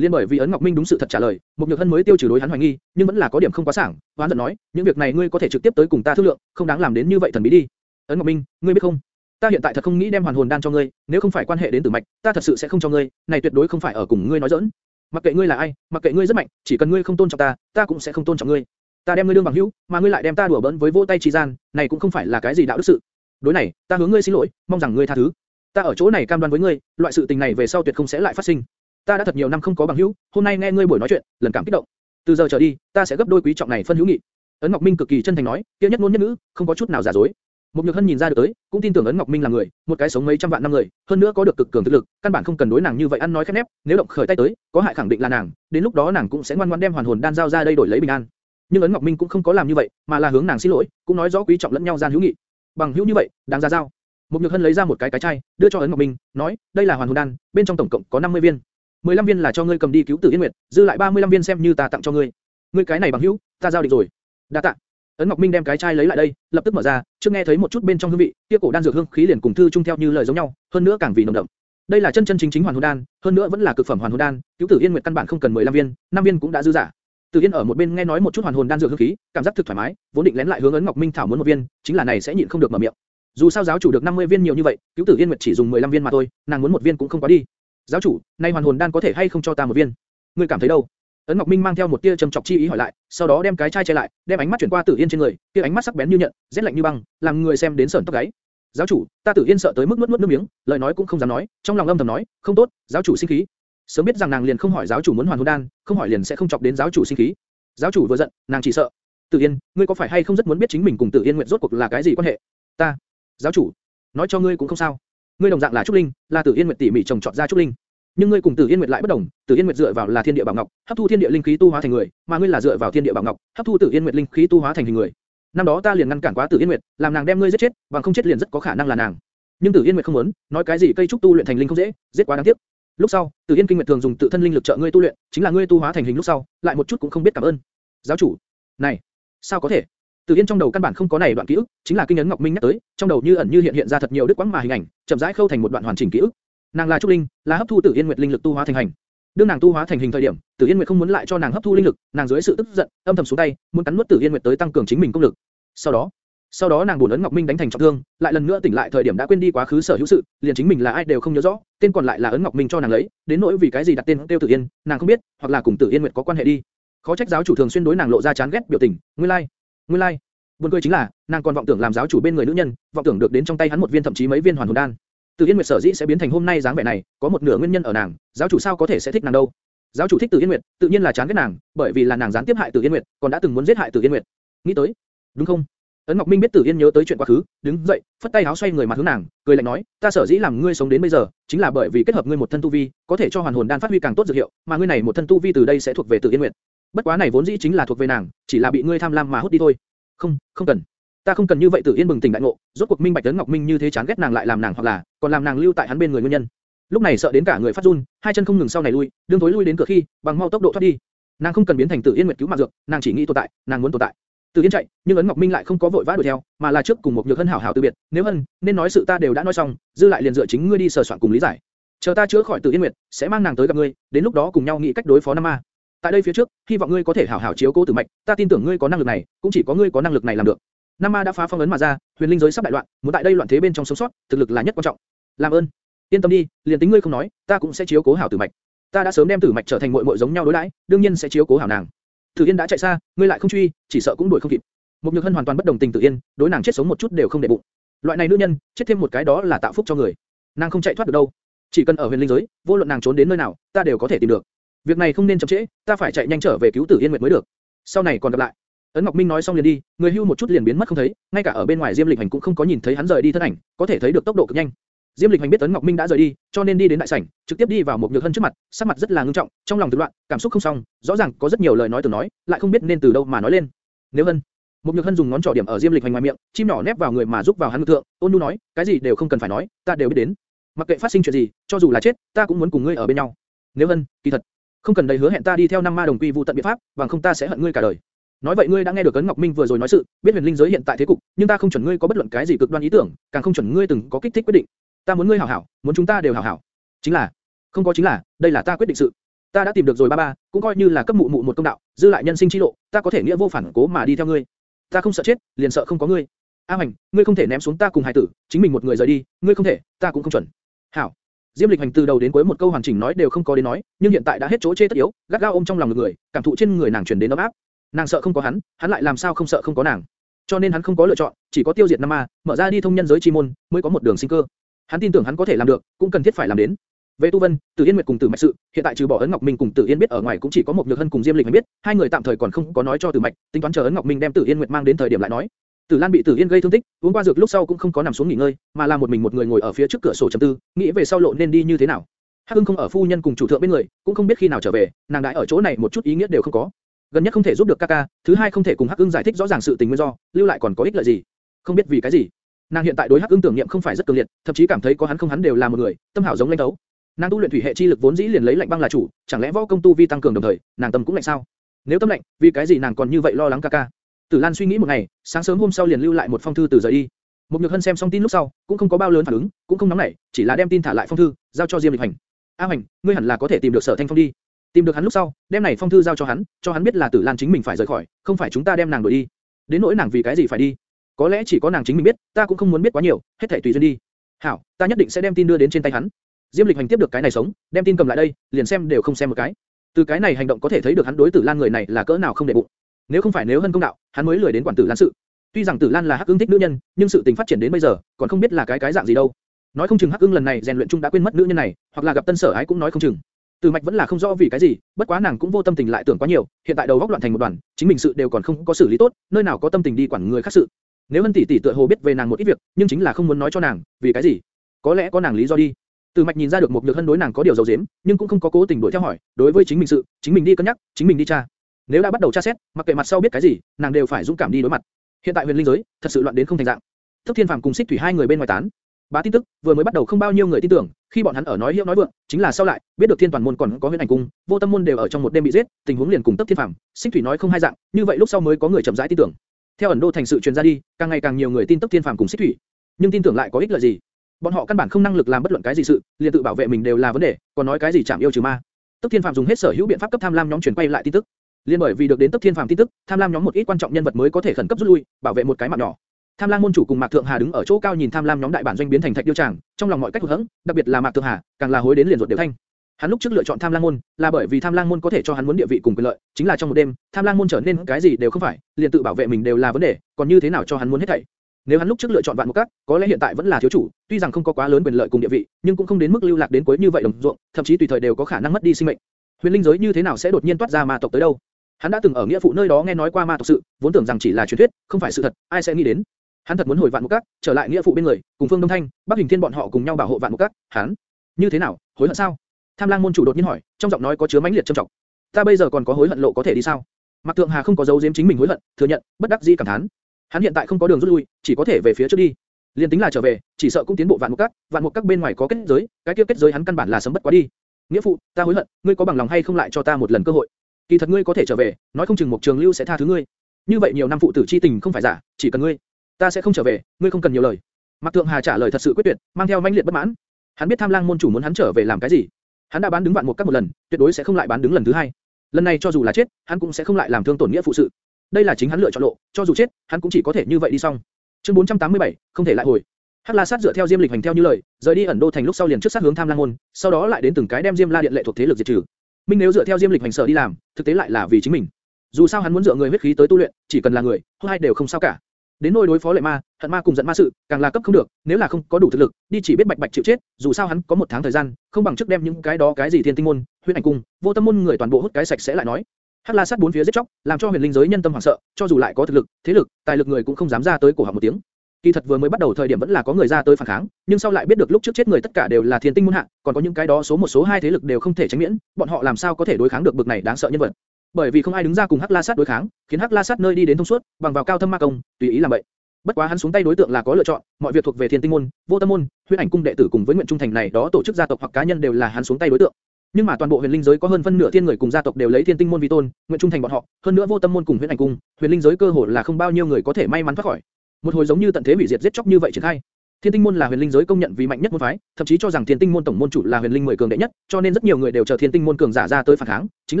Liên bởi vì ấn Ngọc Minh đúng sự thật trả lời, Mục Nhược Hân mới tiêu trừ đối hắn hoài nghi, nhưng vẫn là có điểm không quá sảng, hoán giận nói, những việc này ngươi có thể trực tiếp tới cùng ta thương lượng, không đáng làm đến như vậy thần bí đi. Ấn Ngọc Minh, ngươi biết không? Ta hiện tại thật không nghĩ đem hoàn hồn đan cho ngươi, nếu không phải quan hệ đến tử mạch, ta thật sự sẽ không cho ngươi, này tuyệt đối không phải ở cùng ngươi nói giỡn. Mặc kệ ngươi là ai, mặc kệ ngươi rất mạnh, chỉ cần ngươi không tôn trọng ta, ta cũng sẽ không tôn trọng ngươi. Ta đem ngươi đương bằng hữu, mà ngươi lại đem ta đùa bỡn với vỗ tay chỉ gian, này cũng không phải là cái gì đạo đức sự. Đối này, ta hướng ngươi xin lỗi, mong rằng ngươi tha thứ. Ta ở chỗ này cam đoan với ngươi, loại sự tình này về sau tuyệt không sẽ lại phát sinh. Ta đã thật nhiều năm không có bằng hữu, hôm nay nghe ngươi buổi nói chuyện, lần cảm kích động. Từ giờ trở đi, ta sẽ gấp đôi quý trọng này phân hữu nghị. Ấn Ngọc Minh cực kỳ chân thành nói, kia nhất ngôn nhất ngữ, không có chút nào giả dối. Một Nhược Hân nhìn ra được tới, cũng tin tưởng Ấn Ngọc Minh là người, một cái sống mấy trăm vạn năm người, hơn nữa có được cực cường thực lực, căn bản không cần đối nàng như vậy ăn nói khép nép, nếu động khởi tay tới, có hại khẳng định là nàng, đến lúc đó nàng cũng sẽ ngoan ngoãn đem hoàn hồn đan giao ra đây đổi lấy bình an. Nhưng Ấn Ngọc Minh cũng không có làm như vậy, mà là hướng nàng xin lỗi, cũng nói rõ quý trọng lẫn nhau gian hữu nghị. Bằng hữu như vậy, đáng ra giao. mục Nhược Hân lấy ra một cái cái chai, đưa cho Ấn Ngọc Minh, nói, đây là hoàn hồn đan, bên trong tổng cộng có 50 viên. 15 viên là cho ngươi cầm đi cứu Tử Yên Nguyệt, dư lại 35 viên xem như ta tặng cho ngươi. Ngươi cái này bằng hữu, ta giao định rồi. Đa tạ. Ấn Ngọc Minh đem cái chai lấy lại đây, lập tức mở ra, trước nghe thấy một chút bên trong hương vị, kia cổ đan dược hương khí liền cùng thư trung theo như lời giống nhau, hơn nữa càng vì nồng đậm. Đây là chân chân chính chính hoàn hồn đan, hơn nữa vẫn là cực phẩm hoàn hồn đan, cứu Tử Yên Nguyệt căn bản không cần 15 viên, 5 viên cũng đã dư giả. Từ Yên ở một bên nghe nói một chút hoàn hồn đan dược hương khí, cảm giác thực thoải mái, vốn định lén lại hướng Ấn Ngọc Minh thảo muốn một viên, chính là này sẽ nhịn không được mở miệng. Dù sao giáo chủ được 50 viên nhiều như vậy, cứu Tử Yên Nguyệt chỉ dùng 15 viên mà thôi, nàng muốn một viên cũng không quá đi. Giáo chủ, nay hoàn hồn đan có thể hay không cho ta một viên? Ngươi cảm thấy đâu? Ấn Ngọc Minh mang theo một tia trầm trọng chi ý hỏi lại, sau đó đem cái chai che lại, đem ánh mắt chuyển qua Tử Yên trên người, kia ánh mắt sắc bén như nhận, rét lạnh như băng, làm người xem đến sởn tóc gáy. Giáo chủ, ta Tử Yên sợ tới mức nuốt nuốt nước miếng, lời nói cũng không dám nói, trong lòng âm thầm nói, không tốt, giáo chủ sinh khí. Sớm biết rằng nàng liền không hỏi giáo chủ muốn hoàn hồn đan, không hỏi liền sẽ không chọc đến giáo chủ sinh khí. Giáo chủ vừa giận, nàng chỉ sợ. Tử Yên, ngươi có phải hay không rất muốn biết chính mình cùng Tử Yên nguyện rốt cuộc là cái gì quan hệ? Ta, giáo chủ, nói cho ngươi cũng không sao. Ngươi đồng dạng là trúc linh, là Tử Yên nguyệt tỉ mỉ trồng trọt ra trúc linh. Nhưng ngươi cùng Tử Yên Nguyệt lại bất đồng, Tử Yên Nguyệt dựa vào là thiên địa bảo ngọc, hấp thu thiên địa linh khí tu hóa thành người, mà ngươi là dựa vào thiên địa bảo ngọc, hấp thu Tử Yên Nguyệt linh khí tu hóa thành hình người. Năm đó ta liền ngăn cản quá Tử Yên Nguyệt, làm nàng đem ngươi giết chết, bằng không chết liền rất có khả năng là nàng. Nhưng Tử Yên Nguyệt không muốn, nói cái gì cây trúc tu luyện thành linh không dễ, giết quá đáng tiếc. Lúc sau, Tử Yên Kinh Nguyệt thường dùng tự thân linh lực trợ ngươi tu luyện, chính là ngươi tu hóa thành hình lúc sau, lại một chút cũng không biết cảm ơn. Giáo chủ, này, sao có thể? Tử Yên trong đầu căn bản không có này đoạn ký ức, chính là kinh ấn Ngọc Minh nhắc tới, trong đầu như ẩn như hiện hiện ra thật nhiều đức quãng mà hình ảnh, chậm rãi khâu thành một đoạn hoàn chỉnh ký ức. Nàng là trúc linh, là hấp thu Tử Yên Nguyệt linh lực tu hóa thành hành. Đương nàng tu hóa thành hình thời điểm, Tử Yên Nguyệt không muốn lại cho nàng hấp thu linh lực, nàng dưới sự tức giận, âm thầm xuống tay, muốn cắn nuốt Tử Yên Nguyệt tới tăng cường chính mình công lực. Sau đó, sau đó nàng buồn ấn Ngọc Minh đánh thành trọng thương, lại lần nữa tỉnh lại thời điểm đã quên đi quá khứ sở hữu sự, liền chính mình là ai đều không nhớ rõ, tên còn lại là ấn Ngọc Minh cho nàng lấy, đến nỗi vì cái gì đặt tên tiêu Tử Yên, nàng không biết, hoặc là cùng Tử Yên Nguyệt có quan hệ đi. Khó trách giáo chủ thường xuyên đối nàng lộ ra chán ghét biểu tình, nguyên lai, like, nguyên lai. Like. Buồn cười chính là, nàng còn vọng tưởng làm giáo chủ bên người nữ nhân, vọng tưởng được đến trong tay hắn một viên thậm chí mấy viên hoàn hồn đan. Từ Yên Nguyệt sở dĩ sẽ biến thành hôm nay dáng vẻ này, có một nửa nguyên nhân ở nàng, giáo chủ sao có thể sẽ thích nàng đâu? Giáo chủ thích Từ Yên Nguyệt, tự nhiên là chán ghét nàng, bởi vì là nàng gián tiếp hại Từ Yên Nguyệt, còn đã từng muốn giết hại Từ Yên Nguyệt. Nghĩ tới, đúng không? Ấn Ngọc Minh biết Tử Yên nhớ tới chuyện quá khứ, đứng dậy, phất tay áo xoay người mặt hướng nàng, cười lạnh nói, ta sở dĩ làm ngươi sống đến bây giờ, chính là bởi vì kết hợp ngươi một thân tu vi, có thể cho hoàn hồn đan phát huy càng tốt dược hiệu, mà ngươi này một thân tu vi từ đây sẽ thuộc về Tử Yên Nguyệt. Bất quá này vốn dĩ chính là thuộc về nàng, chỉ là bị ngươi tham lam mà hút đi thôi. Không, không cần. Ta không cần như vậy Tử Yên bừng tỉnh đại ngộ, rốt cuộc minh bạch Tấn Ngọc Minh như thế chán ghét nàng lại làm nàng hoặc là còn làm nàng lưu tại hắn bên người nguyên nhân. Lúc này sợ đến cả người phát run, hai chân không ngừng sau này lui, đương tối lui đến cửa khi, bằng mau tốc độ thoát đi. Nàng không cần biến thành Tử Yên Nguyệt cứu mạng dược, nàng chỉ nghĩ tồn tại, nàng muốn tồn tại. Tử Yên chạy, nhưng ấn Ngọc Minh lại không có vội vã đuổi theo, mà là trước cùng một nhược hân hảo hảo từ biệt. Nếu hân, nên nói sự ta đều đã nói xong, dư lại liền dựa chính ngươi đi sờ soạn cùng lý giải. Chờ ta chữa khỏi Tử Yên Nguyệt, sẽ mang nàng tới gặp ngươi, đến lúc đó cùng nhau nghĩ cách đối phó Nam Ma. Tại đây phía trước, hy vọng ngươi có thể hảo hảo chiếu cố Tử Mạch, ta tin tưởng ngươi có năng lực này, cũng chỉ có ngươi có năng lực này làm được. Nam Ma đã phá phong ấn mà ra, huyền linh giới sắp đại loạn, muốn tại đây loạn thế bên trong sống sót, thực lực là nhất quan trọng. Làm ơn, yên tâm đi, liền tính ngươi không nói, ta cũng sẽ chiếu cố hảo Tử Mạch. Ta đã sớm đem Tử Mạch trở thành muội muội giống nhau đối đãi, đương nhiên sẽ chiếu cố hảo nàng. Tử Yên đã chạy xa, ngươi lại không truy, chỉ sợ cũng đuổi không kịp. Một Nhược Hân hoàn toàn bất đồng tình Tử Yên, đối nàng chết sống một chút đều không để bụng. Loại này nữ nhân, chết thêm một cái đó là tạo phúc cho người. Nàng không chạy thoát được đâu. Chỉ cần ở huyền linh giới, vô luận nàng trốn đến nơi nào, ta đều có thể tìm được. Việc này không nên chậm trễ, ta phải chạy nhanh trở về cứu Tử Yên Nguyệt mới được. Sau này còn gặp lại. Ấn Ngọc Minh nói xong liền đi, người hưu một chút liền biến mất không thấy, ngay cả ở bên ngoài Diêm Lịch Hành cũng không có nhìn thấy hắn rời đi thân ảnh, có thể thấy được tốc độ cực nhanh. Diêm Lịch Hành biết Ấn Ngọc Minh đã rời đi, cho nên đi đến đại sảnh, trực tiếp đi vào một nhược hân trước mặt, sắc mặt rất là ngưng trọng, trong lòng tự loạn, cảm xúc không xong, rõ ràng có rất nhiều lời nói từ nói, lại không biết nên từ đâu mà nói lên. Nếu hân, một nhược hân dùng ngón trỏ điểm ở Diêm Lịch Hành ngoài miệng, chim nhỏ nép vào người mà giúp vào hắn ngực thượng, ôn nhu nói, cái gì đều không cần phải nói, ta đều biết đến. Mặc kệ phát sinh chuyện gì, cho dù là chết, ta cũng muốn cùng ngươi ở bên nhau. Nếu hân, kỳ thật, không cần đầy hứa hẹn ta đi theo năm ma đồng quy vu tận biện pháp, bằng không ta sẽ hận ngươi cả đời. Nói vậy ngươi đã nghe được Cấn Ngọc Minh vừa rồi nói sự, biết huyền linh giới hiện tại thế cục, nhưng ta không chuẩn ngươi có bất luận cái gì cực đoan ý tưởng, càng không chuẩn ngươi từng có kích thích quyết định. Ta muốn ngươi hảo hảo, muốn chúng ta đều hảo hảo. Chính là, không có chính là, đây là ta quyết định sự. Ta đã tìm được rồi ba ba, cũng coi như là cấp mụ mụ một công đạo, dư lại nhân sinh chi lộ, ta có thể nghĩa vô phản cố mà đi theo ngươi. Ta không sợ chết, liền sợ không có ngươi. A Hoành, ngươi không thể ném xuống ta cùng hài tử, chính mình một người rời đi, ngươi không thể, ta cũng không chuẩn. Hảo. Diêm Lịch Hành từ đầu đến cuối một câu hoàn chỉnh nói đều không có đến nói, nhưng hiện tại đã hết chỗ chê tất yếu, gắt gao ôm trong lòng người, cảm thụ trên người nàng truyền đến ấm áp. Nàng sợ không có hắn, hắn lại làm sao không sợ không có nàng. Cho nên hắn không có lựa chọn, chỉ có tiêu diệt Nam Ma, mở ra đi thông nhân giới chi môn, mới có một đường sinh cơ. Hắn tin tưởng hắn có thể làm được, cũng cần thiết phải làm đến. Về Tu Vân, Tử Yên Nguyệt cùng Tử Mạch sự, hiện tại trừ bỏ ấn Ngọc Minh cùng Tử Yên biết ở ngoài cũng chỉ có một Nhược Hân cùng Diêm Lịch Hành biết, hai người tạm thời còn không có nói cho Tử Mạch, tính toán chờ ấn Ngọc Minh đem Tử Yên Nguyệt mang đến thời điểm lại nói. Tử Lan bị Tử Yên gây thương tích, uống qua dược lúc sau cũng không có nằm xuống nghỉ ngơi, mà là một mình một người ngồi ở phía trước cửa sổ trầm tư, nghĩ về sau lộ nên đi như thế nào. Hắc Hưng không ở phu nhân cùng chủ thượng bên người, cũng không biết khi nào trở về, nàng đại ở chỗ này một chút ý nghĩa đều không có. Gần nhất không thể giúp được Kaka, thứ hai không thể cùng Hắc Hưng giải thích rõ ràng sự tình nguyên do, lưu lại còn có ích lợi gì? Không biết vì cái gì. Nàng hiện tại đối Hắc Hưng tưởng niệm không phải rất cường liệt, thậm chí cảm thấy có hắn không hắn đều là một người, tâm hảo giống lãnh đấu. Nàng tu luyện thủy hệ chi lực vốn dĩ liền lấy lạnh băng là chủ, chẳng lẽ võ công tu vi tăng cường đồng thời, nàng tâm cũng lạnh sao? Nếu tâm lạnh, vì cái gì nàng còn như vậy lo lắng Kaka? Tử Lan suy nghĩ một ngày, sáng sớm hôm sau liền lưu lại một phong thư từ rời đi. Mục Nhược Hân xem xong tin lúc sau, cũng không có bao lớn phản ứng, cũng không nóng nảy, chỉ là đem tin thả lại phong thư, giao cho Diêm Lịch Hành. A Hành, ngươi hẳn là có thể tìm được Sở Thanh Phong đi. Tìm được hắn lúc sau, đem này phong thư giao cho hắn, cho hắn biết là Tử Lan chính mình phải rời khỏi, không phải chúng ta đem nàng đuổi đi. Đến nỗi nàng vì cái gì phải đi, có lẽ chỉ có nàng chính mình biết, ta cũng không muốn biết quá nhiều, hết thảy tùy duyên đi. Hảo, ta nhất định sẽ đem tin đưa đến trên tay hắn. Diêm Lịch Hành tiếp được cái này sống, đem tin cầm lại đây, liền xem đều không xem một cái. Từ cái này hành động có thể thấy được hắn đối Tử Lan người này là cỡ nào không để bụng. Nếu không phải nếu hân công đạo, hắn mới lười đến quản Tử Lan sự. Tuy rằng Tử Lan là Hắc Ưng thích nữ nhân, nhưng sự tình phát triển đến bây giờ, còn không biết là cái cái dạng gì đâu. Nói không chừng Hắc Ưng lần này rèn luyện chung đã quên mất nữ nhân này, hoặc là gặp tân sở ái cũng nói không chừng. Từ Mạch vẫn là không rõ vì cái gì, bất quá nàng cũng vô tâm tình lại tưởng quá nhiều, hiện tại đầu óc loạn thành một đoàn, chính mình sự đều còn không có xử lý tốt, nơi nào có tâm tình đi quản người khác sự. Nếu Hân tỷ tỷ tựa hồ biết về nàng một ít việc, nhưng chính là không muốn nói cho nàng, vì cái gì? Có lẽ có nàng lý do đi. Từ Mạch nhìn ra được một nhược hân đối nàng có điều dầu dím, nhưng cũng không có cố tình đuổi theo hỏi, đối với chính mình sự, chính mình đi cân nhắc, chính mình đi tra. Nếu đã bắt đầu tra xét, mặc kệ mặt sau biết cái gì, nàng đều phải dũng cảm đi đối mặt. Hiện tại huyền linh giới, thật sự loạn đến không thành dạng. Thất Thiên Phàm cùng Xích Thủy hai người bên ngoài tán. Bá tin tức, vừa mới bắt đầu không bao nhiêu người tin tưởng, khi bọn hắn ở nói hiệu nói vượng, chính là sau lại, biết được Thiên Toàn môn còn có huyền ảnh cung, vô tâm môn đều ở trong một đêm bị giết, tình huống liền cùng Tấp Thiên Phàm, Xích Thủy nói không hai dạng, như vậy lúc sau mới có người chậm rãi tin tưởng. Theo ẩn đô thành sự truyền ra đi, càng ngày càng nhiều người tin Tấp Thiên Phàm cùng Xích Thủy, nhưng tin tưởng lại có ích lợi gì? Bọn họ căn bản không năng lực làm bất luận cái gì sự, liền tự bảo vệ mình đều là vấn đề, còn nói cái gì chạm yêu trừ ma. Tức Thiên Phàm dùng hết sở hữu biện pháp cấp tham lam nhóm truyền quay lại tin tức. Liên bởi vì được đến Tấp Thiên Phàm tin tức, tham lam nhóm một ít quan trọng nhân vật mới có thể khẩn cấp rút lui, bảo vệ một cái mạng nhỏ. Tham Lam môn chủ cùng Mạc Thượng Hà đứng ở chỗ cao nhìn Tham Lam nhóm đại bản doanh biến thành thạch điêu tràng, trong lòng mọi cách hụt hẫng, đặc biệt là Mạc Thượng Hà, càng là hối đến liền ruột đều thanh. Hắn lúc trước lựa chọn Tham Lang môn, là bởi vì Tham Lang môn có thể cho hắn muốn địa vị cùng quyền lợi, chính là trong một đêm, Tham Lang môn trở nên cái gì đều không phải, liền tự bảo vệ mình đều là vấn đề, còn như thế nào cho hắn muốn hết thảy. Nếu hắn lúc trước lựa chọn vạn một cát, có lẽ hiện tại vẫn là thiếu chủ, tuy rằng không có quá lớn quyền lợi cùng địa vị, nhưng cũng không đến mức lưu lạc đến cuối như vậy đồng ruộng, thậm chí tùy thời đều có khả năng mất đi sinh mệnh. Huyền linh giới như thế nào sẽ đột nhiên toát ra ma tộc tới đâu? Hắn đã từng ở nghĩa phụ nơi đó nghe nói qua ma tộc sự, vốn tưởng rằng chỉ là truyền thuyết, không phải sự thật, ai sẽ nghĩ đến? Hắn thật muốn hồi vạn mục cát, trở lại nghĩa phụ bên người, cùng Phương Đông Thanh, Bắc Hình Thiên bọn họ cùng nhau bảo hộ vạn mục cát, hắn như thế nào? Hối hận sao? Tham Lang môn chủ đột nhiên hỏi, trong giọng nói có chứa mãnh liệt trầm trọng. Ta bây giờ còn có hối hận lộ có thể đi sao? Mạc Thượng Hà không có giấu giếm chính mình hối hận, thừa nhận, bất đắc dĩ cảm thán. Hắn hiện tại không có đường rút lui, chỉ có thể về phía trước đi. Liên tính là trở về, chỉ sợ cũng tiến bộ vạn mục các, vạn mục các bên ngoài có kết giới, cái kia kết giới hắn căn bản là sớm bất quá đi. Nghĩa phụ, ta hối hận, ngươi có bằng lòng hay không lại cho ta một lần cơ hội? Kỳ thật ngươi có thể trở về, nói không chừng một trường lưu sẽ tha thứ ngươi. Như vậy nhiều năm phụ tử chi tình không phải giả, chỉ cần ngươi, ta sẽ không trở về, ngươi không cần nhiều lời. Mạc Thượng Hà trả lời thật sự quyết tuyệt, mang theo manh liệt bất mãn. Hắn biết Tham Lang môn chủ muốn hắn trở về làm cái gì. Hắn đã bán đứng vạn một các một lần, tuyệt đối sẽ không lại bán đứng lần thứ hai. Lần này cho dù là chết, hắn cũng sẽ không lại làm thương tổn nghĩa phụ sự. Đây là chính hắn lựa chọn lộ, cho dù chết, hắn cũng chỉ có thể như vậy đi xong. Chương 487, không thể lại hồi. Hắc La Sát dựa theo Diêm Lịch hành theo như lời, rời đi ẩn đô thành lúc sau liền trước sát hướng Tham Lang môn, sau đó lại đến từng cái đem Diêm La điện lệ thuộc thế lực diệt trừ. Minh nếu dựa theo Diêm Lịch hành sở đi làm, thực tế lại là vì chính mình. Dù sao hắn muốn dựa người huyết khí tới tu luyện, chỉ cần là người, hai đều không sao cả. Đến nỗi đối phó lệ ma, hận ma cùng giận ma sự, càng là cấp không được, nếu là không có đủ thực lực, đi chỉ biết bạch bạch chịu chết, dù sao hắn có một tháng thời gian, không bằng trước đem những cái đó cái gì thiên tinh môn, huyết ảnh cung, vô tâm môn người toàn bộ hút cái sạch sẽ lại nói. Hắc La Sát bốn phía giết chóc, làm cho huyền linh giới nhân tâm hoảng sợ, cho dù lại có thực lực, thế lực, tài lực người cũng không dám ra tới cổ họng một tiếng. Kỳ thật vừa mới bắt đầu thời điểm vẫn là có người ra tới phản kháng, nhưng sau lại biết được lúc trước chết người tất cả đều là thiên tinh môn hạ, còn có những cái đó số một số hai thế lực đều không thể tránh miễn, bọn họ làm sao có thể đối kháng được bực này đáng sợ nhân vật. Bởi vì không ai đứng ra cùng Hắc La Sát đối kháng, khiến Hắc La Sát nơi đi đến thông suốt, bằng vào cao thâm ma công, tùy ý làm vậy. Bất quá hắn xuống tay đối tượng là có lựa chọn, mọi việc thuộc về Thiên Tinh môn, Vô Tâm môn, Huyết Ảnh cung đệ tử cùng với nguyện trung thành này đó tổ chức gia tộc hoặc cá nhân đều là hắn xuống tay đối tượng. Nhưng mà toàn bộ huyền linh giới có hơn phân nửa thiên người cùng gia tộc đều lấy Thiên Tinh môn vi tôn, nguyện trung thành bọn họ, hơn nữa Vô Tâm môn cùng Huyết Ảnh cung, huyền linh giới cơ hồ là không bao nhiêu người có thể may mắn thoát khỏi. Một hồi giống như tận thế hủy diệt giết chóc như vậy triển khai. Thiên Tinh môn là huyền linh giới công nhận vì mạnh nhất môn phái, thậm chí cho rằng Thiên Tinh môn tổng môn chủ là huyền linh mười cường đệ nhất, cho nên rất nhiều người đều chờ Thiên Tinh môn cường giả ra tới phản kháng, chính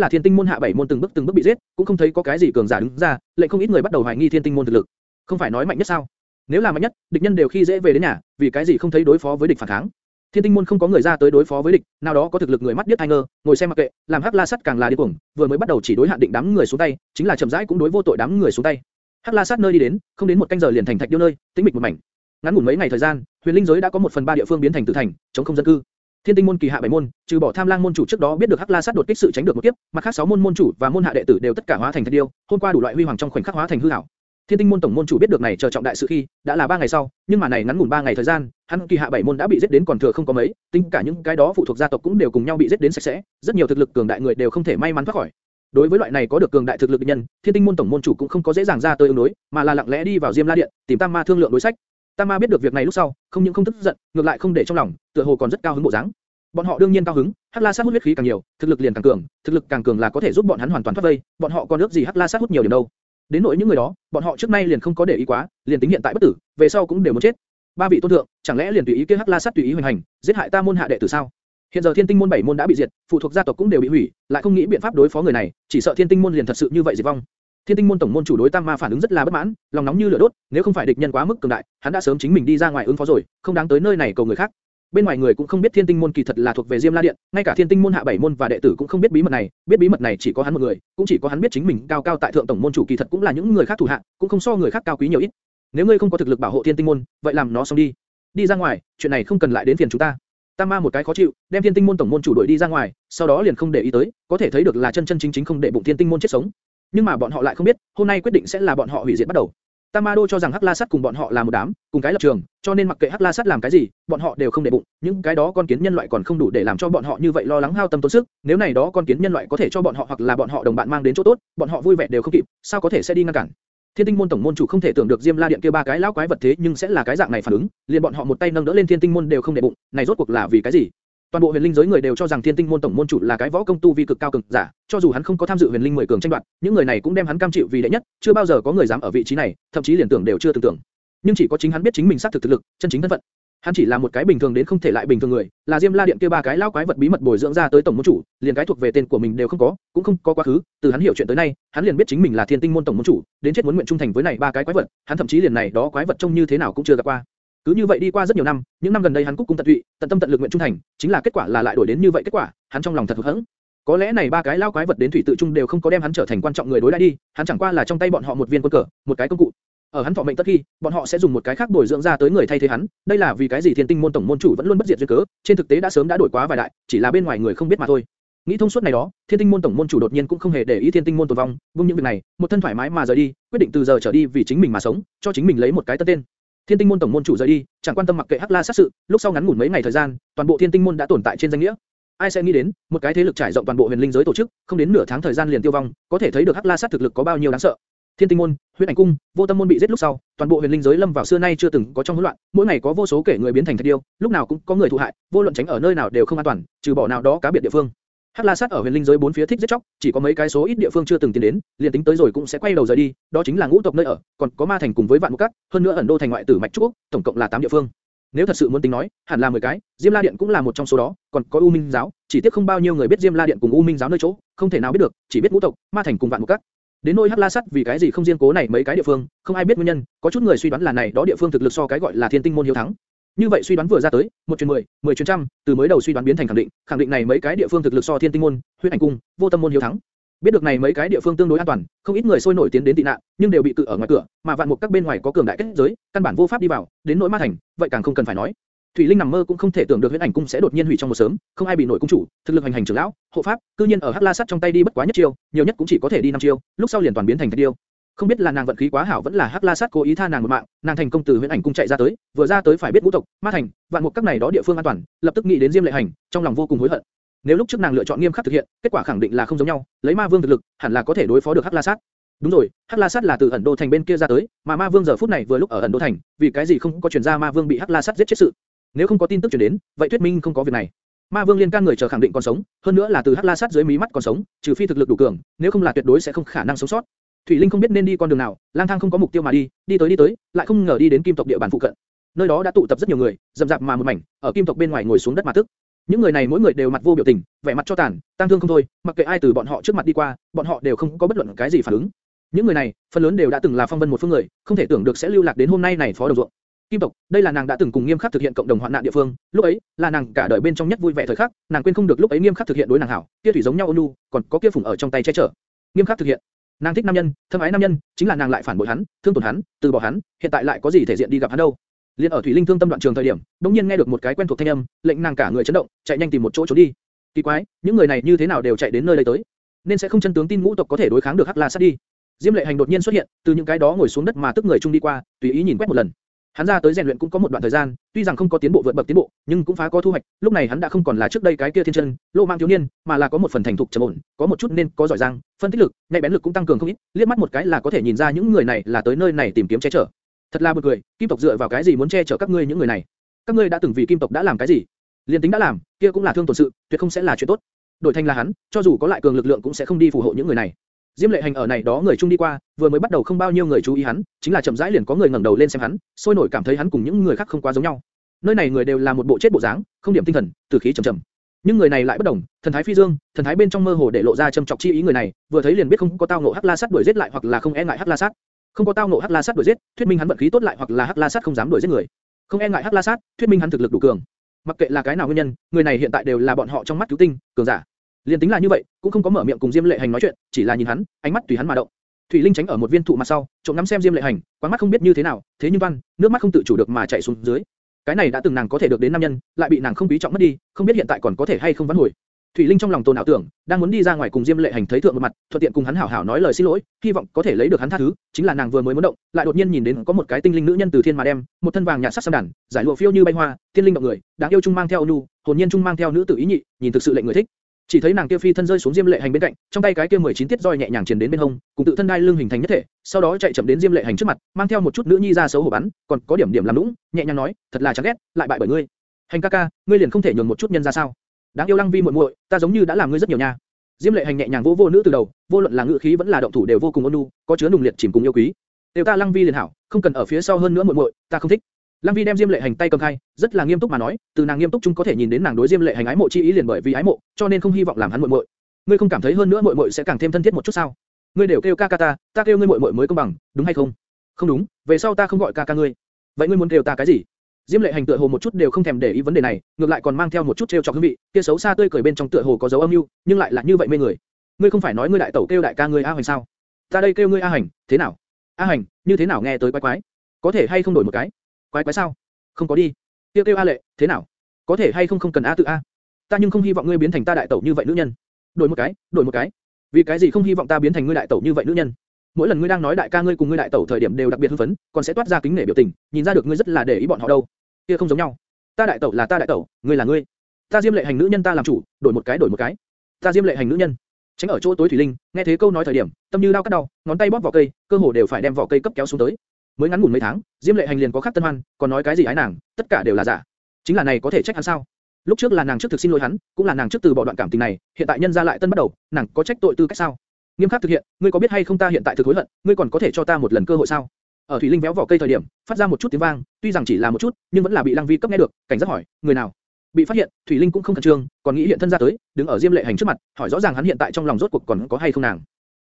là Thiên Tinh môn hạ bảy môn từng bước từng bước bị giết, cũng không thấy có cái gì cường giả đứng ra, lệnh không ít người bắt đầu hoài nghi Thiên Tinh môn thực lực. Không phải nói mạnh nhất sao? Nếu là mạnh nhất, địch nhân đều khi dễ về đến nhà, vì cái gì không thấy đối phó với địch phản kháng? Thiên Tinh môn không có người ra tới đối phó với địch, nào đó có thực lực người mắt biết ai ngờ, ngồi xem mặc kệ, làm Hắc La Sắt càng là điên cuồng, vừa mới bắt đầu chỉ đối hạn định đám người xuống tay, chính là chậm rãi cũng đối vô tội đám người xuống tay. Hắc La Sát nơi đi đến, không đến một canh giờ liền thành thạch điêu nơi, tĩnh mịch một mảnh. Ngắn ngủn mấy ngày thời gian, huyền linh giới đã có một phần ba địa phương biến thành tử thành, chống không dân cư. Thiên Tinh môn kỳ hạ bảy môn, trừ bỏ Tham Lang môn chủ trước đó biết được Hắc La Sát đột kích sự tránh được một kiếp, mặt khác sáu môn môn chủ và môn hạ đệ tử đều tất cả hóa thành thạch điêu, hôm qua đủ loại huy hoàng trong khoảnh khắc hóa thành hư ảo. Thiên Tinh môn tổng môn chủ biết được này chờ trọng đại sự khi, đã là ba ngày sau, nhưng mà này ngắn ngủn ba ngày thời gian, hắn kỳ hạ bảy môn đã bị giết đến còn thừa không có mấy, tính cả những cái đó phụ thuộc gia tộc cũng đều cùng nhau bị giết đến sạch sẽ, rất nhiều thực lực cường đại người đều không thể may mắn thoát khỏi. Đối với loại này có được cường đại thực lực nhân, Thiên Tinh môn tổng môn chủ cũng không có dễ dàng ra tới ứng đối, mà là lặng lẽ đi vào Diêm La điện, tìm Tam Ma thương lượng đối sách. Tam Ma biết được việc này lúc sau, không những không tức giận, ngược lại không để trong lòng, tựa hồ còn rất cao hứng bộ dáng. Bọn họ đương nhiên cao hứng, Hắc La Sát hút huyết khí càng nhiều, thực lực liền càng cường, thực lực càng cường là có thể giúp bọn hắn hoàn toàn thoát vây, bọn họ còn ước gì Hắc La Sát hút nhiều điểm đâu. Đến nỗi những người đó, bọn họ trước nay liền không có để ý quá, liền tính hiện tại bất tử, về sau cũng đều muốn chết. Ba vị tôn thượng, chẳng lẽ liền tùy ý kia Hắc La Sát tùy ý hoành hành, giết hại ta môn hạ đệ tử sao? Hiện giờ Thiên Tinh môn bảy môn đã bị diệt, phụ thuộc gia tộc cũng đều bị hủy, lại không nghĩ biện pháp đối phó người này, chỉ sợ Thiên Tinh môn liền thật sự như vậy diệt vong. Thiên Tinh môn tổng môn chủ đối Tam Ma phản ứng rất là bất mãn, lòng nóng như lửa đốt, nếu không phải địch nhân quá mức cường đại, hắn đã sớm chính mình đi ra ngoài ứng phó rồi, không đáng tới nơi này cầu người khác. Bên ngoài người cũng không biết Thiên Tinh môn kỳ thật là thuộc về Diêm La điện, ngay cả Thiên Tinh môn hạ bảy môn và đệ tử cũng không biết bí mật này, biết bí mật này chỉ có hắn một người, cũng chỉ có hắn biết chính mình cao cao tại thượng tổng môn chủ kỳ thật cũng là những người khác thủ hạ, cũng không so người khác cao quý nhiều ít. Nếu ngươi không có thực lực bảo hộ Thiên Tinh môn, vậy làm nó xong đi. Đi ra ngoài, chuyện này không cần lại đến phiền chúng ta. Tam Ma một cái khó chịu, đem Thiên Tinh môn tổng môn chủ đuổi đi ra ngoài, sau đó liền không để ý tới, có thể thấy được là chân chân chính chính không để bụng Thiên Tinh môn chết sống. Nhưng mà bọn họ lại không biết, hôm nay quyết định sẽ là bọn họ hủy diệt bắt đầu. Tam Ma Đô cho rằng Hắc La Sát cùng bọn họ là một đám, cùng cái lập trường, cho nên mặc kệ Hắc La Sát làm cái gì, bọn họ đều không để bụng, những cái đó con kiến nhân loại còn không đủ để làm cho bọn họ như vậy lo lắng hao tâm tốn sức, nếu này đó con kiến nhân loại có thể cho bọn họ hoặc là bọn họ đồng bạn mang đến chỗ tốt, bọn họ vui vẻ đều không kịp, sao có thể sẽ đi ngăn cản. Thiên Tinh môn tổng môn chủ không thể tưởng được Diêm La điện kia ba cái lão quái vật thế nhưng sẽ là cái dạng này phản ứng, liền bọn họ một tay nâng đỡ lên Thiên Tinh môn đều không để bụng, này rốt cuộc là vì cái gì? Toàn bộ huyền linh giới người đều cho rằng Thiên Tinh môn tổng môn chủ là cái võ công tu vi cực cao cường giả, cho dù hắn không có tham dự huyền linh mười cường tranh đoạt, những người này cũng đem hắn cam chịu vì đệ nhất, chưa bao giờ có người dám ở vị trí này, thậm chí liền tưởng đều chưa từng tưởng. Nhưng chỉ có chính hắn biết chính mình xác thực thực lực, chân chính thân phận. Hắn chỉ là một cái bình thường đến không thể lại bình thường người, là Diêm La điện kia ba cái lão quái vật bí mật bồi dưỡng ra tới tổng môn chủ, liền cái thuộc về tên của mình đều không có, cũng không có quá khứ, từ hắn hiểu chuyện tới nay, hắn liền biết chính mình là Thiên Tinh môn tổng môn chủ, đến chết muốn nguyện trung thành với này ba cái quái vật, hắn thậm chí liền này đó quái vật trông như thế nào cũng chưa gặp qua. Cứ như vậy đi qua rất nhiều năm, những năm gần đây hắn cúc cung tận tụy, tận tâm tận lực nguyện trung thành, chính là kết quả là lại đổi đến như vậy kết quả, hắn trong lòng thật hụt hẫng. Có lẽ này ba cái lao quái vật đến thủy tự trung đều không có đem hắn trở thành quan trọng người đối đãi đi, hắn chẳng qua là trong tay bọn họ một viên quân cờ, một cái công cụ. Ở hắn thọ mệnh tất khi, bọn họ sẽ dùng một cái khác bồi dưỡng ra tới người thay thế hắn, đây là vì cái gì Thiên Tinh môn tổng môn chủ vẫn luôn bất diệt duyên cớ, trên thực tế đã sớm đã đổi quá vài đại, chỉ là bên ngoài người không biết mà thôi. Nghĩ thông suốt này đó, Thiên Tinh môn tổng môn chủ đột nhiên cũng không hề để ý Thiên Tinh môn tồn vong, buông những việc này, một thân thoải mái mà rời đi, quyết định từ giờ trở đi vì chính mình mà sống, cho chính mình lấy một cái tân tên. Thiên Tinh môn tổng môn chủ rời đi, chẳng quan tâm mặc kệ Hắc La sát sự, lúc sau ngắn ngủn mấy ngày thời gian, toàn bộ Thiên Tinh môn đã tồn tại trên danh nghĩa. Ai sẽ nghĩ đến, một cái thế lực trải rộng toàn bộ huyền linh giới tổ chức, không đến nửa tháng thời gian liền tiêu vong, có thể thấy được Hắc La sát thực lực có bao nhiêu đáng sợ. Thiên Tinh môn, Huyết Ảnh cung, Vô Tâm môn bị giết lúc sau, toàn bộ huyền linh giới lâm vào xưa nay chưa từng có trong hỗn loạn, mỗi ngày có vô số kẻ người biến thành thạch điêu, lúc nào cũng có người thụ hại, vô luận tránh ở nơi nào đều không an toàn, trừ bỏ nào đó cá biệt địa phương. Hắc La Sát ở huyền linh giới bốn phía thích giết chóc, chỉ có mấy cái số ít địa phương chưa từng tiến đến, liền tính tới rồi cũng sẽ quay đầu rời đi, đó chính là ngũ tộc nơi ở, còn có ma thành cùng với vạn mục cát, hơn nữa ẩn đô thành ngoại tử mạch trúc, tổng cộng là 8 địa phương. Nếu thật sự muốn tính nói, hẳn là 10 cái, Diêm La Điện cũng là một trong số đó, còn có U Minh giáo, chỉ tiếc không bao nhiêu người biết Diêm La Điện cùng U Minh giáo nơi chỗ, không thể nào biết được, chỉ biết ngũ tộc, ma thành cùng vạn mục cát. Đến nỗi Hắc La Sát vì cái gì không riêng cố này mấy cái địa phương, không ai biết nguyên nhân, có chút người suy đoán là này đó địa phương thực lực so cái gọi là Thiên Tinh môn hiếu thắng. Như vậy suy đoán vừa ra tới, một truyền mười, mười truyền trăm, từ mới đầu suy đoán biến thành khẳng định, khẳng định này mấy cái địa phương thực lực so Thiên Tinh môn, Huyết Ảnh cung, Vô Tâm môn hiếu thắng. Biết được này mấy cái địa phương tương đối an toàn, không ít người sôi nổi tiến đến tị nạn, nhưng đều bị cự ở ngoài cửa, mà vạn mục các bên ngoài có cường đại kết giới, căn bản vô pháp đi vào, đến nỗi ma thành, vậy càng không cần phải nói. Thủy Linh nằm mơ cũng không thể tưởng được Huyễn Ảnh cung sẽ đột nhiên hủy trong một sớm, không ai bị nổi cung chủ, thực lực hành hành trưởng lão, hộ pháp, cư nhiên ở Hắc La Sát trong tay đi bất quá nhất chiêu, nhiều nhất cũng chỉ có thể đi năm chiêu, lúc sau liền toàn biến thành thạch điêu. Không biết là nàng vận khí quá hảo vẫn là Hắc La Sát cố ý tha nàng một mạng, nàng thành công từ Huyễn Ảnh cung chạy ra tới, vừa ra tới phải biết ngũ tộc, ma thành, vạn mục các này đó địa phương an toàn, lập tức nghĩ đến Diêm Lệ Hành, trong lòng vô cùng hối hận. Nếu lúc trước nàng lựa chọn nghiêm khắc thực hiện, kết quả khẳng định là không giống nhau, lấy Ma Vương thực lực, hẳn là có thể đối phó được Hắc La Sát. Đúng rồi, Hắc La Sát là từ ẩn đô thành bên kia ra tới, mà Ma Vương giờ phút này vừa lúc ở ẩn đô thành, vì cái gì không có truyền ra Ma Vương bị Hắc La Sát giết chết sự? Nếu không có tin tức truyền đến, vậy thuyết minh không có việc này. Ma Vương liên can người chờ khẳng định còn sống, hơn nữa là từ Hắc La Sát dưới mí mắt còn sống, trừ phi thực lực đủ cường, nếu không là tuyệt đối sẽ không khả năng sống sót. Thủy Linh không biết nên đi con đường nào, lang thang không có mục tiêu mà đi, đi tới đi tới, lại không ngờ đi đến Kim tộc địa bàn phụ cận. Nơi đó đã tụ tập rất nhiều người, dầm dạp mà một mảnh, ở kim tộc bên ngoài ngồi xuống đất mà tức. Những người này mỗi người đều mặt vô biểu tình, vẻ mặt cho tàn, tang thương không thôi, mặc kệ ai từ bọn họ trước mặt đi qua, bọn họ đều không có bất luận cái gì phản ứng. Những người này, phần lớn đều đã từng là phong vân một phương người, không thể tưởng được sẽ lưu lạc đến hôm nay này phó đồng ruộng. Kim tộc, đây là nàng đã từng cùng nghiêm khắc thực hiện cộng đồng hoạn nạn địa phương, lúc ấy là nàng cả đời bên trong nhất vui vẻ thời khắc, nàng quên không được lúc ấy nghiêm khắc thực hiện đối nàng hảo, kia thủy giống nhau ôn nhu, còn có kia phùng ở trong tay che chở. Nghiêm khắc thực hiện, nàng thích nam nhân, thâm ái nam nhân, chính là nàng lại phản bội hắn, thương tổn hắn, từ bỏ hắn, hiện tại lại có gì thể diện đi gặp hắn đâu? Liên ở thủy linh thương tâm đoạn trường thời điểm, đống nhiên nghe được một cái quen thuộc thanh âm, lệnh nàng cả người chấn động, chạy nhanh tìm một chỗ trốn đi. Kỳ quái, những người này như thế nào đều chạy đến nơi đây tới? Nên sẽ không chân tướng tin ngũ tộc có thể đối kháng được Hắc La Sát đi. Diêm Lệ Hành đột nhiên xuất hiện, từ những cái đó ngồi xuống đất mà tức người chung đi qua, tùy ý nhìn quét một lần. Hắn ra tới rèn luyện cũng có một đoạn thời gian, tuy rằng không có tiến bộ vượt bậc tiến bộ, nhưng cũng phá có thu hoạch. Lúc này hắn đã không còn là trước đây cái kia thiên chân, lô mang thiếu niên, mà là có một phần thành thục trầm ổn, có một chút nên có giỏi giang, phân tích lực, nhạy bén lực cũng tăng cường không ít. Liếc mắt một cái là có thể nhìn ra những người này là tới nơi này tìm kiếm che chở. Thật là buồn cười, kim tộc dựa vào cái gì muốn che chở các ngươi những người này? Các ngươi đã từng vì kim tộc đã làm cái gì? Liên tính đã làm, kia cũng là thương tổn sự, tuyệt không sẽ là chuyện tốt. Đổi thành là hắn, cho dù có lại cường lực lượng cũng sẽ không đi phù hộ những người này. Diêm Lệ Hành ở này đó người chung đi qua, vừa mới bắt đầu không bao nhiêu người chú ý hắn, chính là chậm rãi liền có người ngẩng đầu lên xem hắn, sôi nổi cảm thấy hắn cùng những người khác không quá giống nhau. Nơi này người đều là một bộ chết bộ dáng, không điểm tinh thần, tử khí trầm trầm. Nhưng người này lại bất đồng, thần thái phi dương, thần thái bên trong mơ hồ để lộ ra châm chọc chi ý người này, vừa thấy liền biết không có tao ngộ Hắc La Sát đuổi giết lại hoặc là không e ngại Hắc La Sát. Không có tao ngộ Hắc La Sát đuổi giết, thuyết minh hắn vận khí tốt lại hoặc là Hắc La Sát không dám đuổi giết người. Không e ngại Hắc La Sát, thuyết minh hắn thực lực đủ cường. Mặc kệ là cái nào nguyên nhân, người này hiện tại đều là bọn họ trong mắt cứu tinh, cường giả. Liên tính là như vậy, cũng không có mở miệng cùng Diêm Lệ Hành nói chuyện, chỉ là nhìn hắn, ánh mắt tùy hắn mà động. Thủy Linh tránh ở một viên thụ mặt sau, trộm ngắm xem Diêm Lệ Hành, quán mắt không biết như thế nào, thế nhưng văn, nước mắt không tự chủ được mà chảy xuống dưới. Cái này đã từng nàng có thể được đến nam nhân, lại bị nàng không quý trọng mất đi, không biết hiện tại còn có thể hay không vãn hồi. Thủy Linh trong lòng tồn ảo tưởng, đang muốn đi ra ngoài cùng Diêm Lệ Hành thấy thượng một mặt, thuận tiện cùng hắn hảo hảo nói lời xin lỗi, hy vọng có thể lấy được hắn tha thứ, chính là nàng vừa mới muốn động, lại đột nhiên nhìn đến có một cái tinh linh nữ nhân từ thiên mà đem, một thân vàng nhạt sắc sam đàn, giải lụa phiêu như bay hoa, tiên linh động người, đáng yêu trung mang theo nu, hồn nhiên trung mang theo nữ tử ý nhị, nhìn thực sự lệnh người thích. Chỉ thấy nàng kia phi thân rơi xuống Diêm Lệ Hành bên cạnh, trong tay cái kia 19 tiết roi nhẹ nhàng truyền đến bên hông, cùng tự thân đai lưng hình thành nhất thể, sau đó chạy chậm đến Diêm Lệ Hành trước mặt, mang theo một chút nữ nhi ra xấu hổ bắn, còn có điểm điểm làm nũng, nhẹ nhàng nói, thật là chán ghét, lại bại bởi ngươi. Hành ca ca, ngươi liền không thể nhường một chút nhân ra sao? Đáng yêu Lăng Vi muội muội, ta giống như đã làm ngươi rất nhiều nha. Diêm Lệ Hành nhẹ nhàng vỗ vô nữ từ đầu, vô luận là ngữ khí vẫn là động thủ đều vô cùng ôn nhu, có chứa nùng liệt chìm cùng yêu quý. Đều ta Lăng Vi liền hảo, không cần ở phía sau hơn nữa muội muội, ta không thích. Lăng Vi đem Diêm Lệ Hành tay cầm khai, rất là nghiêm túc mà nói, từ nàng nghiêm túc chúng có thể nhìn đến nàng đối Diêm Lệ Hành ái mộ chi ý liền bởi vì ái mộ, cho nên không hy vọng làm hắn muội muội. Ngươi không cảm thấy hơn nữa muội muội sẽ càng thêm thân thiết một chút sao? Ngươi đều kêu ca ca ta, ta kêu ngươi muội muội mới công bằng, đúng hay không? Không đúng, về sau ta không gọi ca ca ngươi. Vậy ngươi muốn kêu ta cái gì? Diêm Lệ Hành tựa hồ một chút đều không thèm để ý vấn đề này, ngược lại còn mang theo một chút trêu chọc hương vị, kia xấu xa tươi cười bên trong tựa hồ có dấu âm mưu, nhưng lại là như vậy mê người. Ngươi không phải nói ngươi đại tẩu kêu đại ca ngươi A Hành sao? Ta đây kêu ngươi A Hành, thế nào? A Hành, như thế nào nghe tới quái quái? Có thể hay không đổi một cái? Quái quái sao? Không có đi. Tiêu kêu A Lệ, thế nào? Có thể hay không không cần A tự A? Ta nhưng không hy vọng ngươi biến thành ta đại tẩu như vậy nữ nhân. Đổi một cái, đổi một cái. Vì cái gì không hy vọng ta biến thành ngươi đại tẩu như vậy nữ nhân? Mỗi lần ngươi đang nói đại ca ngươi cùng ngươi đại tẩu thời điểm đều đặc biệt hưng phấn, còn sẽ toát ra kính nể biểu tình, nhìn ra được ngươi rất là để ý bọn họ đâu. Kia không giống nhau. Ta đại tẩu là ta đại tẩu, ngươi là ngươi. Ta diêm lệ hành nữ nhân ta làm chủ, đổi một cái đổi một cái. Ta diêm lệ hành nữ nhân. Tránh ở chỗ tối thủy linh, nghe thế câu nói thời điểm, tâm như đau cắt đau, ngón tay bóp vỏ cây, cơ hồ đều phải đem vỏ cây cấp kéo xuống tới. Mới ngắn ngủn mấy tháng, diêm lệ hành liền có khắc tân hoan, còn nói cái gì ái nàng, tất cả đều là giả. Chính là này có thể trách hắn sao? Lúc trước là nàng trước thực xin lỗi hắn, cũng là nàng trước từ bỏ đoạn cảm tình này, hiện tại nhân ra lại tân bắt đầu, nàng có trách tội tư cách sao? Nghiêm khắc thực hiện, ngươi có biết hay không ta hiện tại thực hối hận, ngươi còn có thể cho ta một lần cơ hội sao? Ở thủy linh véo vỏ cây thời điểm, phát ra một chút tiếng vang, tuy rằng chỉ là một chút, nhưng vẫn là bị Lăng Vi cấp nghe được, cảnh giác hỏi, người nào? Bị phát hiện, thủy linh cũng không khẩn trương, còn nghĩ hiện thân ra tới, đứng ở Diêm Lệ Hành trước mặt, hỏi rõ ràng hắn hiện tại trong lòng rốt cuộc còn có hay không nàng.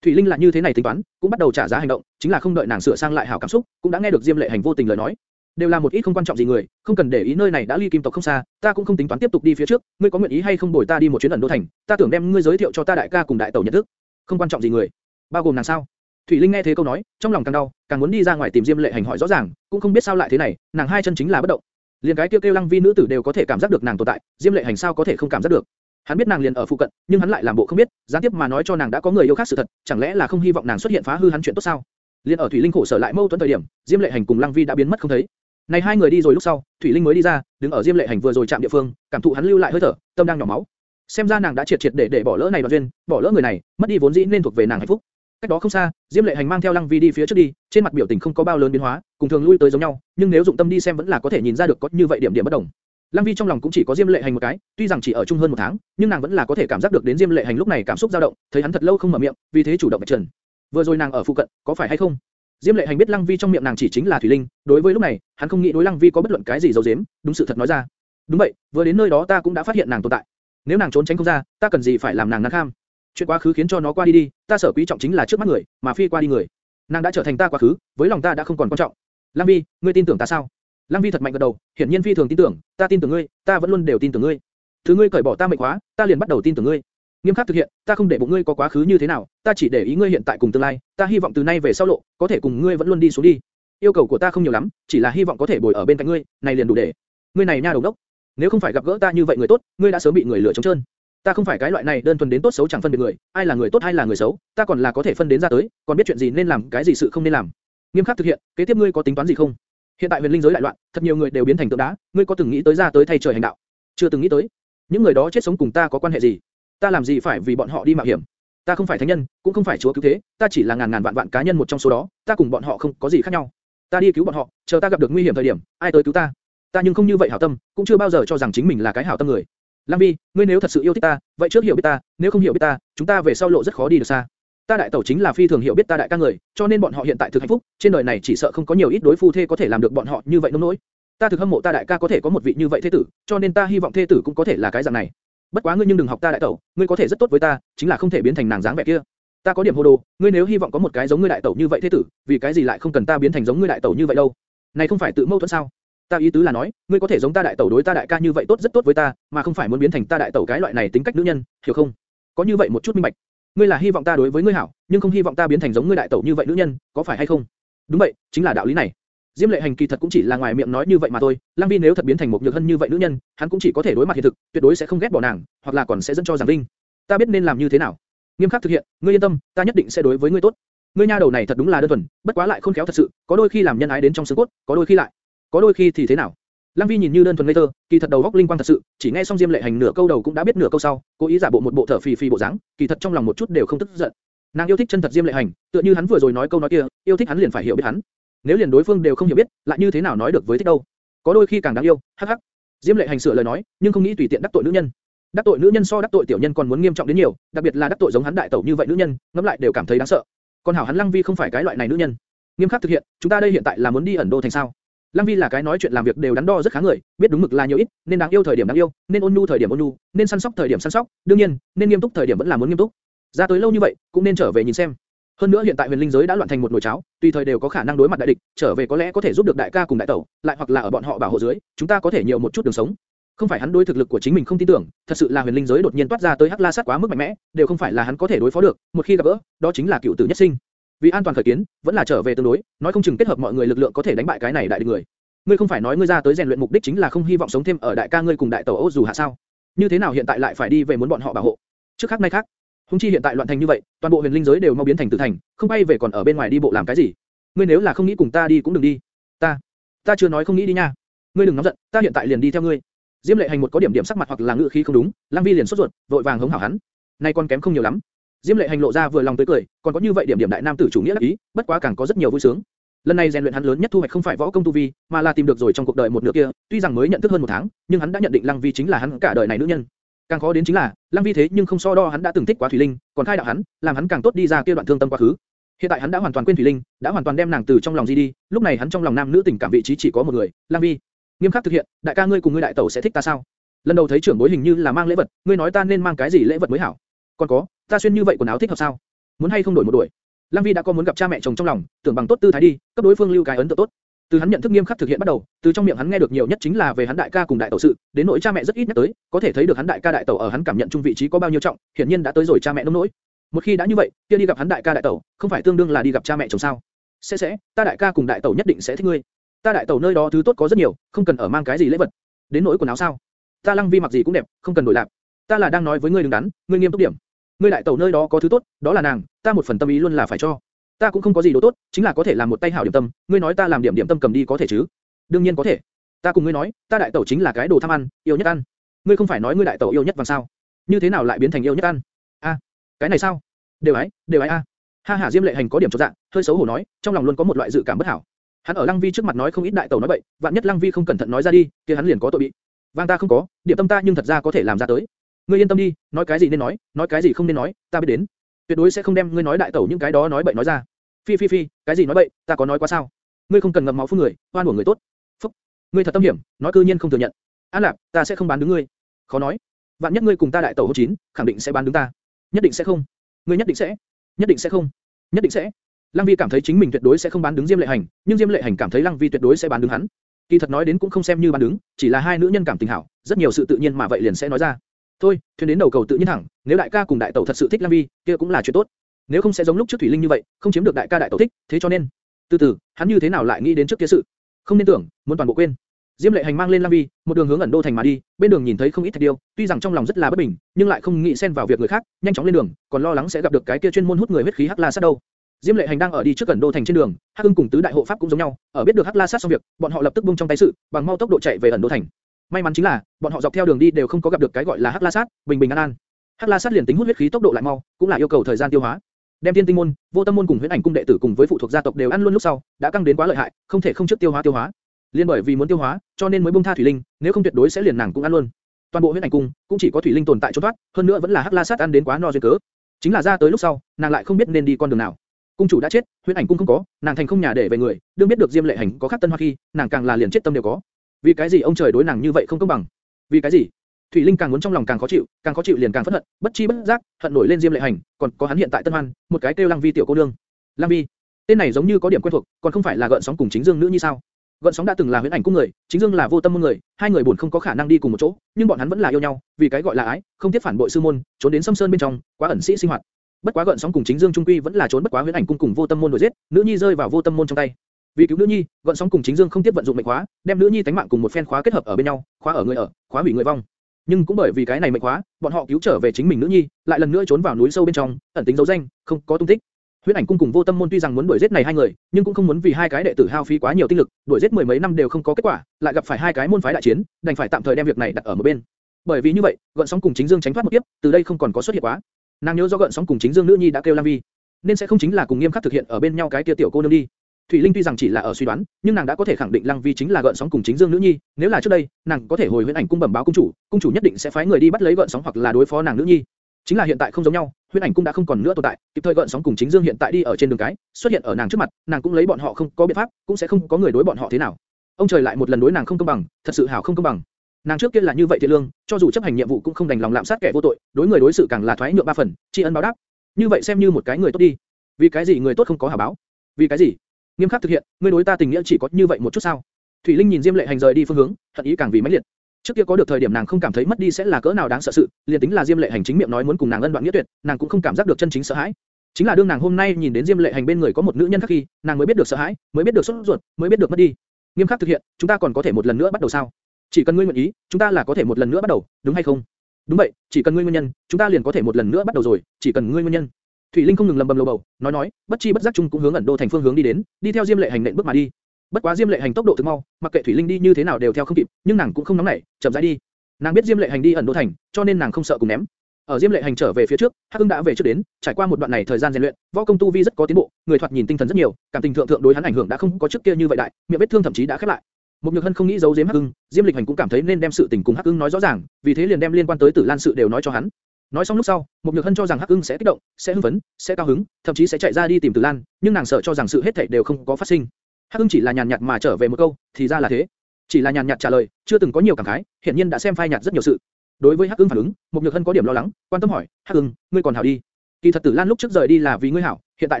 Thủy Linh là như thế này tính toán, cũng bắt đầu trả giá hành động, chính là không đợi nàng sửa sang lại hảo cảm xúc, cũng đã nghe được Diêm Lệ Hành vô tình lời nói, đều là một ít không quan trọng gì người, không cần để ý nơi này đã ly kim tộc không xa, ta cũng không tính toán tiếp tục đi phía trước, ngươi có nguyện ý hay không bồi ta đi một chuyến ẩn đô thành, ta tưởng đem ngươi giới thiệu cho ta đại ca cùng đại tẩu nhận thức, không quan trọng gì người, bao gồm nàng sao? Thủy Linh nghe thế câu nói, trong lòng càng đau, càng muốn đi ra ngoài tìm Diêm Lệ Hành hỏi rõ ràng, cũng không biết sao lại thế này, nàng hai chân chính là bất động. Liên cái kêu kêu lăng vi nữ tử đều có thể cảm giác được nàng tồn tại, Diêm Lệ Hành sao có thể không cảm giác được? Hắn biết nàng liền ở phụ cận, nhưng hắn lại làm bộ không biết, gián tiếp mà nói cho nàng đã có người yêu khác sự thật, chẳng lẽ là không hy vọng nàng xuất hiện phá hư hắn chuyện tốt sao? Liên ở Thủy Linh khổ sở lại mâu thuẫn thời điểm, Diêm Lệ Hành cùng Lăng Vi đã biến mất không thấy. Này hai người đi rồi lúc sau, Thủy Linh mới đi ra, đứng ở Diêm Lệ Hành vừa rồi chạm địa phương, cảm thụ hắn lưu lại hơi thở, tâm đang nhỏ máu. Xem ra nàng đã triệt triệt để để bỏ lỡ này đoạn duyên, bỏ lỡ người này, mất đi vốn dĩ nên thuộc về nàng hạnh phúc. Cách đó không xa, Diêm Lệ Hành mang theo Lăng Vi đi phía trước đi, trên mặt biểu tình không có bao lớn biến hóa, cùng thường lui tới giống nhau, nhưng nếu dụng tâm đi xem vẫn là có thể nhìn ra được có như vậy điểm điểm bất đồng. Lăng Vi trong lòng cũng chỉ có Diêm Lệ Hành một cái, tuy rằng chỉ ở chung hơn một tháng, nhưng nàng vẫn là có thể cảm giác được đến Diêm Lệ Hành lúc này cảm xúc dao động, thấy hắn thật lâu không mở miệng, vì thế chủ động vạch trần. Vừa rồi nàng ở phụ cận, có phải hay không? Diêm Lệ Hành biết Lăng Vi trong miệng nàng chỉ chính là thủy linh, đối với lúc này, hắn không nghĩ đối Lăng Vi có bất luận cái gì giấu giếm, đúng sự thật nói ra. Đúng vậy, vừa đến nơi đó ta cũng đã phát hiện nàng tồn tại. Nếu nàng trốn tránh không ra, ta cần gì phải làm nàng nan kham? Chuyện quá khứ khiến cho nó qua đi đi, ta sở quý trọng chính là trước mắt người, mà phi qua đi người. Nàng đã trở thành ta quá khứ, với lòng ta đã không còn quan trọng. Lăng Vi, ngươi tin tưởng ta sao? Lăng Vi thật mạnh gật đầu, hiển nhiên phi thường tin tưởng, ta tin tưởng ngươi, ta vẫn luôn đều tin tưởng ngươi. Thứ ngươi cởi bỏ ta mệnh khóa, ta liền bắt đầu tin tưởng ngươi. Nghiêm khắc thực hiện, ta không để bụng ngươi có quá khứ như thế nào, ta chỉ để ý ngươi hiện tại cùng tương lai, ta hy vọng từ nay về sau lộ, có thể cùng ngươi vẫn luôn đi xuống đi. Yêu cầu của ta không nhiều lắm, chỉ là hy vọng có thể bồi ở bên cạnh ngươi, này liền đủ để. Ngươi này nha đầu đốc, nếu không phải gặp gỡ ta như vậy người tốt, ngươi đã sớm bị người lừa trống trơn. Ta không phải cái loại này đơn thuần đến tốt xấu chẳng phân biệt người, ai là người tốt hay là người xấu, ta còn là có thể phân đến ra tới, còn biết chuyện gì nên làm, cái gì sự không nên làm. Nghiêm khắc thực hiện, kế tiếp ngươi có tính toán gì không? Hiện tại huyền linh giới đại loạn, thật nhiều người đều biến thành tượng đá, ngươi có từng nghĩ tới ra tới thay trời hành đạo? Chưa từng nghĩ tới. Những người đó chết sống cùng ta có quan hệ gì? Ta làm gì phải vì bọn họ đi mạo hiểm? Ta không phải thánh nhân, cũng không phải chúa cứu thế, ta chỉ là ngàn ngàn vạn vạn cá nhân một trong số đó, ta cùng bọn họ không có gì khác nhau. Ta đi cứu bọn họ, chờ ta gặp được nguy hiểm thời điểm, ai tới cứu ta? Ta nhưng không như vậy hảo tâm, cũng chưa bao giờ cho rằng chính mình là cái hảo tâm người. Lang Vi, ngươi nếu thật sự yêu thích ta, vậy trước hiểu biết ta, nếu không hiểu biết ta, chúng ta về sau lộ rất khó đi được xa. Ta đại tẩu chính là phi thường hiểu biết ta đại ca người, cho nên bọn họ hiện tại thực hạnh phúc, trên đời này chỉ sợ không có nhiều ít đối phu thê có thể làm được bọn họ như vậy nông nỗi. Ta thực hâm mộ ta đại ca có thể có một vị như vậy thế tử, cho nên ta hy vọng thế tử cũng có thể là cái dạng này. Bất quá ngươi nhưng đừng học ta đại tẩu, ngươi có thể rất tốt với ta, chính là không thể biến thành nàng dáng vẻ kia. Ta có điểm hồ đồ, ngươi nếu hy vọng có một cái giống ngươi đại tẩu như vậy thế tử, vì cái gì lại không cần ta biến thành giống ngươi đại tẩu như vậy đâu? Này không phải tự mâu thuẫn sao? Ta ý tứ là nói, ngươi có thể giống ta đại tẩu đối ta đại ca như vậy tốt rất tốt với ta, mà không phải muốn biến thành ta đại tẩu cái loại này tính cách nữ nhân, hiểu không? Có như vậy một chút minh bạch. Ngươi là hy vọng ta đối với ngươi hảo, nhưng không hy vọng ta biến thành giống ngươi đại tẩu như vậy nữ nhân, có phải hay không? Đúng vậy, chính là đạo lý này. Diêm Lệ Hành kỳ thật cũng chỉ là ngoài miệng nói như vậy mà thôi, Lăng Vi nếu thật biến thành một nhược hân như vậy nữ nhân, hắn cũng chỉ có thể đối mặt hiện thực, tuyệt đối sẽ không ghét bỏ nàng, hoặc là còn sẽ dẫn cho giảng linh. Ta biết nên làm như thế nào. Nghiêm khắc thực hiện, ngươi yên tâm, ta nhất định sẽ đối với ngươi tốt. Ngươi nha đầu này thật đúng là đơn thuần, bất quá lại khôn khéo thật sự, có đôi khi làm nhân ái đến trong xương cốt, có đôi khi lại, có đôi khi thì thế nào? Lăng Vi nhìn như đơn thuần ngây thơ, kỳ thật đầu óc linh quang thật sự, chỉ nghe xong Diêm Lệ Hành nửa câu đầu cũng đã biết nửa câu sau, cố ý giả bộ một bộ thở phì phì bộ dáng, kỳ thật trong lòng một chút đều không tức giận. Nàng yêu thích chân thật Diêm Lệ Hành, tựa như hắn vừa rồi nói câu nói kia, yêu thích hắn liền phải hiểu biết hắn. Nếu liền đối phương đều không hiểu biết, lại như thế nào nói được với thích đâu? Có đôi khi càng đáng yêu, hắc hắc. Diêm Lệ Hành sửa lời nói, nhưng không nghĩ tùy tiện đắc tội nữ nhân. Đắc tội nữ nhân so đắc tội tiểu nhân còn muốn nghiêm trọng đến nhiều, đặc biệt là đắc tội giống hắn đại tẩu như vậy nữ nhân, ngẫm lại đều cảm thấy đáng sợ. Còn hảo hắn Lăng Vi không phải cái loại này nữ nhân. Nghiêm khắc thực hiện, chúng ta đây hiện tại là muốn đi ẩn đô thành sao? Lăng Vi là cái nói chuyện làm việc đều đắn đo rất khá người, biết đúng mực là nhiều ít, nên đáng yêu thời điểm đáng yêu, nên ôn nhu thời điểm ôn nhu, nên săn sóc thời điểm săn sóc, đương nhiên, nên nghiêm túc thời điểm vẫn là muốn nghiêm túc. Ra tới lâu như vậy, cũng nên trở về nhìn xem. Hơn nữa hiện tại huyền linh giới đã loạn thành một nồi cháo, tùy thời đều có khả năng đối mặt đại địch, trở về có lẽ có thể giúp được đại ca cùng đại tẩu, lại hoặc là ở bọn họ bảo hộ dưới, chúng ta có thể nhiều một chút đường sống. Không phải hắn đối thực lực của chính mình không tin tưởng, thật sự là huyền linh giới đột nhiên toát ra tới hắc la sát quá mức mạnh mẽ, đều không phải là hắn có thể đối phó được, một khi gặp gỡ, đó chính là cựu tử nhất sinh. Vì an toàn khởi kiến, vẫn là trở về tương đối, nói không chừng kết hợp mọi người lực lượng có thể đánh bại cái này đại địch người. Ngươi không phải nói ngươi ra tới rèn luyện mục đích chính là không hy vọng sống thêm ở đại ca ngươi cùng đại tẩu Âu dù hạ sao? Như thế nào hiện tại lại phải đi về muốn bọn họ bảo hộ? Trước khác nay khác. Hùng chi hiện tại loạn thành như vậy, toàn bộ huyền linh giới đều mau biến thành tử thành, không bay về còn ở bên ngoài đi bộ làm cái gì? Ngươi nếu là không nghĩ cùng ta đi cũng đừng đi. Ta, ta chưa nói không nghĩ đi nha. Ngươi đừng nóng giận, ta hiện tại liền đi theo ngươi. Diêm Lệ Hành một có điểm điểm sắc mặt hoặc là ngựa khí không đúng, Lang Vi liền sốt ruột, vội vàng hống hảo hắn. Nay con kém không nhiều lắm. Diêm Lệ Hành lộ ra vừa lòng tới cười, còn có như vậy điểm điểm đại nam tử chủ nghĩa đắc ý, bất quá càng có rất nhiều vui sướng. Lần này rèn luyện hắn lớn nhất thu hoạch không phải võ công tu vi, mà là tìm được rồi trong cuộc đời một nửa kia, tuy rằng mới nhận thức hơn một tháng, nhưng hắn đã nhận định Lăng Vi chính là hắn cả đời này nữ nhân. Càng khó đến chính là, Lăng Vi thế nhưng không so đo hắn đã từng thích quá Thủy Linh, còn khai đạo hắn, làm hắn càng tốt đi ra kia đoạn thương tâm quá khứ. Hiện tại hắn đã hoàn toàn quên Thủy Linh, đã hoàn toàn đem nàng từ trong lòng di đi, lúc này hắn trong lòng nam nữ tình cảm vị trí chỉ có một người, Lăng Vi. Nghiêm khắc thực hiện, đại ca ngươi cùng ngươi đại tẩu sẽ thích ta sao? Lần đầu thấy trưởng bối hình như là mang lễ vật, ngươi nói ta nên mang cái gì lễ vật mới hảo? Còn có, ta xuyên như vậy quần áo thích hợp sao? Muốn hay không đổi một đuổi? Lăng Vi đã có muốn gặp cha mẹ chồng trong lòng, tưởng bằng tốt tư thái đi, cấp đối phương lưu cái ấn tượng tốt. Từ hắn nhận thức nghiêm khắc thực hiện bắt đầu, từ trong miệng hắn nghe được nhiều nhất chính là về hắn đại ca cùng đại tẩu sự, đến nỗi cha mẹ rất ít nhắc tới, có thể thấy được hắn đại ca đại tẩu ở hắn cảm nhận chung vị trí có bao nhiêu trọng, hiển nhiên đã tới rồi cha mẹ nông nỗi. Một khi đã như vậy, kia đi gặp hắn đại ca đại tẩu, không phải tương đương là đi gặp cha mẹ chồng sao? Sẽ sẽ, ta đại ca cùng đại tẩu nhất định sẽ thích ngươi. Ta đại tẩu nơi đó thứ tốt có rất nhiều, không cần ở mang cái gì lễ vật. Đến nỗi quần áo sao? Ta Lăng Vi mặc gì cũng đẹp, không cần đổi lại. Ta là đang nói với ngươi đừng đắn, ngươi nghiêm túc điểm. Ngươi đại tẩu nơi đó có thứ tốt, đó là nàng, ta một phần tâm ý luôn là phải cho. Ta cũng không có gì đồ tốt, chính là có thể làm một tay hảo điểm tâm, ngươi nói ta làm điểm điểm tâm cầm đi có thể chứ? Đương nhiên có thể. Ta cùng ngươi nói, ta đại tẩu chính là cái đồ tham ăn, yêu nhất ăn. Ngươi không phải nói ngươi đại tẩu yêu nhất vàng sao? Như thế nào lại biến thành yêu nhất ăn? A, cái này sao? Đều ấy, đều ấy a. Ha ha Diêm Lệ Hành có điểm chột dạ, hơi xấu hổ nói, trong lòng luôn có một loại dự cảm bất hảo. Hắn ở Lăng Vi trước mặt nói không ít đại tẩu nói bậy, vạn nhất Lăng Vi không cẩn thận nói ra đi, kia hắn liền có tội bị. Vang ta không có, điểm tâm ta nhưng thật ra có thể làm ra tới. Ngươi yên tâm đi, nói cái gì nên nói, nói cái gì không nên nói, ta biết đến. Tuyệt đối sẽ không đem ngươi nói đại tẩu những cái đó nói bậy nói ra. Phi phi phi, cái gì nói bậy, ta có nói quá sao? Ngươi không cần ngậm máu phun người, oan uổng người tốt. Phúc, ngươi thật tâm hiểm, nói cư nhiên không thừa nhận. An Lạc, ta sẽ không bán đứng ngươi. Khó nói. Vạn nhất ngươi cùng ta đại tẩu hôn chín, khẳng định sẽ bán đứng ta. Nhất định sẽ không. Ngươi nhất định sẽ. Nhất định sẽ không. Nhất định sẽ. Lăng Vi cảm thấy chính mình tuyệt đối sẽ không bán đứng Diêm Lệ Hành, nhưng Diêm Lệ Hành cảm thấy Lăng Vi tuyệt đối sẽ bán đứng hắn. Kỳ thật nói đến cũng không xem như bán đứng, chỉ là hai nữ nhân cảm tình hảo, rất nhiều sự tự nhiên mà vậy liền sẽ nói ra. Thôi, thuyền đến đầu cầu tự nhiên thẳng, nếu đại ca cùng đại tẩu thật sự thích Lam Vi, kia cũng là chuyện tốt. Nếu không sẽ giống lúc trước Thủy Linh như vậy, không chiếm được đại ca đại tẩu thích, thế cho nên, từ từ, hắn như thế nào lại nghĩ đến trước kia sự? Không nên tưởng, muốn toàn bộ quên. Diêm Lệ Hành mang lên Lam Vi, một đường hướng ẩn đô thành mà đi, bên đường nhìn thấy không ít thạch điêu, tuy rằng trong lòng rất là bất bình, nhưng lại không nghĩ xen vào việc người khác, nhanh chóng lên đường, còn lo lắng sẽ gặp được cái kia chuyên môn hút người huyết khí Hắc La sát đâu. Diêm Lệ Hành đang ở đi trước ẩn đô thành trên đường, Hắc Ưng cùng tứ đại hộ pháp cũng giống nhau, ở biết được Hắc La sát xong việc, bọn họ lập tức buông trong tay sự, bằng mau tốc độ chạy về ẩn đô thành. May mắn chính là, bọn họ dọc theo đường đi đều không có gặp được cái gọi là Hắc La sát, bình bình an an. Hắc La sát liền tính hút huyết khí tốc độ lại mau, cũng là yêu cầu thời gian tiêu hóa. Đem Tiên Tinh môn, Vô Tâm môn cùng Huyễn Ảnh cung đệ tử cùng với phụ thuộc gia tộc đều ăn luôn lúc sau, đã căng đến quá lợi hại, không thể không trước tiêu hóa tiêu hóa. Liên bởi vì muốn tiêu hóa, cho nên mới buông tha Thủy Linh, nếu không tuyệt đối sẽ liền nàng cũng ăn luôn. Toàn bộ Huyễn Ảnh cung cũng chỉ có Thủy Linh tồn tại trốn thoát, hơn nữa vẫn là Hắc La sát ăn đến quá no duyên cớ. Chính là ra tới lúc sau, nàng lại không biết nên đi con đường nào. Cung chủ đã chết, Huyễn Ảnh cung không có, nàng thành không nhà để về người, đương biết được Diêm Lệ Hành có khắc tân hoa khi, nàng càng là liền chết tâm đều có. Vì cái gì ông trời đối nàng như vậy không công bằng? Vì cái gì? Thủy Linh càng muốn trong lòng càng khó chịu, càng khó chịu liền càng phẫn hận, bất chi bất giác, hận nổi lên Diêm Lệ Hành, còn có hắn hiện tại Tân Hoan, một cái kêu Lăng Vi tiểu cô nương. Lăng Vi, tên này giống như có điểm quen thuộc, còn không phải là gợn sóng cùng chính Dương nữ như sao? Gợn sóng đã từng là huyễn ảnh cung người, chính Dương là vô tâm môn người, hai người buồn không có khả năng đi cùng một chỗ, nhưng bọn hắn vẫn là yêu nhau, vì cái gọi là ái, không tiếp phản bội sư môn, trốn đến sâm sơn bên trong, quá ẩn sĩ sinh hoạt. Bất quá gợn sóng cùng chính Dương trung quy vẫn là trốn bất quá huyễn ảnh cung cùng vô tâm môn đuổi giết, nữ nhi rơi vào vô tâm môn trong tay. Vì cứu nữ nhi, gợn sóng cùng chính Dương không tiếp vận dụng mệnh khóa, đem nữ nhi tánh mạng cùng một phen khóa kết hợp ở bên nhau, khóa ở người ở, khóa hủy người vong. Nhưng cũng bởi vì cái này mệnh khóa, bọn họ cứu trở về chính mình nữ nhi, lại lần nữa trốn vào núi sâu bên trong, ẩn tính dấu danh, không có tung tích. Huyễn ảnh cung cùng vô tâm môn tuy rằng muốn đuổi giết này hai người, nhưng cũng không muốn vì hai cái đệ tử hao phí quá nhiều tinh lực, đuổi giết mười mấy năm đều không có kết quả, lại gặp phải hai cái môn phái đại chiến, đành phải tạm thời đem việc này đặt ở một bên. Bởi vì như vậy, gợn sóng cùng chính dương tránh thoát một kiếp, từ đây không còn có xuất hiện quá. Nàng nhớ do gợn sóng cùng chính dương nữ nhi đã kêu Lam Vi, nên sẽ không chính là cùng nghiêm khắc thực hiện ở bên nhau cái kia tiểu cô nương đi. Thủy Linh tuy rằng chỉ là ở suy đoán, nhưng nàng đã có thể khẳng định Lăng Vi chính là gợn sóng cùng chính Dương nữ nhi, nếu là trước đây, nàng có thể hồi huyễn ảnh cung bẩm báo cung chủ, cung chủ nhất định sẽ phái người đi bắt lấy gợn sóng hoặc là đối phó nàng nữ nhi. Chính là hiện tại không giống nhau, huyễn ảnh cung đã không còn nữa tồn tại, kịp thời gợn sóng cùng chính Dương hiện tại đi ở trên đường cái, xuất hiện ở nàng trước mặt, nàng cũng lấy bọn họ không có biện pháp, cũng sẽ không có người đối bọn họ thế nào. Ông trời lại một lần đối nàng không công bằng, thật sự hảo không công bằng. Nàng trước kia là như vậy thiệt lương, cho dù chấp hành nhiệm vụ cũng không đành lòng lạm sát kẻ vô tội, đối người đối xử càng là thoái nhượng ba phần, tri ân báo đáp. Như vậy xem như một cái người tốt đi. Vì cái gì người tốt không có hảo báo? Vì cái gì? Nghiêm khắc thực hiện, ngươi đối ta tình nghĩa chỉ có như vậy một chút sao? Thủy Linh nhìn Diêm Lệ Hành rời đi phương hướng, hận ý càng vì mãnh liệt. Trước kia có được thời điểm nàng không cảm thấy mất đi sẽ là cỡ nào đáng sợ sự, liền tính là Diêm Lệ Hành chính miệng nói muốn cùng nàng ân đoạn nghĩa tuyệt, nàng cũng không cảm giác được chân chính sợ hãi. Chính là đương nàng hôm nay nhìn đến Diêm Lệ Hành bên người có một nữ nhân khác khi, nàng mới biết được sợ hãi, mới biết được sốt ruột, mới biết được mất đi. Nghiêm khắc thực hiện, chúng ta còn có thể một lần nữa bắt đầu sao? Chỉ cần ngươi nguyện ý, chúng ta là có thể một lần nữa bắt đầu, đúng hay không? Đúng vậy, chỉ cần ngươi nguyên nhân, chúng ta liền có thể một lần nữa bắt đầu rồi, chỉ cần ngươi nguyên nhân. Thủy Linh không ngừng lầm bầm lầu bầu, nói nói, bất chi bất giác chung cũng hướng ẩn đô thành phương hướng đi đến, đi theo Diêm Lệ Hành nện bước mà đi. Bất quá Diêm Lệ Hành tốc độ thực mau, mặc kệ Thủy Linh đi như thế nào đều theo không kịp, nhưng nàng cũng không nóng nảy, chậm rãi đi. Nàng biết Diêm Lệ Hành đi ẩn đô thành, cho nên nàng không sợ cùng ném. Ở Diêm Lệ Hành trở về phía trước, Hắc Ưng đã về trước đến, trải qua một đoạn này thời gian rèn luyện, võ công tu vi rất có tiến bộ, người thoạt nhìn tinh thần rất nhiều, cảm tình thượng thượng đối hắn ảnh hưởng đã không có trước kia như vậy đại, miệng vết thương thậm chí đã khép lại. Một Nhược Hân không nghĩ giấu giếm Hắc Ưng, Diêm Lịch Hành cũng cảm thấy nên đem sự tình cùng Hắc Ưng nói rõ ràng, vì thế liền đem liên quan tới Tử Lan sự đều nói cho hắn. Nói xong lúc sau, Một Nhược Hân cho rằng Hắc Ưng sẽ kích động, sẽ hưng phấn, sẽ cao hứng, thậm chí sẽ chạy ra đi tìm Tử Lan, nhưng nàng sợ cho rằng sự hết thảy đều không có phát sinh. Hắc Ưng chỉ là nhàn nhạt mà trở về một câu, thì ra là thế. Chỉ là nhàn nhạt trả lời, chưa từng có nhiều cảm khái, hiện nhiên đã xem phai nhạt rất nhiều sự. Đối với Hắc Ưng phản ứng, Một Nhược Hân có điểm lo lắng, quan tâm hỏi, Hắc Ưng, ngươi còn hảo đi? Kỳ thật Tử Lan lúc trước rời đi là vì ngươi hảo, hiện tại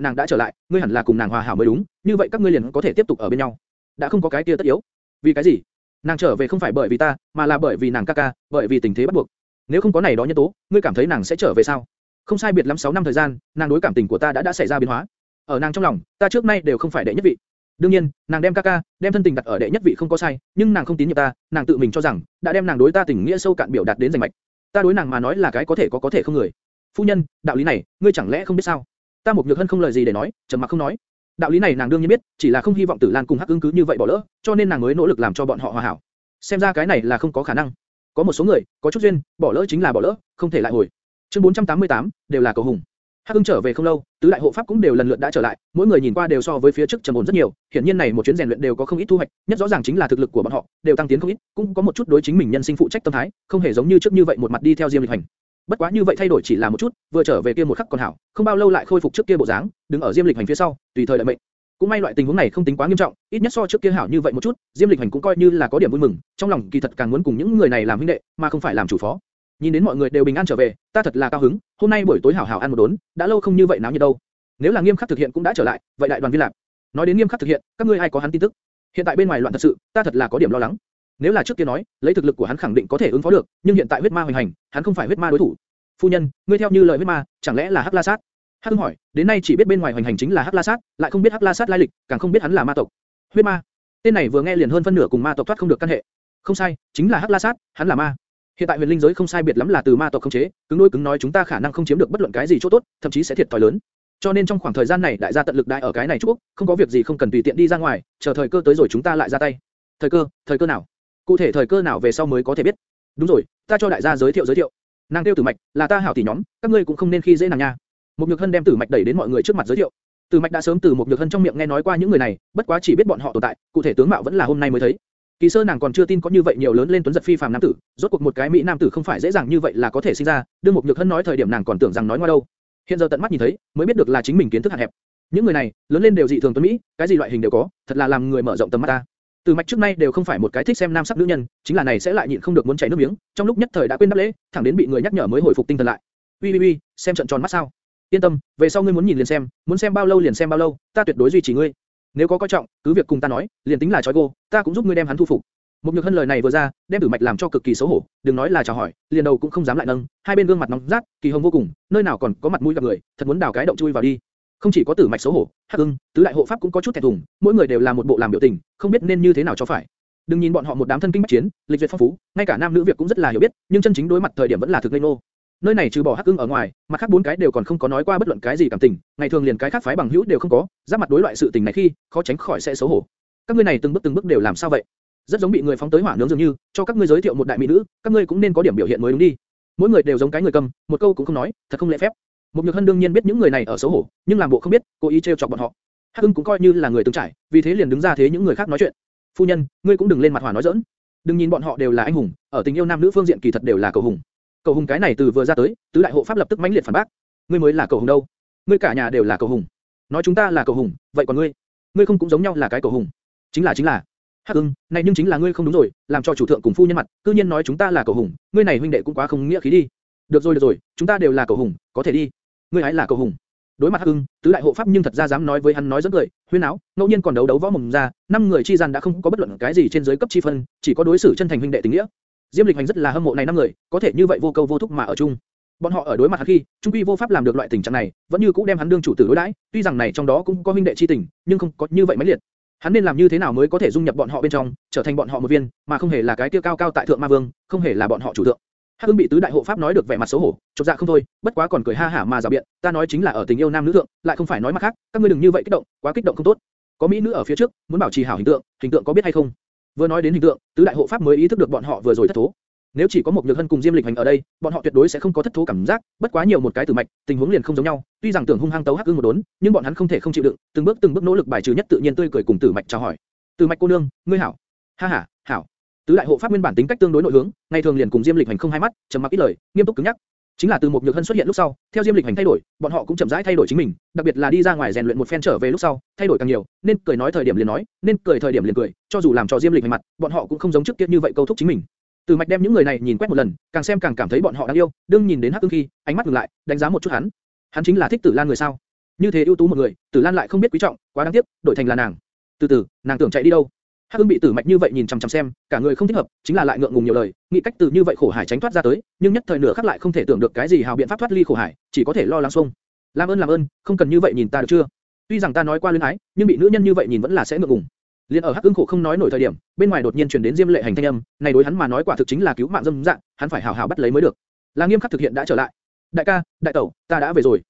nàng đã trở lại, ngươi hẳn là cùng nàng hòa hảo mới đúng, như vậy các ngươi liền có thể tiếp tục ở bên nhau. Đã không có cái kia tất yếu. Vì cái gì? Nàng trở về không phải bởi vì ta, mà là bởi vì nàng ca ca, bởi vì tình thế bắt buộc. Nếu không có này đó nhân tố, ngươi cảm thấy nàng sẽ trở về sao? Không sai biệt lắm 6 năm thời gian, nàng đối cảm tình của ta đã đã xảy ra biến hóa. Ở nàng trong lòng, ta trước nay đều không phải đệ nhất vị. Đương nhiên, nàng đem ca ca, đem thân tình đặt ở đệ nhất vị không có sai, nhưng nàng không tín nhiệm ta, nàng tự mình cho rằng đã đem nàng đối ta tình nghĩa sâu cạn biểu đạt đến rành mạch. Ta đối nàng mà nói là cái có thể có có thể không người. Phu nhân, đạo lý này, ngươi chẳng lẽ không biết sao? Ta một nhược hân không lời gì để nói, trầm mặc không nói. Đạo lý này nàng đương nhiên biết, chỉ là không hy vọng Tử Lan cùng Hắc Ưng cứ như vậy bỏ lỡ, cho nên nàng mới nỗ lực làm cho bọn họ hòa hảo. Xem ra cái này là không có khả năng. Có một số người, có chút duyên, bỏ lỡ chính là bỏ lỡ, không thể lại hồi. Chương 488, đều là cầu hùng. Hắc Hưng trở về không lâu, tứ đại hộ pháp cũng đều lần lượt đã trở lại, mỗi người nhìn qua đều so với phía trước trầm ổn rất nhiều, hiển nhiên này một chuyến rèn luyện đều có không ít thu hoạch, nhất rõ ràng chính là thực lực của bọn họ đều tăng tiến không ít, cũng có một chút đối chính mình nhân sinh phụ trách tâm thái, không hề giống như trước như vậy một mặt đi theo Diêm Lịch Hành. bất quá như vậy thay đổi chỉ là một chút, vừa trở về kia một khắc còn hảo, không bao lâu lại khôi phục trước kia bộ dáng, đứng ở Diêm Lịch Hành phía sau, tùy thời đợi mệnh. Cũng may loại tình huống này không tính quá nghiêm trọng, ít nhất so trước kia hảo như vậy một chút, Diêm Lịch Hành cũng coi như là có điểm vui mừng, trong lòng kỳ thật càng muốn cùng những người này làm huynh đệ, mà không phải làm chủ phó. Nhìn đến mọi người đều bình an trở về, ta thật là cao hứng, hôm nay buổi tối hảo hảo ăn một đốn, đã lâu không như vậy náo nhiệt đâu. Nếu là nghiêm khắc thực hiện cũng đã trở lại, vậy đại đoàn viên lạc. Nói đến nghiêm khắc thực hiện, các ngươi ai có hắn tin tức? Hiện tại bên ngoài loạn thật sự, ta thật là có điểm lo lắng. Nếu là trước kia nói, lấy thực lực của hắn khẳng định có thể ứng phó được, nhưng hiện tại huyết ma hoành hành, hắn không phải huyết ma đối thủ. Phu nhân, ngươi theo như lời huyết ma, chẳng lẽ là Hắc La Sát? Hắc Hưng hỏi, đến nay chỉ biết bên ngoài hoành hành chính là Hắc La Sát, lại không biết Hắc La Sát lai lịch, càng không biết hắn là ma tộc. Huyết ma, tên này vừa nghe liền hơn phân nửa cùng ma tộc thoát không được căn hệ. Không sai, chính là Hắc La Sát, hắn là ma. Hiện tại huyền linh giới không sai biệt lắm là từ ma tộc khống chế, cứng đối cứng nói chúng ta khả năng không chiếm được bất luận cái gì chỗ tốt, thậm chí sẽ thiệt thòi lớn. Cho nên trong khoảng thời gian này đại gia tận lực đại ở cái này chút, không có việc gì không cần tùy tiện đi ra ngoài, chờ thời cơ tới rồi chúng ta lại ra tay. Thời cơ, thời cơ nào? Cụ thể thời cơ nào về sau mới có thể biết. Đúng rồi, ta cho đại gia giới thiệu giới thiệu. Nàng tiêu tử mạch, là ta hảo tỷ nhóm, các ngươi cũng không nên khi dễ nàng nha. Một Nhược Hân đem Tử Mạch đẩy đến mọi người trước mặt giới thiệu. Tử Mạch đã sớm từ một Nhược Hân trong miệng nghe nói qua những người này, bất quá chỉ biết bọn họ tồn tại, cụ thể tướng mạo vẫn là hôm nay mới thấy. Kỳ sơ nàng còn chưa tin có như vậy nhiều lớn lên tuấn giật phi phàm nam tử, rốt cuộc một cái mỹ nam tử không phải dễ dàng như vậy là có thể sinh ra, đương một Nhược Hân nói thời điểm nàng còn tưởng rằng nói ngoa đâu. Hiện giờ tận mắt nhìn thấy, mới biết được là chính mình kiến thức hạn hẹp. Những người này, lớn lên đều dị thường tuấn mỹ, cái gì loại hình đều có, thật là làm người mở rộng tầm mắt ta. Từ mạch trước nay đều không phải một cái thích xem nam sắc nữ nhân, chính là này sẽ lại nhịn không được muốn chảy nước miếng, trong lúc nhất thời đã quên đáp lễ, thẳng đến bị người nhắc nhở mới hồi phục tinh thần lại. Ui ui ui, xem trận tròn mắt sao? Yên tâm, về sau ngươi muốn nhìn liền xem, muốn xem bao lâu liền xem bao lâu, ta tuyệt đối duy trì ngươi. Nếu có coi trọng, cứ việc cùng ta nói, liền tính là chói gô, ta cũng giúp ngươi đem hắn thu phục. Một nhược hân lời này vừa ra, đem tử mạch làm cho cực kỳ xấu hổ, đừng nói là chào hỏi, liền đầu cũng không dám lại nâng, hai bên gương mặt nóng rát, kỳ hồng vô cùng, nơi nào còn có mặt mũi gặp người, thật muốn đào cái động chui vào đi. Không chỉ có tử mạch xấu hổ, hắc ưng, tứ đại hộ pháp cũng có chút thẹn thùng, mỗi người đều là một bộ làm biểu tình, không biết nên như thế nào cho phải. Đừng nhìn bọn họ một đám thân kinh bách chiến, lịch duyệt phong phú, ngay cả nam nữ việc cũng rất là hiểu biết, nhưng chân chính đối mặt thời điểm vẫn là thực ngây nô. Nơi này trừ bỏ Hắc Ưng ở ngoài, mặt khác bốn cái đều còn không có nói qua bất luận cái gì cảm tình, ngày thường liền cái khác phái bằng hữu đều không có, giáp mặt đối loại sự tình này khi, khó tránh khỏi sẽ xấu hổ. Các ngươi này từng bước từng bước đều làm sao vậy? Rất giống bị người phóng tới hỏa nướng dường như, cho các ngươi giới thiệu một đại mỹ nữ, các ngươi cũng nên có điểm biểu hiện mới đúng đi. Mỗi người đều giống cái người cầm, một câu cũng không nói, thật không lễ phép. Một Nhược Hân đương nhiên biết những người này ở xấu hổ, nhưng làm bộ không biết, cố ý trêu chọc bọn họ. Hắc Ưng cũng coi như là người từng trải, vì thế liền đứng ra thế những người khác nói chuyện. Phu nhân, ngươi cũng đừng lên mặt hỏa nói giỡn. Đừng nhìn bọn họ đều là anh hùng, ở tình yêu nam nữ phương diện kỳ thật đều là cầu hùng. Cầu hùng cái này từ vừa ra tới, tứ đại hộ pháp lập tức mãnh liệt phản bác. Ngươi mới là cầu hùng đâu? Ngươi cả nhà đều là cầu hùng. Nói chúng ta là cầu hùng, vậy còn ngươi? Ngươi không cũng giống nhau là cái cầu hùng? Chính là chính là. Hắc Ưng, này nhưng chính là ngươi không đúng rồi, làm cho chủ thượng cùng phu nhân mặt, cư nhiên nói chúng ta là cầu hùng, ngươi này huynh đệ cũng quá không nghĩa khí đi. Được rồi được rồi, chúng ta đều là cầu hùng, có thể đi. Ngươi ấy là cầu hùng. Đối mặt Hắc Ưng, tứ đại hộ pháp nhưng thật ra dám nói với hắn nói dẫn cười, huyên áo, ngẫu nhiên còn đấu đấu võ mồm ra, năm người chi gian đã không có bất luận cái gì trên dưới cấp chi phân, chỉ có đối xử chân thành huynh đệ tình nghĩa. Diêm Lịch Hành rất là hâm mộ này năm người, có thể như vậy vô câu vô thúc mà ở chung. Bọn họ ở đối mặt hắn khi, trung quy vô pháp làm được loại tình trạng này, vẫn như cũ đem hắn đương chủ tử đối đãi, tuy rằng này trong đó cũng có huynh đệ chi tình, nhưng không có như vậy mãnh liệt. Hắn nên làm như thế nào mới có thể dung nhập bọn họ bên trong, trở thành bọn họ một viên, mà không hề là cái kia cao cao tại thượng ma vương, không hề là bọn họ chủ thượng. Hắc Ưng bị tứ đại hộ pháp nói được vẻ mặt xấu hổ, chột dạ không thôi, bất quá còn cười ha hả mà giả biện, ta nói chính là ở tình yêu nam nữ thượng, lại không phải nói mặt khác, các ngươi đừng như vậy kích động, quá kích động không tốt. Có mỹ nữ ở phía trước, muốn bảo trì hảo hình tượng, hình tượng có biết hay không? Vừa nói đến hình tượng, tứ đại hộ pháp mới ý thức được bọn họ vừa rồi thất thố. Nếu chỉ có một nhược hân cùng Diêm Lịch Hành ở đây, bọn họ tuyệt đối sẽ không có thất thố cảm giác, bất quá nhiều một cái tử mạch, tình huống liền không giống nhau. Tuy rằng tưởng hung hăng tấu Hắc ương một đốn, nhưng bọn hắn không thể không chịu đựng, từng bước từng bước nỗ lực bài trừ nhất tự nhiên tươi cười cùng tử mạch chào hỏi. Tử mạch cô nương, ngươi hảo. Ha ha, hảo. Tứ đại hộ pháp nguyên bản tính cách tương đối nội hướng, ngày thường liền cùng Diêm Lịch Hành không hai mắt, trầm mặc ít lời, nghiêm túc cứng nhắc. Chính là từ một nhược hân xuất hiện lúc sau, theo Diêm Lịch Hành thay đổi, bọn họ cũng chậm rãi thay đổi chính mình, đặc biệt là đi ra ngoài rèn luyện một phen trở về lúc sau, thay đổi càng nhiều, nên cười nói thời điểm liền nói, nên cười thời điểm liền cười, cho dù làm cho Diêm Lịch Hành mặt, bọn họ cũng không giống trước kia như vậy câu thúc chính mình. Từ mạch đem những người này nhìn quét một lần, càng xem càng cảm thấy bọn họ đáng yêu, đương nhìn đến Hắc ương khi, ánh mắt ngừng lại, đánh giá một chút hắn. Hắn chính là thích Tử Lan người sao? Như thế ưu tú một người, Tử Lan lại không biết quý trọng, quá đáng tiếc, đổi thành là nàng. Từ từ, nàng tưởng chạy đi đâu? Hắc Ưng bị Tử Mạch như vậy nhìn chằm chằm xem, cả người không thích hợp, chính là lại ngượng ngùng nhiều lời, nghĩ cách từ như vậy khổ hải tránh thoát ra tới, nhưng nhất thời nửa khắc lại không thể tưởng được cái gì hào biện pháp thoát ly khổ hải, chỉ có thể lo lắng xung. Làm ơn làm ơn, không cần như vậy nhìn ta được chưa? Tuy rằng ta nói qua luyến ái, nhưng bị nữ nhân như vậy nhìn vẫn là sẽ ngượng ngùng. Liên ở Hắc Ưng khổ không nói nổi thời điểm, bên ngoài đột nhiên truyền đến Diêm Lệ Hành thanh âm, này đối hắn mà nói quả thực chính là cứu mạng dâm dạng, hắn phải hảo hảo bắt lấy mới được. Là nghiêm khắc thực hiện đã trở lại. Đại ca, đại tẩu, ta đã về rồi.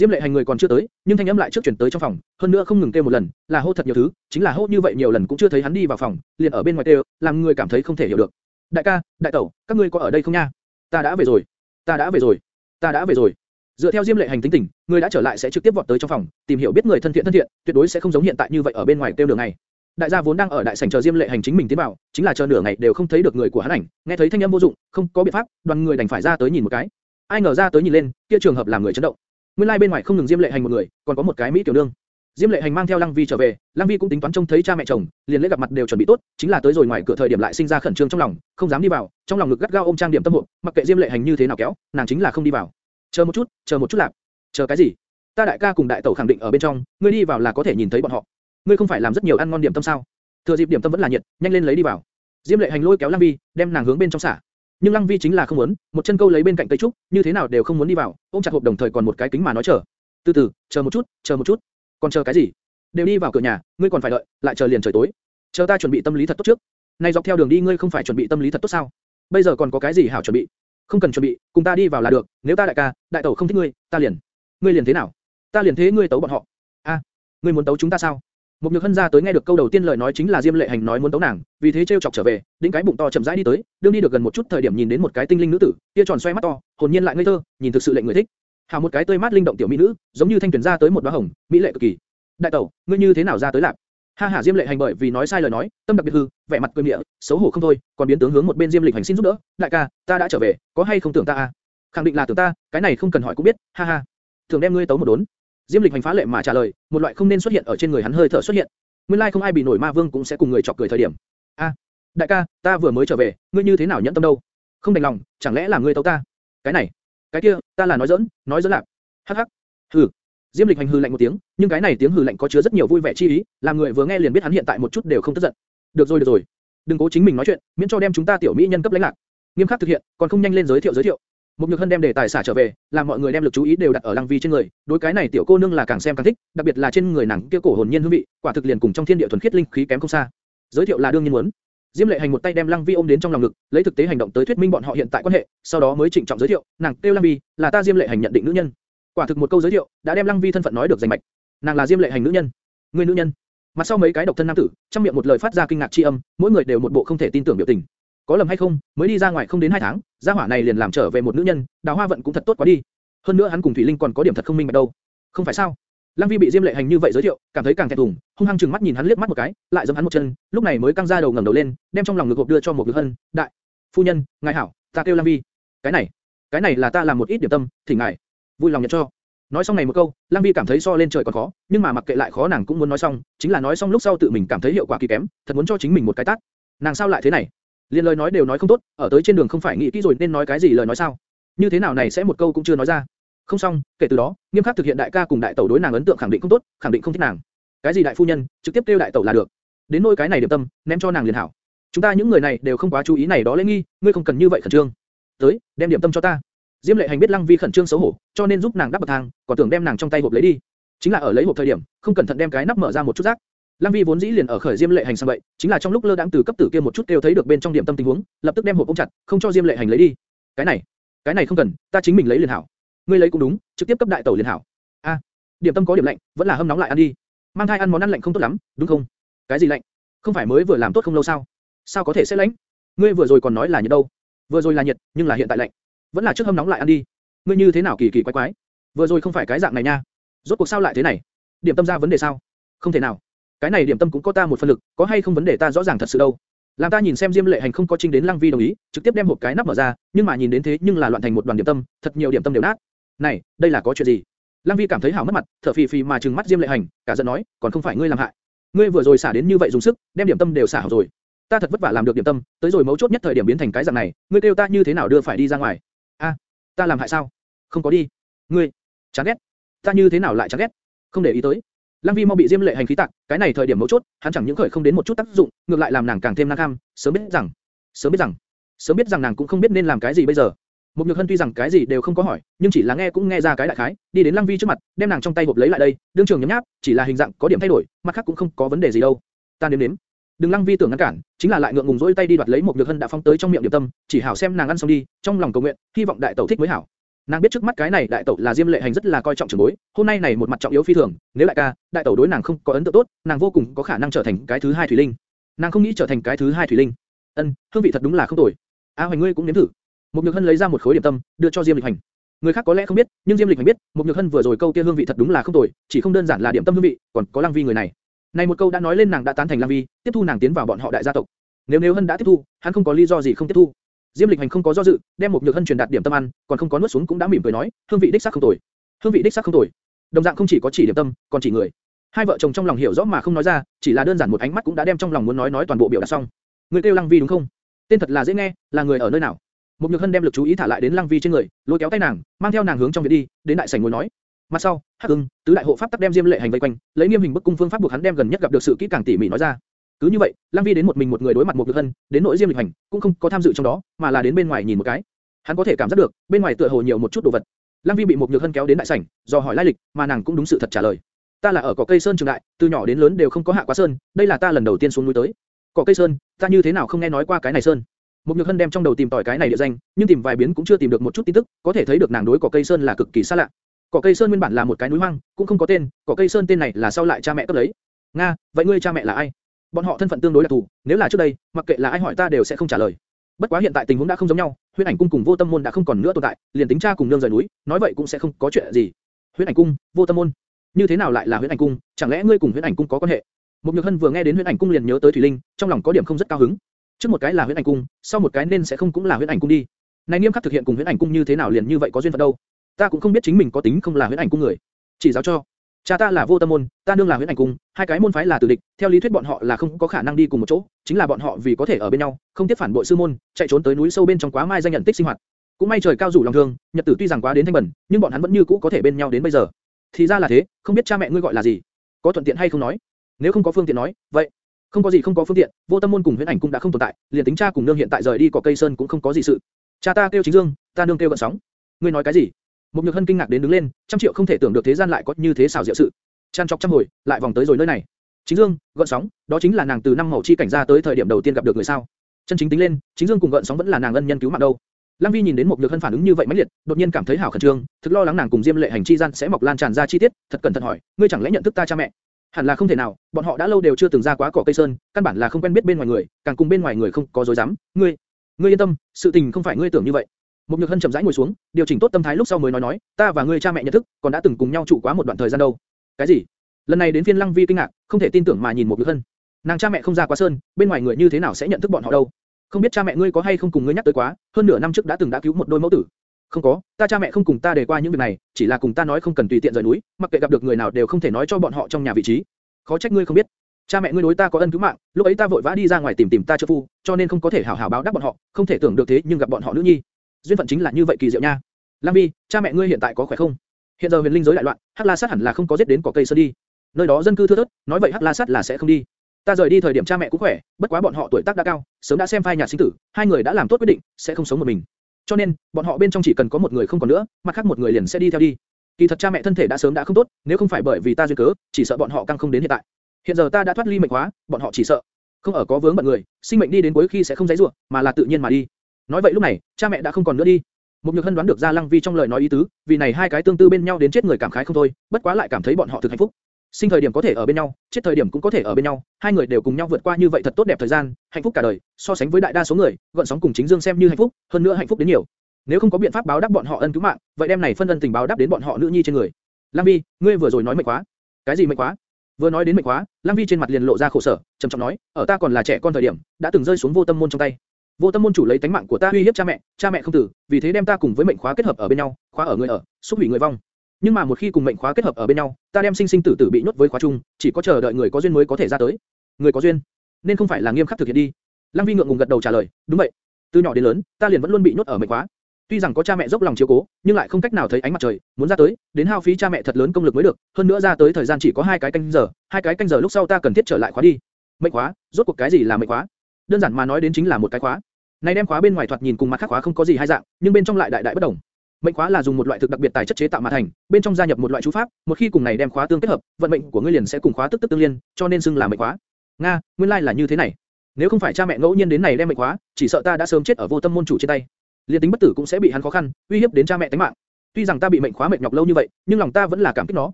Diêm Lệ Hành người còn chưa tới, nhưng thanh âm lại trước chuyển tới trong phòng, hơn nữa không ngừng kêu một lần, là hô thật nhiều thứ, chính là hô như vậy nhiều lần cũng chưa thấy hắn đi vào phòng, liền ở bên ngoài kêu, làm người cảm thấy không thể hiểu được. Đại ca, đại tẩu, các ngươi có ở đây không nha? Ta đã về rồi, ta đã về rồi, ta đã về rồi. Dựa theo Diêm Lệ Hành tính tình, người đã trở lại sẽ trực tiếp vọt tới trong phòng, tìm hiểu biết người thân thiện thân thiện, tuyệt đối sẽ không giống hiện tại như vậy ở bên ngoài kêu đường này. Đại gia vốn đang ở đại sảnh chờ Diêm Lệ Hành chính mình tiến vào, chính là chờ nửa ngày đều không thấy được người của hắn ảnh, nghe thấy thanh âm vô dụng, không có biện pháp, đoàn người đành phải ra tới nhìn một cái. Ai ngờ ra tới nhìn lên, kia trường hợp làm người chấn động. Nguyên lai like bên ngoài không ngừng Diêm Lệ Hành một người, còn có một cái mỹ tiểu nương. Diêm Lệ Hành mang theo Lăng Vi trở về, Lăng Vi cũng tính toán trông thấy cha mẹ chồng, liền lễ gặp mặt đều chuẩn bị tốt, chính là tới rồi ngoài cửa thời điểm lại sinh ra khẩn trương trong lòng, không dám đi vào, trong lòng ngực gắt gao ôm trang điểm tâm hộ, mặc kệ Diêm Lệ Hành như thế nào kéo, nàng chính là không đi vào. Chờ một chút, chờ một chút lạc. Chờ cái gì? Ta đại ca cùng đại tẩu khẳng định ở bên trong, ngươi đi vào là có thể nhìn thấy bọn họ. Ngươi không phải làm rất nhiều ăn ngon điểm tâm sao? Thừa dịp điểm tâm vẫn là nhiệt, nhanh lên lấy đi vào. Diêm Lệ Hành lôi kéo Lăng Vi, đem nàng hướng bên trong xả. Nhưng Lăng Vi chính là không muốn, một chân câu lấy bên cạnh cây trúc, như thế nào đều không muốn đi vào, ôm chặt hộp đồng thời còn một cái kính mà nói chờ. Từ từ, chờ một chút, chờ một chút. Còn chờ cái gì? Đều đi vào cửa nhà, ngươi còn phải đợi, lại chờ liền trời tối. Chờ ta chuẩn bị tâm lý thật tốt trước. Này dọc theo đường đi ngươi không phải chuẩn bị tâm lý thật tốt sao? Bây giờ còn có cái gì hảo chuẩn bị? Không cần chuẩn bị, cùng ta đi vào là được, nếu ta đại ca, đại tẩu không thích ngươi, ta liền. Ngươi liền thế nào? Ta liền thế ngươi tấu bọn họ. A, ngươi muốn tấu chúng ta sao? Một nhược hân ra tới nghe được câu đầu tiên lời nói chính là Diêm Lệ Hành nói muốn tấu nàng, vì thế treo chọc trở về, đĩnh cái bụng to chậm rãi đi tới, đương đi được gần một chút thời điểm nhìn đến một cái tinh linh nữ tử, kia tròn xoay mắt to, hồn nhiên lại ngây thơ, nhìn thực sự lệnh người thích. Hảo một cái tươi mát linh động tiểu mỹ nữ, giống như thanh tuyển ra tới một đóa hồng, mỹ lệ cực kỳ. Đại tẩu, ngươi như thế nào ra tới lạc? Ha ha Diêm Lệ Hành bởi vì nói sai lời nói, tâm đặc biệt hư, vẻ mặt cười miệng, xấu hổ không thôi, còn biến tướng hướng một bên Diêm Lịch Hành xin giúp đỡ, đại ca, ta đã trở về, có hay không tưởng ta à? Khẳng định là tưởng ta, cái này không cần hỏi cũng biết, ha ha. Thường đem ngươi tấu một đốn. Diêm Lịch Hành phá lệ mà trả lời, một loại không nên xuất hiện ở trên người hắn hơi thở xuất hiện. Nguyên lai like không ai bị nổi ma vương cũng sẽ cùng người chọc cười thời điểm. A, à, đại ca, ta vừa mới trở về, ngươi như thế nào nhẫn tâm đâu? Không đành lòng, chẳng lẽ là ngươi tấu ta? Cái này, cái kia, ta là nói giỡn, nói giỡn lạc. Hắc hắc. Hừ. Diêm Lịch Hành hừ lạnh một tiếng, nhưng cái này tiếng hừ lạnh có chứa rất nhiều vui vẻ chi ý, làm người vừa nghe liền biết hắn hiện tại một chút đều không tức giận. Được rồi được rồi, đừng cố chính mình nói chuyện, miễn cho đem chúng ta tiểu mỹ nhân cấp lãnh lạc. Nghiêm khắc thực hiện, còn không nhanh lên giới thiệu giới thiệu. Một nhược hân đem đề tài xả trở về, làm mọi người đem lực chú ý đều đặt ở Lăng Vi trên người. Đối cái này tiểu cô nương là càng xem càng thích, đặc biệt là trên người nàng kia cổ hồn nhiên hương vị, quả thực liền cùng trong thiên địa thuần khiết linh khí kém không xa. Giới thiệu là đương nhiên muốn. Diêm Lệ Hành một tay đem Lăng Vi ôm đến trong lòng ngực, lấy thực tế hành động tới thuyết minh bọn họ hiện tại quan hệ, sau đó mới trịnh trọng giới thiệu, nàng kêu Lăng Vi, là ta Diêm Lệ Hành nhận định nữ nhân. Quả thực một câu giới thiệu, đã đem Lăng Vi thân phận nói được rành mạch. Nàng là Diêm Lệ Hành nữ nhân. Người nữ nhân. Mặt sau mấy cái độc thân nam tử, trong miệng một lời phát ra kinh ngạc chi âm, mỗi người đều một bộ không thể tin tưởng biểu tình. Có lầm hay không, mới đi ra ngoài không đến hai tháng, gia hỏa này liền làm trở về một nữ nhân, đào hoa vận cũng thật tốt quá đi. Hơn nữa hắn cùng Thủy Linh còn có điểm thật không minh bạch đâu. Không phải sao? Lăng Vi bị Diêm Lệ Hành như vậy giới thiệu, cảm thấy càng thẹn thùng, hung hăng trừng mắt nhìn hắn liếc mắt một cái, lại giẫm hắn một chân, lúc này mới căng ra đầu ngẩng đầu lên, đem trong lòng ngực hộp đưa cho một Nhược Hân, "Đại phu nhân, ngài hảo, ta kêu Lăng Vi. Cái này, cái này là ta làm một ít điểm tâm, thỉnh ngài vui lòng nhận cho." Nói xong này một câu, Lăng Vi cảm thấy so lên trời còn khó, nhưng mà mặc kệ lại khó nàng cũng muốn nói xong, chính là nói xong lúc sau tự mình cảm thấy hiệu quả kỳ kém, thật muốn cho chính mình một cái tát. Nàng sao lại thế này? Liên lời nói đều nói không tốt, ở tới trên đường không phải nghĩ kỹ rồi nên nói cái gì lời nói sao? Như thế nào này sẽ một câu cũng chưa nói ra. Không xong, kể từ đó, nghiêm khắc thực hiện đại ca cùng đại tẩu đối nàng ấn tượng khẳng định không tốt, khẳng định không thích nàng. Cái gì đại phu nhân, trực tiếp kêu đại tẩu là được. Đến nỗi cái này điểm tâm, ném cho nàng liền hảo. Chúng ta những người này đều không quá chú ý này đó lễ nghi, ngươi không cần như vậy khẩn trương. Tới, đem điểm tâm cho ta. Diêm Lệ Hành biết Lăng Vi khẩn trương xấu hổ, cho nên giúp nàng đắp bậc thang, còn tưởng đem nàng trong tay hộp lấy đi. Chính là ở lấy hộp thời điểm, không cẩn thận đem cái nắp mở ra một chút rác. Lăng Vi vốn dĩ liền ở khởi Diêm Lệ Hành sang vậy, chính là trong lúc lơ đãng từ cấp tử kia một chút kêu thấy được bên trong điểm tâm tình huống, lập tức đem hộp ôm chặt, không cho Diêm Lệ Hành lấy đi. Cái này, cái này không cần, ta chính mình lấy liền hảo. Ngươi lấy cũng đúng, trực tiếp cấp đại tẩu liền hảo. A, điểm tâm có điểm lạnh, vẫn là hâm nóng lại ăn đi. Mang thai ăn món ăn lạnh không tốt lắm, đúng không? Cái gì lạnh? Không phải mới vừa làm tốt không lâu sao? Sao có thể sẽ lạnh? Ngươi vừa rồi còn nói là nhiệt đâu? Vừa rồi là nhiệt, nhưng là hiện tại lạnh. Vẫn là trước hâm nóng lại ăn đi. Ngươi như thế nào kỳ kỳ quái quái? Vừa rồi không phải cái dạng này nha. Rốt cuộc sao lại thế này? Điểm tâm ra vấn đề sao? Không thể nào. Cái này điểm tâm cũng có ta một phần lực, có hay không vấn đề ta rõ ràng thật sự đâu. Làm ta nhìn xem Diêm Lệ Hành không có trinh đến Lăng Vi đồng ý, trực tiếp đem hộp cái nắp mở ra, nhưng mà nhìn đến thế nhưng là loạn thành một đoàn điểm tâm, thật nhiều điểm tâm đều nát. Này, đây là có chuyện gì? Lăng Vi cảm thấy hảo mất mặt, thở phì phì mà trừng mắt Diêm Lệ Hành, cả giận nói, còn không phải ngươi làm hại. Ngươi vừa rồi xả đến như vậy dùng sức, đem điểm tâm đều xả hỏng rồi. Ta thật vất vả làm được điểm tâm, tới rồi mấu chốt nhất thời điểm biến thành cái dạng này, ngươi kêu ta như thế nào đưa phải đi ra ngoài? A, ta làm hại sao? Không có đi. Ngươi, chán ghét. Ta như thế nào lại chán ghét? Không để ý tới. Lăng Vi mau bị Diêm Lệ hành khí tạc, cái này thời điểm mấu chốt, hắn chẳng những khởi không đến một chút tác dụng, ngược lại làm nàng càng thêm năng kham, sớm biết rằng, sớm biết rằng, sớm biết rằng nàng cũng không biết nên làm cái gì bây giờ. Mục Nhược Hân tuy rằng cái gì đều không có hỏi, nhưng chỉ là nghe cũng nghe ra cái đại khái, đi đến Lăng Vi trước mặt, đem nàng trong tay hộp lấy lại đây, đương trường nhấm nháp, chỉ là hình dạng có điểm thay đổi, mặt khác cũng không có vấn đề gì đâu. Ta nếm nếm. Đừng Lăng Vi tưởng ngăn cản, chính là lại ngượng ngùng rỗi tay đi đoạt lấy Mục Nhược Hân đã phong tới trong miệng điểm tâm, chỉ hảo xem nàng ăn xong đi, trong lòng cầu nguyện, hy vọng đại tẩu thích mới hảo. Nàng biết trước mắt cái này đại tẩu là Diêm Lệ Hành rất là coi trọng trưởng bối, hôm nay này một mặt trọng yếu phi thường, nếu đại ca, đại tẩu đối nàng không có ấn tượng tốt, nàng vô cùng có khả năng trở thành cái thứ hai thủy linh. Nàng không nghĩ trở thành cái thứ hai thủy linh. Ân, hương vị thật đúng là không tồi. A Hoành ngươi cũng nếm thử. Một Nhược Hân lấy ra một khối điểm tâm, đưa cho Diêm Lịch Hành. Người khác có lẽ không biết, nhưng Diêm Lịch Hành biết, Một Nhược Hân vừa rồi câu kia hương vị thật đúng là không tồi, chỉ không đơn giản là điểm tâm hương vị, còn có Lăng Vi người này. Này một câu đã nói lên nàng đã tán thành Lăng Vi, tiếp thu nàng tiến vào bọn họ đại gia tộc. Nếu nếu Hân đã tiếp thu, hắn không có lý do gì không tiếp thu. Diêm Lịch Hành không có do dự, đem một nhược hân truyền đạt điểm tâm ăn, còn không có nuốt xuống cũng đã mỉm cười nói, hương vị đích xác không tồi. Hương vị đích xác không tồi. Đồng dạng không chỉ có chỉ điểm tâm, còn chỉ người. Hai vợ chồng trong lòng hiểu rõ mà không nói ra, chỉ là đơn giản một ánh mắt cũng đã đem trong lòng muốn nói nói toàn bộ biểu đạt xong. Người kêu Lăng Vi đúng không? Tên thật là dễ nghe, là người ở nơi nào? Một nhược hân đem lực chú ý thả lại đến Lăng Vi trên người, lôi kéo tay nàng, mang theo nàng hướng trong viện đi, đến đại sảnh ngồi nói. Mặt sau, Hắc Ưng, tứ đại hộ pháp tắc đem Diêm Lệ Hành vây quanh, lấy nghiêm hình bức cung phương pháp buộc hắn đem gần nhất gặp được sự kỹ càng tỉ mỉ nói ra. Cứ như vậy, Lăng Vi đến một mình một người đối mặt một nhược hân, đến nội Diêm Lịch Hành cũng không có tham dự trong đó, mà là đến bên ngoài nhìn một cái. Hắn có thể cảm giác được, bên ngoài tựa hồ nhiều một chút đồ vật. Lăng Vi bị một nhược hân kéo đến đại sảnh, do hỏi lai lịch, mà nàng cũng đúng sự thật trả lời. Ta là ở cỏ cây sơn trường đại, từ nhỏ đến lớn đều không có hạ quá sơn, đây là ta lần đầu tiên xuống núi tới. Cỏ cây sơn, ta như thế nào không nghe nói qua cái này sơn? Một nhược hân đem trong đầu tìm tòi cái này địa danh, nhưng tìm vài biến cũng chưa tìm được một chút tin tức, có thể thấy được nàng đối cỏ cây sơn là cực kỳ xa lạ. Cỏ cây sơn nguyên bản là một cái núi hoang, cũng không có tên, cỏ cây sơn tên này là sau lại cha mẹ cấp lấy. Nga, vậy ngươi cha mẹ là ai? Bọn họ thân phận tương đối đặc thù, nếu là trước đây, mặc kệ là ai hỏi ta đều sẽ không trả lời. Bất quá hiện tại tình huống đã không giống nhau, Huyễn Ảnh cung cùng Vô Tâm môn đã không còn nữa tồn tại, liền tính cha cùng nương rời núi, nói vậy cũng sẽ không có chuyện gì. Huyễn Ảnh cung, Vô Tâm môn, như thế nào lại là Huyễn Ảnh cung? Chẳng lẽ ngươi cùng Huyễn Ảnh cung có quan hệ? Mục Nhược Hân vừa nghe đến Huyễn Ảnh cung liền nhớ tới Thủy Linh, trong lòng có điểm không rất cao hứng. Trước một cái là Huyễn Ảnh cung, sau một cái nên sẽ không cũng là Huyễn Ảnh cung đi. Này nghiêm khắc thực hiện cùng Huyễn Ảnh cung như thế nào liền như vậy có duyên phận đâu? Ta cũng không biết chính mình có tính không là Huyễn Ảnh cung người. Chỉ giáo cho. Cha ta là vô tâm môn, ta nương là huyễn ảnh cung, hai cái môn phái là tử địch, theo lý thuyết bọn họ là không có khả năng đi cùng một chỗ, chính là bọn họ vì có thể ở bên nhau, không tiếp phản bội sư môn, chạy trốn tới núi sâu bên trong quá mai danh nhận tích sinh hoạt. Cũng may trời cao rủ lòng thương, nhật tử tuy rằng quá đến thanh bẩn, nhưng bọn hắn vẫn như cũ có thể bên nhau đến bây giờ. Thì ra là thế, không biết cha mẹ ngươi gọi là gì, có thuận tiện hay không nói. Nếu không có phương tiện nói, vậy không có gì không có phương tiện, vô tâm môn cùng huyễn ảnh cung đã không tồn tại, liền tính cha cùng nương hiện tại rời đi cỏ cây sơn cũng không có gì sự. Cha ta kêu chính dương, ta nương kêu gợn sóng. Ngươi nói cái gì? Một nhược hân kinh ngạc đến đứng lên, trăm triệu không thể tưởng được thế gian lại có như thế xảo diệu sự. Chăn chọc trăm hồi, lại vòng tới rồi nơi này. Chính Dương, gợn sóng, đó chính là nàng từ năm màu chi cảnh ra tới thời điểm đầu tiên gặp được người sao? Chân chính tính lên, Chính Dương cùng gợn sóng vẫn là nàng ân nhân cứu mạng đâu. Lăng Vi nhìn đến một nhược hân phản ứng như vậy mãnh liệt, đột nhiên cảm thấy hảo khẩn trương, thực lo lắng nàng cùng Diêm Lệ hành chi gian sẽ mọc lan tràn ra chi tiết, thật cẩn thận hỏi, ngươi chẳng lẽ nhận thức ta cha mẹ? Hẳn là không thể nào, bọn họ đã lâu đều chưa từng ra quá cỏ cây sơn, căn bản là không quen biết bên ngoài người, càng cùng bên ngoài người không có dối dám. Ngươi, ngươi yên tâm, sự tình không phải ngươi tưởng như vậy. Một nhược hân chậm rãi ngồi xuống, điều chỉnh tốt tâm thái lúc sau mới nói nói, ta và ngươi cha mẹ nhận thức, còn đã từng cùng nhau trụ quá một đoạn thời gian đâu. Cái gì? Lần này đến phiên Lăng Vi kinh ngạc, không thể tin tưởng mà nhìn một nhược hân. Nàng cha mẹ không ra quá sơn, bên ngoài người như thế nào sẽ nhận thức bọn họ đâu? Không biết cha mẹ ngươi có hay không cùng ngươi nhắc tới quá, hơn nửa năm trước đã từng đã cứu một đôi mẫu tử. Không có, ta cha mẹ không cùng ta đề qua những việc này, chỉ là cùng ta nói không cần tùy tiện rời núi, mặc kệ gặp được người nào đều không thể nói cho bọn họ trong nhà vị trí. Khó trách ngươi không biết. Cha mẹ ngươi đối ta có ân cứu mạng, lúc ấy ta vội vã đi ra ngoài tìm tìm ta trợ phu, cho nên không có thể hảo hảo báo đáp bọn họ, không thể tưởng được thế nhưng gặp bọn họ nữ nhi. Duyên phận chính là như vậy kỳ diệu nha. Lam Vi, cha mẹ ngươi hiện tại có khỏe không? Hiện giờ huyền linh giới đại loạn, Hắc La Sát hẳn là không có giết đến cỏ cây sơn đi. Nơi đó dân cư thưa thớt, nói vậy Hắc La Sát là sẽ không đi. Ta rời đi thời điểm cha mẹ cũng khỏe, bất quá bọn họ tuổi tác đã cao, sớm đã xem phai nhà sinh tử, hai người đã làm tốt quyết định, sẽ không sống một mình. Cho nên, bọn họ bên trong chỉ cần có một người không còn nữa, mặt khác một người liền sẽ đi theo đi. Kỳ thật cha mẹ thân thể đã sớm đã không tốt, nếu không phải bởi vì ta duyên cớ, chỉ sợ bọn họ căng không đến hiện tại. Hiện giờ ta đã thoát ly mệnh hóa, bọn họ chỉ sợ không ở có vướng bận người, sinh mệnh đi đến cuối khi sẽ không dãy rủa, mà là tự nhiên mà đi. Nói vậy lúc này, cha mẹ đã không còn nữa đi. Một nhược hân đoán được ra Lăng Vi trong lời nói ý tứ, vì này hai cái tương tư bên nhau đến chết người cảm khái không thôi, bất quá lại cảm thấy bọn họ thực hạnh phúc. Sinh thời điểm có thể ở bên nhau, chết thời điểm cũng có thể ở bên nhau, hai người đều cùng nhau vượt qua như vậy thật tốt đẹp thời gian, hạnh phúc cả đời, so sánh với đại đa số người, gợn sóng cùng chính dương xem như hạnh phúc, hơn nữa hạnh phúc đến nhiều. Nếu không có biện pháp báo đáp bọn họ ân cứu mạng, vậy đem này phân ân tình báo đáp đến bọn họ nữ nhi trên người. Lăng Vi, ngươi vừa rồi nói mệt quá. Cái gì mệt quá? Vừa nói đến mệt quá, Lăng Vi trên mặt liền lộ ra khổ sở, trầm trọng nói, ở ta còn là trẻ con thời điểm, đã từng rơi xuống vô tâm môn trong tay. Vô tâm môn chủ lấy tánh mạng của ta uy hiếp cha mẹ, cha mẹ không tử, vì thế đem ta cùng với mệnh khóa kết hợp ở bên nhau, khóa ở người ở, xúc hủy người vong. Nhưng mà một khi cùng mệnh khóa kết hợp ở bên nhau, ta đem sinh sinh tử tử bị nhốt với khóa chung, chỉ có chờ đợi người có duyên mới có thể ra tới. Người có duyên, nên không phải là nghiêm khắc thực hiện đi. Lăng Vi ngượng ngùng gật đầu trả lời, đúng vậy. Từ nhỏ đến lớn, ta liền vẫn luôn bị nhốt ở mệnh khóa. Tuy rằng có cha mẹ dốc lòng chiếu cố, nhưng lại không cách nào thấy ánh mặt trời, muốn ra tới, đến hao phí cha mẹ thật lớn công lực mới được. Hơn nữa ra tới thời gian chỉ có hai cái canh giờ, hai cái canh giờ lúc sau ta cần thiết trở lại khóa đi. Mệnh khóa, rốt cuộc cái gì là mệnh khóa? Đơn giản mà nói đến chính là một cái khóa. Này đem khóa bên ngoài thoạt nhìn cùng mặt khác khóa không có gì hai dạng, nhưng bên trong lại đại đại bất đồng. Mệnh khóa là dùng một loại thực đặc biệt tài chất chế tạo mà thành, bên trong gia nhập một loại chú pháp, một khi cùng này đem khóa tương kết hợp, vận mệnh của ngươi liền sẽ cùng khóa tức tức tương liên, cho nên xưng là mệnh khóa. Nga, nguyên lai like là như thế này. Nếu không phải cha mẹ ngẫu nhiên đến này đem mệnh khóa, chỉ sợ ta đã sớm chết ở vô tâm môn chủ trên tay. Liên tính bất tử cũng sẽ bị hắn khó khăn, uy hiếp đến cha mẹ tính mạng. Tuy rằng ta bị mệnh khóa mệt nhọc lâu như vậy, nhưng lòng ta vẫn là cảm kích nó,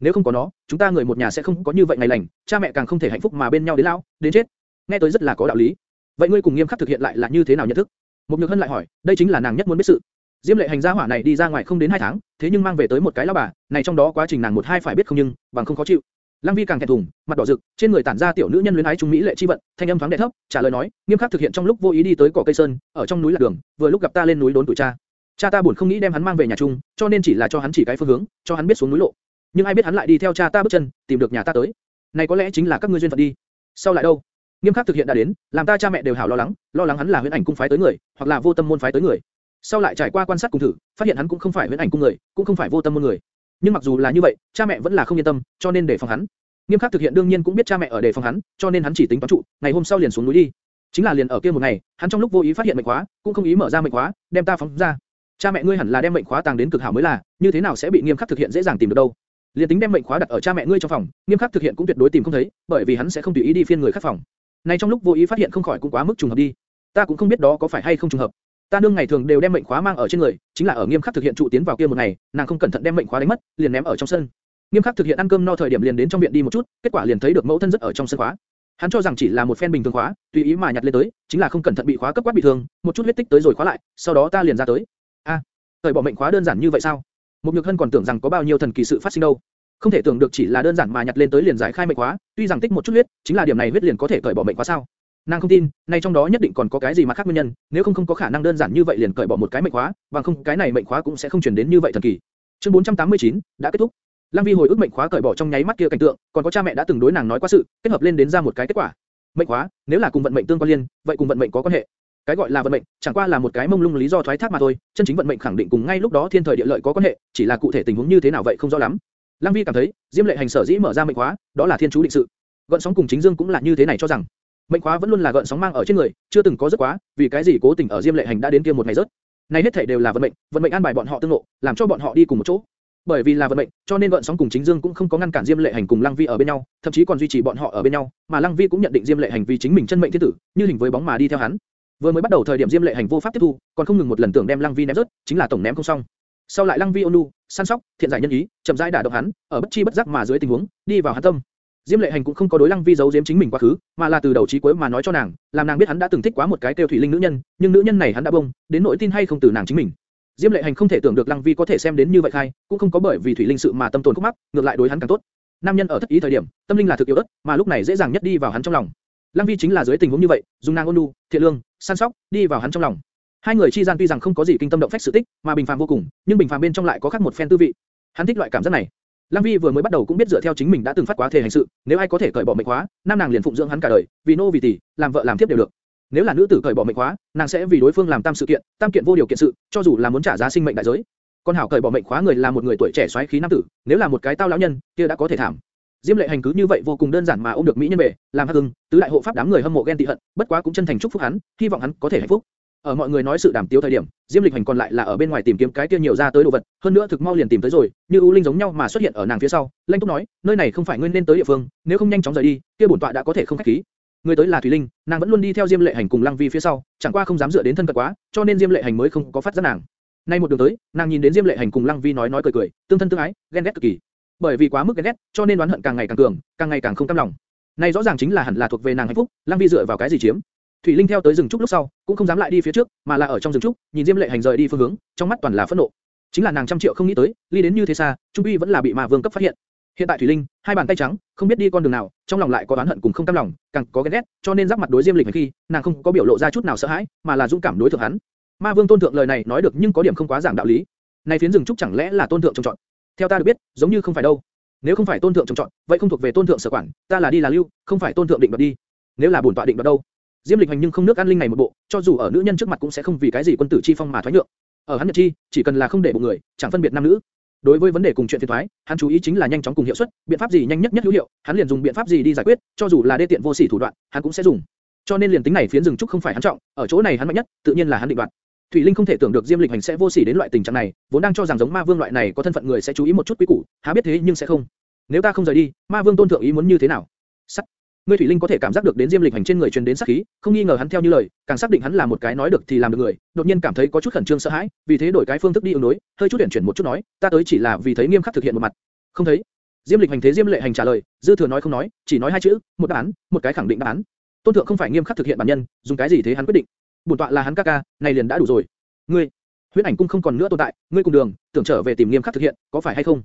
nếu không có nó, chúng ta người một nhà sẽ không có như vậy ngày lành, cha mẹ càng không thể hạnh phúc mà bên nhau đến lao, đến chết. Nghe tới rất là có đạo lý. Vậy ngươi cùng nghiêm khắc thực hiện lại là như thế nào nhận thức? Một nhược hân lại hỏi, đây chính là nàng nhất muốn biết sự. Diêm lệ hành gia hỏa này đi ra ngoài không đến hai tháng, thế nhưng mang về tới một cái lão bà, này trong đó quá trình nàng một hai phải biết không nhưng, bằng không khó chịu. Lăng Vi càng thẹn thùng, mặt đỏ rực, trên người tản ra tiểu nữ nhân luyến ái trung mỹ lệ chi vận, thanh âm thoáng đệ thấp, trả lời nói, nghiêm khắc thực hiện trong lúc vô ý đi tới cỏ cây sơn, ở trong núi lạc đường, vừa lúc gặp ta lên núi đốn tuổi cha. Cha ta buồn không nghĩ đem hắn mang về nhà chung, cho nên chỉ là cho hắn chỉ cái phương hướng, cho hắn biết xuống núi lộ. Nhưng ai biết hắn lại đi theo cha ta bước chân, tìm được nhà ta tới. Này có lẽ chính là các ngươi duyên phận đi. Sau lại đâu? Nghiêm khắc thực hiện đã đến, làm ta cha mẹ đều hảo lo lắng, lo lắng hắn là huyễn ảnh cung phái tới người, hoặc là vô tâm môn phái tới người. Sau lại trải qua quan sát cùng thử, phát hiện hắn cũng không phải huyễn ảnh cung người, cũng không phải vô tâm môn người. Nhưng mặc dù là như vậy, cha mẹ vẫn là không yên tâm, cho nên để phòng hắn. Nghiêm khắc thực hiện đương nhiên cũng biết cha mẹ ở để phòng hắn, cho nên hắn chỉ tính toán trụ, ngày hôm sau liền xuống núi đi. Chính là liền ở kia một ngày, hắn trong lúc vô ý phát hiện mệnh khóa, cũng không ý mở ra mệnh khóa, đem ta phóng ra. Cha mẹ ngươi hẳn là đem mệnh khóa tàng đến cực hảo mới là, như thế nào sẽ bị nghiêm khắc thực hiện dễ dàng tìm được đâu? Liên tính đem mệnh khóa đặt ở cha mẹ ngươi trong phòng, nghiêm khắc thực hiện cũng tuyệt đối tìm không thấy, bởi vì hắn sẽ không tùy ý đi phiên người khác phòng. Này trong lúc vô ý phát hiện không khỏi cũng quá mức trùng hợp đi. Ta cũng không biết đó có phải hay không trùng hợp. Ta nương ngày thường đều đem mệnh khóa mang ở trên người, chính là ở nghiêm khắc thực hiện trụ tiến vào kia một ngày, nàng không cẩn thận đem mệnh khóa đánh mất, liền ném ở trong sân. Nghiêm khắc thực hiện ăn cơm no thời điểm liền đến trong viện đi một chút, kết quả liền thấy được mẫu thân rất ở trong sân khóa. Hắn cho rằng chỉ là một phen bình thường khóa, tùy ý mà nhặt lên tới, chính là không cẩn thận bị khóa cấp quát bị thương, một chút huyết tích tới rồi khóa lại, sau đó ta liền ra tới. A, à, thời bỏ mệnh khóa đơn giản như vậy sao? Một nhược hân còn tưởng rằng có bao nhiêu thần kỳ sự phát sinh đâu. Không thể tưởng được chỉ là đơn giản mà nhặt lên tới liền giải khai mệnh khóa, tuy rằng tích một chút huyết, chính là điểm này huyết liền có thể cởi bỏ mệnh khóa sao? Nàng không tin, nay trong đó nhất định còn có cái gì mà khác nguyên nhân, nếu không không có khả năng đơn giản như vậy liền cởi bỏ một cái mệnh khóa, bằng không cái này mệnh khóa cũng sẽ không truyền đến như vậy thần kỳ. Chương 489 đã kết thúc. Lăng Vi hồi ức mệnh khóa cởi bỏ trong nháy mắt kia cảnh tượng, còn có cha mẹ đã từng đối nàng nói qua sự, kết hợp lên đến ra một cái kết quả. Mệnh khóa, nếu là cùng vận mệnh tương quan liên, vậy cùng vận mệnh có quan hệ. Cái gọi là vận mệnh, chẳng qua là một cái mông lung lý do thoái thác mà thôi, chân chính vận mệnh khẳng định cùng ngay lúc đó thiên thời địa lợi có quan hệ, chỉ là cụ thể tình huống như thế nào vậy không rõ lắm. Lăng Vi cảm thấy, Diêm Lệ hành sở dĩ mở ra mệnh khóa, đó là thiên chú định sự. Gợn sóng cùng chính dương cũng là như thế này cho rằng, mệnh khóa vẫn luôn là gợn sóng mang ở trên người, chưa từng có rất quá, vì cái gì cố tình ở Diêm Lệ hành đã đến kia một ngày rớt. Này hết thảy đều là vận mệnh, vận mệnh an bài bọn họ tương ngộ, làm cho bọn họ đi cùng một chỗ. Bởi vì là vận mệnh, cho nên vận sóng cùng chính dương cũng không có ngăn cản Diêm Lệ Hành cùng Lăng Vi ở bên nhau, thậm chí còn duy trì bọn họ ở bên nhau, mà Lăng Vi cũng nhận định Diêm Lệ Hành vì chính mình chân mệnh thiên tử, như hình với bóng mà đi theo hắn. Vừa mới bắt đầu thời điểm Diêm Lệ Hành vô pháp tiếp thu, còn không ngừng một lần tưởng đem Lăng Vi ném rớt, chính là tổng ném không xong. Sau lại Lăng Vi ôn săn sóc, thiện giải nhân ý, chậm rãi đả động hắn, ở bất chi bất giác mà dưới tình huống, đi vào hắn tâm. Diêm Lệ Hành cũng không có đối Lăng Vi giấu giếm chính mình quá khứ, mà là từ đầu chí cuối mà nói cho nàng, làm nàng biết hắn đã từng thích quá một cái tiêu thủy linh nữ nhân, nhưng nữ nhân này hắn đã bông, đến nỗi tin hay không từ nàng chính mình. Diêm Lệ Hành không thể tưởng được Lăng Vi có thể xem đến như vậy khai, cũng không có bởi vì thủy linh sự mà tâm tồn khúc mắc, ngược lại đối hắn càng tốt. Nam nhân ở thất ý thời điểm, tâm linh là thực yếu ớt, mà lúc này dễ dàng nhất đi vào hắn trong lòng. Lăng Vi chính là dưới tình huống như vậy, dùng nàng ôn nhu, thiện lương, săn sóc, đi vào hắn trong lòng. Hai người chi gian tuy rằng không có gì kinh tâm động phách sự tích, mà bình phàm vô cùng, nhưng bình phàm bên trong lại có khác một phen tư vị. Hắn thích loại cảm giác này. Lăng Vi vừa mới bắt đầu cũng biết dựa theo chính mình đã từng phát quá thể hành sự, nếu ai có thể cởi bỏ mệnh khóa, nam nàng liền phụng dưỡng hắn cả đời, vì nô vì tỷ, làm vợ làm thiếp đều được. Nếu là nữ tử cởi bỏ mệnh khóa, nàng sẽ vì đối phương làm tam sự kiện, tam kiện vô điều kiện sự, cho dù là muốn trả giá sinh mệnh đại giới. Con hảo cởi bỏ mệnh khóa người là một người tuổi trẻ xoáy khí nam tử, nếu là một cái tao lão nhân, kia đã có thể thảm. Diêm lệ hành cứ như vậy vô cùng đơn giản mà ôm được mỹ nhân về, làm hắc hưng, tứ đại hộ pháp đám người hâm mộ ghen tị hận, bất quá cũng chân thành chúc phúc hắn, hy vọng hắn có thể hạnh phúc. Ở mọi người nói sự đàm tiếu thời điểm, Diêm Lịch Hành còn lại là ở bên ngoài tìm kiếm cái kia nhiều ra tới đồ vật, hơn nữa thực mau liền tìm tới rồi, như u linh giống nhau mà xuất hiện ở nàng phía sau. Lanh Túc nói, nơi này không phải ngươi nên tới địa phương, nếu không nhanh chóng rời đi, kia bổn tọa đã có thể không khách khí. Người tới là Thủy Linh, nàng vẫn luôn đi theo Diêm Lệ Hành cùng Lăng Vi phía sau, chẳng qua không dám dựa đến thân cận quá, cho nên Diêm Lệ Hành mới không có phát giác nàng. Nay một đường tới, nàng nhìn đến Diêm Lệ Hành cùng Lăng Vi nói nói cười cười, tương thân tương ái, ghen ghét cực kỳ. Bởi vì quá mức ghen ghét, cho nên đoán hận càng ngày càng cường, càng ngày càng không cam lòng. Này rõ ràng chính là hẳn là thuộc về nàng hạnh phúc, Lăng Vi dựa vào cái gì chiếm? Thủy Linh theo tới rừng trúc lúc sau, cũng không dám lại đi phía trước, mà là ở trong rừng trúc, nhìn Diêm Lệ Hành rời đi phương hướng, trong mắt toàn là phẫn nộ. Chính là nàng trăm triệu không nghĩ tới, ly đến như thế xa, trung quy vẫn là bị Ma Vương cấp phát hiện. Hiện tại Thủy Linh, hai bàn tay trắng, không biết đi con đường nào, trong lòng lại có oán hận cùng không cam lòng, càng có ghen ghét, cho nên giáp mặt đối Diêm Lịch khi, nàng không có biểu lộ ra chút nào sợ hãi, mà là dũng cảm đối thượng hắn. Ma Vương tôn thượng lời này nói được nhưng có điểm không quá giảng đạo lý. Này phiến rừng trúc chẳng lẽ là tôn thượng trồng trọt? Theo ta được biết, giống như không phải đâu. Nếu không phải tôn thượng trồng trọt, vậy không thuộc về tôn thượng sở quản, ta là đi là lưu, không phải tôn thượng định đoạt đi. Nếu là bổn tọa định đoạt đâu? Diêm Lịch Hành nhưng không nước an linh này một bộ, cho dù ở nữ nhân trước mặt cũng sẽ không vì cái gì quân tử chi phong mà thoái nhượng. Ở hắn nhật chi, chỉ cần là không để bụng người, chẳng phân biệt nam nữ. Đối với vấn đề cùng chuyện phiền toái, hắn chú ý chính là nhanh chóng cùng hiệu suất, biện pháp gì nhanh nhất nhất hữu hiệu, hắn liền dùng biện pháp gì đi giải quyết, cho dù là đê tiện vô sỉ thủ đoạn, hắn cũng sẽ dùng. Cho nên liền tính này phiến rừng trúc không phải hắn trọng, ở chỗ này hắn mạnh nhất, tự nhiên là hắn định đoạt. Thủy Linh không thể tưởng được Diêm Lịch Hành sẽ vô sỉ đến loại tình trạng này, vốn đang cho rằng giống Ma Vương loại này có thân phận người sẽ chú ý một chút quý củ, há biết thế nhưng sẽ không. Nếu ta không rời đi, Ma Vương tôn thượng ý muốn như thế nào? Sắt. Ngươi Thủy Linh có thể cảm giác được đến Diêm Lịch Hành trên người truyền đến sát khí, không nghi ngờ hắn theo như lời, càng xác định hắn là một cái nói được thì làm được người, đột nhiên cảm thấy có chút khẩn trương sợ hãi, vì thế đổi cái phương thức đi ứng đối, hơi chút chuyển chuyển một chút nói, ta tới chỉ là vì thấy nghiêm khắc thực hiện một mặt. Không thấy. Diêm Lịch Hành thế Diêm Lệ Hành trả lời, dư thừa nói không nói, chỉ nói hai chữ, một đáp án, một cái khẳng định đáp án. Tôn thượng không phải nghiêm khắc thực hiện bản nhân, dùng cái gì thế hắn quyết định. Bổn tọa là hắn ca ca, này liền đã đủ rồi. Ngươi, huyễn ảnh cung không còn nữa tồn tại, ngươi cùng đường, tưởng trở về tìm nghiêm khắc thực hiện, có phải hay không?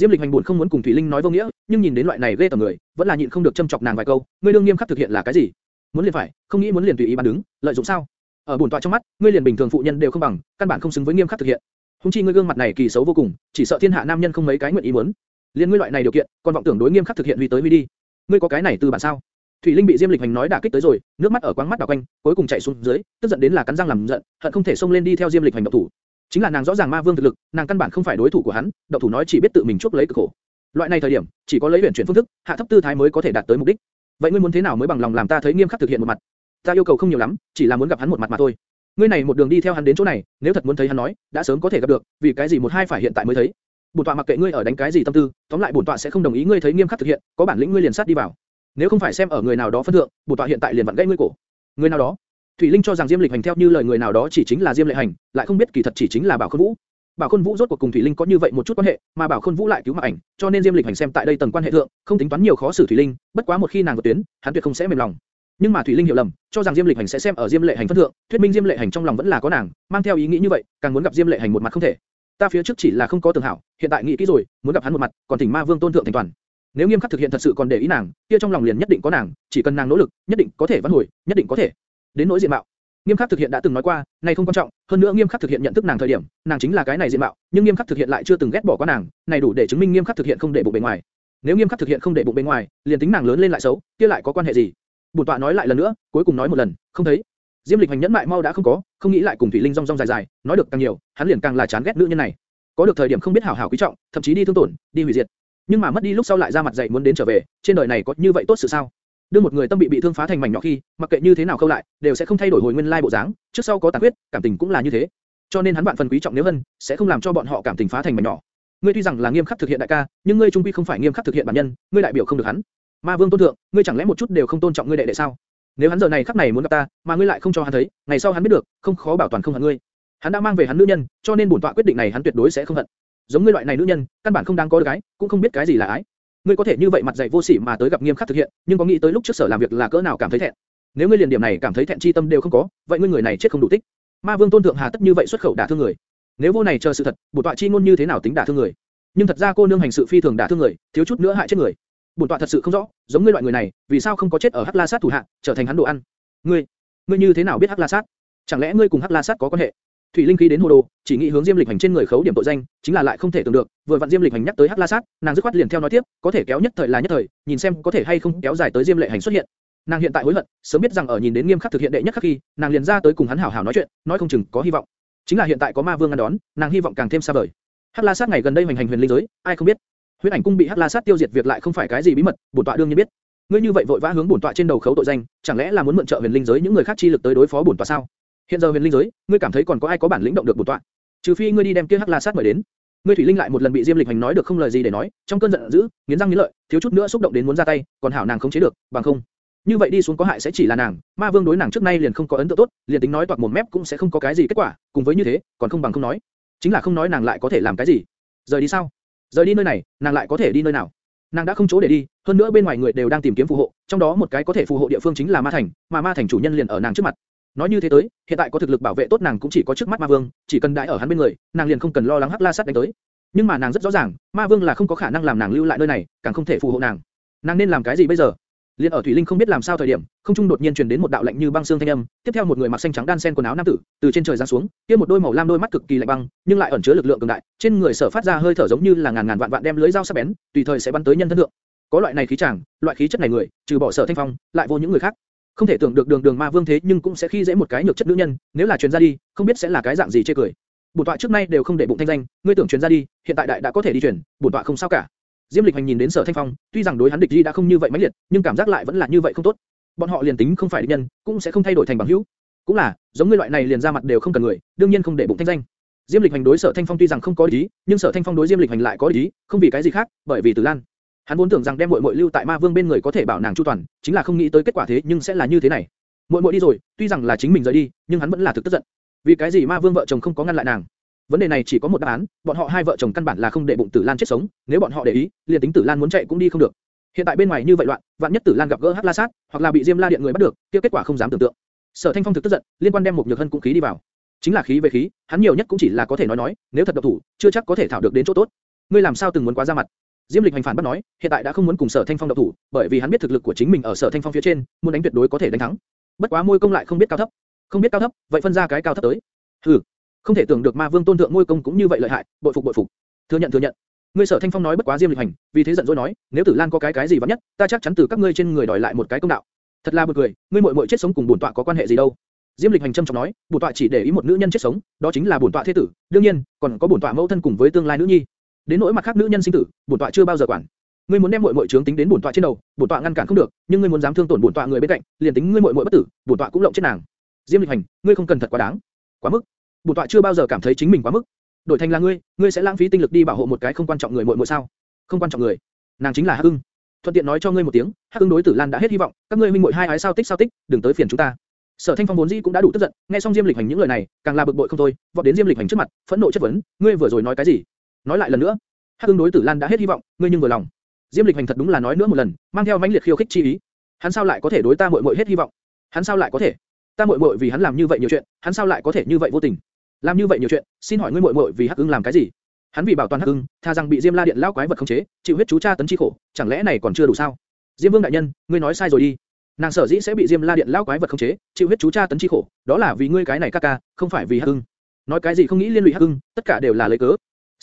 Diêm Lịch Hành buồn không muốn cùng Thủy Linh nói vô nghĩa, nhưng nhìn đến loại này ghê tởm người, vẫn là nhịn không được châm chọc nàng vài câu. Ngươi đương nghiêm khắc thực hiện là cái gì? Muốn liền phải, không nghĩ muốn liền tùy ý bán đứng, lợi dụng sao? Ở buồn tọa trong mắt, ngươi liền bình thường phụ nhân đều không bằng, căn bản không xứng với nghiêm khắc thực hiện. Hùng chi ngươi gương mặt này kỳ xấu vô cùng, chỉ sợ thiên hạ nam nhân không mấy cái nguyện ý muốn. Liên ngươi loại này điều kiện, còn vọng tưởng đối nghiêm khắc thực hiện huy tới huy đi. Ngươi có cái này từ bản sao? Thủy Linh bị Diêm Lịch Hành nói đả kích tới rồi, nước mắt ở quáng mắt đảo quanh, cuối cùng chảy xuống dưới, tức giận đến là cắn răng làm giận, hận không thể xông lên đi theo Diêm Lịch Hành động thủ. Chính là nàng rõ ràng ma vương thực lực, nàng căn bản không phải đối thủ của hắn, động thủ nói chỉ biết tự mình chuốc lấy cực khổ. Loại này thời điểm, chỉ có lấy luyện chuyển phương thức, hạ thấp tư thái mới có thể đạt tới mục đích. Vậy ngươi muốn thế nào mới bằng lòng làm ta thấy nghiêm khắc thực hiện một mặt? Ta yêu cầu không nhiều lắm, chỉ là muốn gặp hắn một mặt mà thôi. Ngươi này một đường đi theo hắn đến chỗ này, nếu thật muốn thấy hắn nói, đã sớm có thể gặp được, vì cái gì một hai phải hiện tại mới thấy? Bổn tọa mặc kệ ngươi ở đánh cái gì tâm tư, tóm lại bổn tọa sẽ không đồng ý ngươi thấy nghiêm khắc thực hiện, có bản lĩnh ngươi liền sát đi vào. Nếu không phải xem ở người nào đó phân thượng, bổn tọa hiện tại liền vặn gãy ngươi cổ. Người nào đó? Thủy Linh cho rằng Diêm Lịch Hành theo như lời người nào đó chỉ chính là Diêm Lệ Hành, lại không biết kỳ thật chỉ chính là Bảo Khôn Vũ. Bảo Khôn Vũ rốt cuộc cùng Thủy Linh có như vậy một chút quan hệ, mà Bảo Khôn Vũ lại cứu mạng Ảnh, cho nên Diêm Lịch Hành xem tại đây tầng quan hệ thượng, không tính toán nhiều khó xử Thủy Linh, bất quá một khi nàng vượt tuyến, hắn tuyệt không sẽ mềm lòng. Nhưng mà Thủy Linh hiểu lầm, cho rằng Diêm Lịch Hành sẽ xem ở Diêm Lệ Hành phân thượng, thuyết minh Diêm Lệ Hành trong lòng vẫn là có nàng, mang theo ý nghĩ như vậy, càng muốn gặp Diêm Lệ Hành một mặt không thể. Ta phía trước chỉ là không có tưởng hảo, hiện tại nghĩ kỹ rồi, muốn gặp hắn một mặt, còn thỉnh Ma Vương tôn thượng thành toàn. Nếu nghiêm khắc thực hiện thật sự còn để ý nàng, kia trong lòng liền nhất định có nàng, chỉ cần nàng nỗ lực, nhất định có thể vãn hồi, nhất định có thể. Đến nỗi diện mạo, nghiêm khắc thực hiện đã từng nói qua, này không quan trọng, hơn nữa nghiêm khắc thực hiện nhận thức nàng thời điểm, nàng chính là cái này diện mạo, nhưng nghiêm khắc thực hiện lại chưa từng ghét bỏ qua nàng, này đủ để chứng minh nghiêm khắc thực hiện không để bụng bên ngoài. Nếu nghiêm khắc thực hiện không để bụng bên ngoài, liền tính nàng lớn lên lại xấu, kia lại có quan hệ gì? Bổn tọa nói lại lần nữa, cuối cùng nói một lần, không thấy. Diêm Lịch hành nhẫn mại mau đã không có, không nghĩ lại cùng Thủy Linh rong rong dài dài, nói được càng nhiều, hắn liền càng là chán ghét nữ nhân này. Có được thời điểm không biết hảo hảo quý trọng, thậm chí đi thương tổn, đi hủy diệt. Nhưng mà mất đi lúc sau lại ra mặt dày muốn đến trở về, trên đời này có như vậy tốt sự sao? Đưa một người tâm bị bị thương phá thành mảnh nhỏ khi, mặc kệ như thế nào khâu lại, đều sẽ không thay đổi hồi nguyên lai bộ dáng, trước sau có tàn huyết, cảm tình cũng là như thế. Cho nên hắn vạn phần quý trọng nếu hơn, sẽ không làm cho bọn họ cảm tình phá thành mảnh nhỏ. Ngươi tuy rằng là nghiêm khắc thực hiện đại ca, nhưng ngươi trung quy không phải nghiêm khắc thực hiện bản nhân, ngươi đại biểu không được hắn. Ma Vương tôn thượng, ngươi chẳng lẽ một chút đều không tôn trọng ngươi đệ đệ sao? Nếu hắn giờ này khắc này muốn gặp ta, mà ngươi lại không cho hắn thấy, ngày sau hắn biết được, không khó bảo toàn không hận ngươi. Hắn đã mang về hắn nữ nhân, cho nên bổn tọa quyết định này hắn tuyệt đối sẽ không hận. Giống ngươi loại này nữ nhân, căn bản không đáng có được gái, cũng không biết cái gì là ái. Ngươi có thể như vậy mặt dày vô sỉ mà tới gặp nghiêm khắc thực hiện, nhưng có nghĩ tới lúc trước sở làm việc là cỡ nào cảm thấy thẹn. Nếu ngươi liền điểm này cảm thấy thẹn chi tâm đều không có, vậy ngươi người này chết không đủ tích. Ma Vương tôn thượng hà tất như vậy xuất khẩu đả thương người. Nếu vô này chờ sự thật, bổn tọa chi ngôn như thế nào tính đả thương người? Nhưng thật ra cô nương hành sự phi thường đả thương người, thiếu chút nữa hại chết người. Bổn tọa thật sự không rõ, giống ngươi loại người này, vì sao không có chết ở Hắc La Sát thủ hạ, trở thành hắn đồ ăn? Ngươi, ngươi như thế nào biết Hắc La Sát? Chẳng lẽ ngươi cùng Hắc La Sát có quan hệ? Thủy Linh khí đến hồ đồ, chỉ nghĩ hướng Diêm Lịch Hành trên người khấu điểm tội danh, chính là lại không thể tưởng được, vừa vặn Diêm Lịch Hành nhắc tới Hắc La Sát, nàng dứt khoát liền theo nói tiếp, có thể kéo nhất thời là nhất thời, nhìn xem có thể hay không kéo dài tới Diêm Lệ Hành xuất hiện. Nàng hiện tại hối hận, sớm biết rằng ở nhìn đến nghiêm khắc thực hiện đệ nhất khắc khi, nàng liền ra tới cùng hắn hảo hảo nói chuyện, nói không chừng có hy vọng. Chính là hiện tại có Ma Vương ngăn đón, nàng hy vọng càng thêm xa vời. Hắc La Sát ngày gần đây hành hành huyền linh giới, ai không biết? Huyết ảnh cung bị Hắc La Sát tiêu diệt việc lại không phải cái gì bí mật, bổn tọa đương nhiên biết. Ngươi như vậy vội vã hướng bổn tọa trên đầu khấu tội danh, chẳng lẽ là muốn mượn trợ huyền linh giới những người khác chi lực tới đối phó bổn tọa sao? Hiện giờ huyền linh giới, ngươi cảm thấy còn có ai có bản lĩnh động được bổn tọa? Trừ phi ngươi đi đem kia Hắc La Sát mời đến. Ngươi Thủy Linh lại một lần bị Diêm Lịch Hành nói được không lời gì để nói, trong cơn giận dữ, nghiến răng nghiến lợi, thiếu chút nữa xúc động đến muốn ra tay, còn hảo nàng không chế được, bằng không, như vậy đi xuống có hại sẽ chỉ là nàng, Ma Vương đối nàng trước nay liền không có ấn tượng tốt, liền tính nói toạc một mép cũng sẽ không có cái gì kết quả, cùng với như thế, còn không bằng không nói. Chính là không nói nàng lại có thể làm cái gì? Rời đi sao? Rời đi nơi này, nàng lại có thể đi nơi nào? Nàng đã không chỗ để đi, hơn nữa bên ngoài người đều đang tìm kiếm phù hộ, trong đó một cái có thể phù hộ địa phương chính là Ma Thành, mà Ma Thành chủ nhân liền ở nàng trước mặt. Nói như thế tới, hiện tại có thực lực bảo vệ tốt nàng cũng chỉ có trước mắt Ma Vương, chỉ cần đãi ở hắn bên người, nàng liền không cần lo lắng Hắc La Sát đánh tới. Nhưng mà nàng rất rõ ràng, Ma Vương là không có khả năng làm nàng lưu lại nơi này, càng không thể phù hộ nàng. Nàng nên làm cái gì bây giờ? Liên ở Thủy Linh không biết làm sao thời điểm, không trung đột nhiên truyền đến một đạo lạnh như băng xương thanh âm, tiếp theo một người mặc xanh trắng đan sen quần áo nam tử, từ trên trời giáng xuống, kia một đôi màu lam đôi mắt cực kỳ lạnh băng, nhưng lại ẩn chứa lực lượng cường đại, trên người sở phát ra hơi thở giống như là ngàn ngàn vạn vạn đem lưới dao sắc bén, tùy thời sẽ bắn tới nhân thân thượng. Có loại này khí chàng, loại khí chất này người, trừ bỏ Sở Thanh Phong, lại vô những người khác. Không thể tưởng được đường đường ma vương thế nhưng cũng sẽ khi dễ một cái nhược chất nữ nhân, nếu là truyền ra đi, không biết sẽ là cái dạng gì chê cười. Bổn tọa trước nay đều không để bụng thanh danh, ngươi tưởng truyền ra đi, hiện tại đại đã có thể đi truyền, bổn tọa không sao cả. Diêm Lịch Hành nhìn đến Sở Thanh Phong, tuy rằng đối hắn địch ý đã không như vậy mãnh liệt, nhưng cảm giác lại vẫn là như vậy không tốt. Bọn họ liền tính không phải địch nhân, cũng sẽ không thay đổi thành bằng hữu. Cũng là, giống ngươi loại này liền ra mặt đều không cần người, đương nhiên không để bụng thanh danh. Diêm Lịch Hành đối Sở Thanh Phong tuy rằng không có ý, nhưng Sở Thanh Phong đối Diêm Lịch Hành lại có ý, không vì cái gì khác, bởi vì Tử Lan. Hắn vốn tưởng rằng đem muội muội lưu tại Ma Vương bên người có thể bảo nàng chu toàn, chính là không nghĩ tới kết quả thế nhưng sẽ là như thế này. Muội muội đi rồi, tuy rằng là chính mình rời đi, nhưng hắn vẫn là thực tức giận. Vì cái gì Ma Vương vợ chồng không có ngăn lại nàng? Vấn đề này chỉ có một đáp án, bọn họ hai vợ chồng căn bản là không để bụng Tử Lan chết sống, nếu bọn họ để ý, liền tính Tử Lan muốn chạy cũng đi không được. Hiện tại bên ngoài như vậy loạn, vạn nhất Tử Lan gặp gỡ Hắc La Sát, hoặc là bị Diêm La Điện người bắt được, kia kết quả không dám tưởng tượng. Sở Thanh Phong thực tức giận, liên quan đem một nhược hân cũng khí đi vào. Chính là khí về khí, hắn nhiều nhất cũng chỉ là có thể nói nói, nếu thật độc thủ, chưa chắc có thể thảo được đến chỗ tốt. ngươi làm sao từng muốn quá ra mặt? Diêm Lịch hành phản bắt nói, hiện tại đã không muốn cùng Sở Thanh Phong động thủ, bởi vì hắn biết thực lực của chính mình ở Sở Thanh Phong phía trên, muốn đánh tuyệt đối có thể đánh thắng. Bất quá môi công lại không biết cao thấp, không biết cao thấp, vậy phân ra cái cao thấp tới. Hừ, không thể tưởng được Ma Vương tôn thượng môi công cũng như vậy lợi hại, bội phục bội phục. Thừa nhận thừa nhận. Ngươi Sở Thanh Phong nói bất quá Diêm Lịch hành, vì thế giận dỗi nói, nếu Tử Lan có cái cái gì vấp nhất, ta chắc chắn từ các ngươi trên người đòi lại một cái công đạo. Thật là buồn cười, ngươi muội muội chết sống cùng bổn tọa có quan hệ gì đâu? Diêm Lịch hành trầm trọng nói, bổn tọa chỉ để ý một nữ nhân chết sống, đó chính là bổn tọa thế tử, đương nhiên, còn có bổn tọa mẫu thân cùng với tương lai nữ nhi. Đến nỗi mặt khác nữ nhân sinh tử, bổn tọa chưa bao giờ quản. Ngươi muốn đem muội muội trướng tính đến bổn tọa trên đầu, bổn tọa ngăn cản không được, nhưng ngươi muốn dám thương tổn bổn tọa người bên cạnh, liền tính ngươi muội muội bất tử, bổn tọa cũng lộng chết nàng. Diêm Lịch hành, ngươi không cần thật quá đáng, quá mức. Bổn tọa chưa bao giờ cảm thấy chính mình quá mức. Đổi thành là ngươi, ngươi sẽ lãng phí tinh lực đi bảo hộ một cái không quan trọng người muội muội sao? Không quan trọng người, nàng chính là Hắc Ưng. Thuận tiện nói cho ngươi một tiếng, Hắc Ưng đối Tử Lan đã hết hy vọng, các ngươi minh muội hai ái sao tích sao tích, đừng tới phiền chúng ta. Sở Thanh Phong vốn dĩ cũng đã đủ tức giận, nghe xong Diêm Lịch Hành những lời này, càng là bực bội không thôi, vọt đến Diêm Lịch Hành trước mặt, phẫn nộ chất vấn, ngươi vừa rồi nói cái gì? Nói lại lần nữa. Hắc ương đối Tử Lan đã hết hy vọng, ngươi nhưng vừa lòng. Diêm Lịch Hành thật đúng là nói nữa một lần, mang theo mãnh liệt khiêu khích chi ý. Hắn sao lại có thể đối ta muội muội hết hy vọng? Hắn sao lại có thể? Ta muội muội vì hắn làm như vậy nhiều chuyện, hắn sao lại có thể như vậy vô tình? Làm như vậy nhiều chuyện, xin hỏi ngươi muội muội vì Hắc ương làm cái gì? Hắn vì bảo toàn Hắc Ưng, tha rằng bị Diêm La Điện lão quái vật khống chế, chịu huyết chú cha tấn chi khổ, chẳng lẽ này còn chưa đủ sao? Diêm Vương đại nhân, ngươi nói sai rồi đi. Nàng sở dĩ sẽ bị Diêm La Điện lão quái vật khống chế, chịu huyết chú cha tấn chi khổ, đó là vì ngươi cái này ca ca, không phải vì Hắc Ưng. Nói cái gì không nghĩ liên lụy Hắc Ưng, tất cả đều là lấy cớ.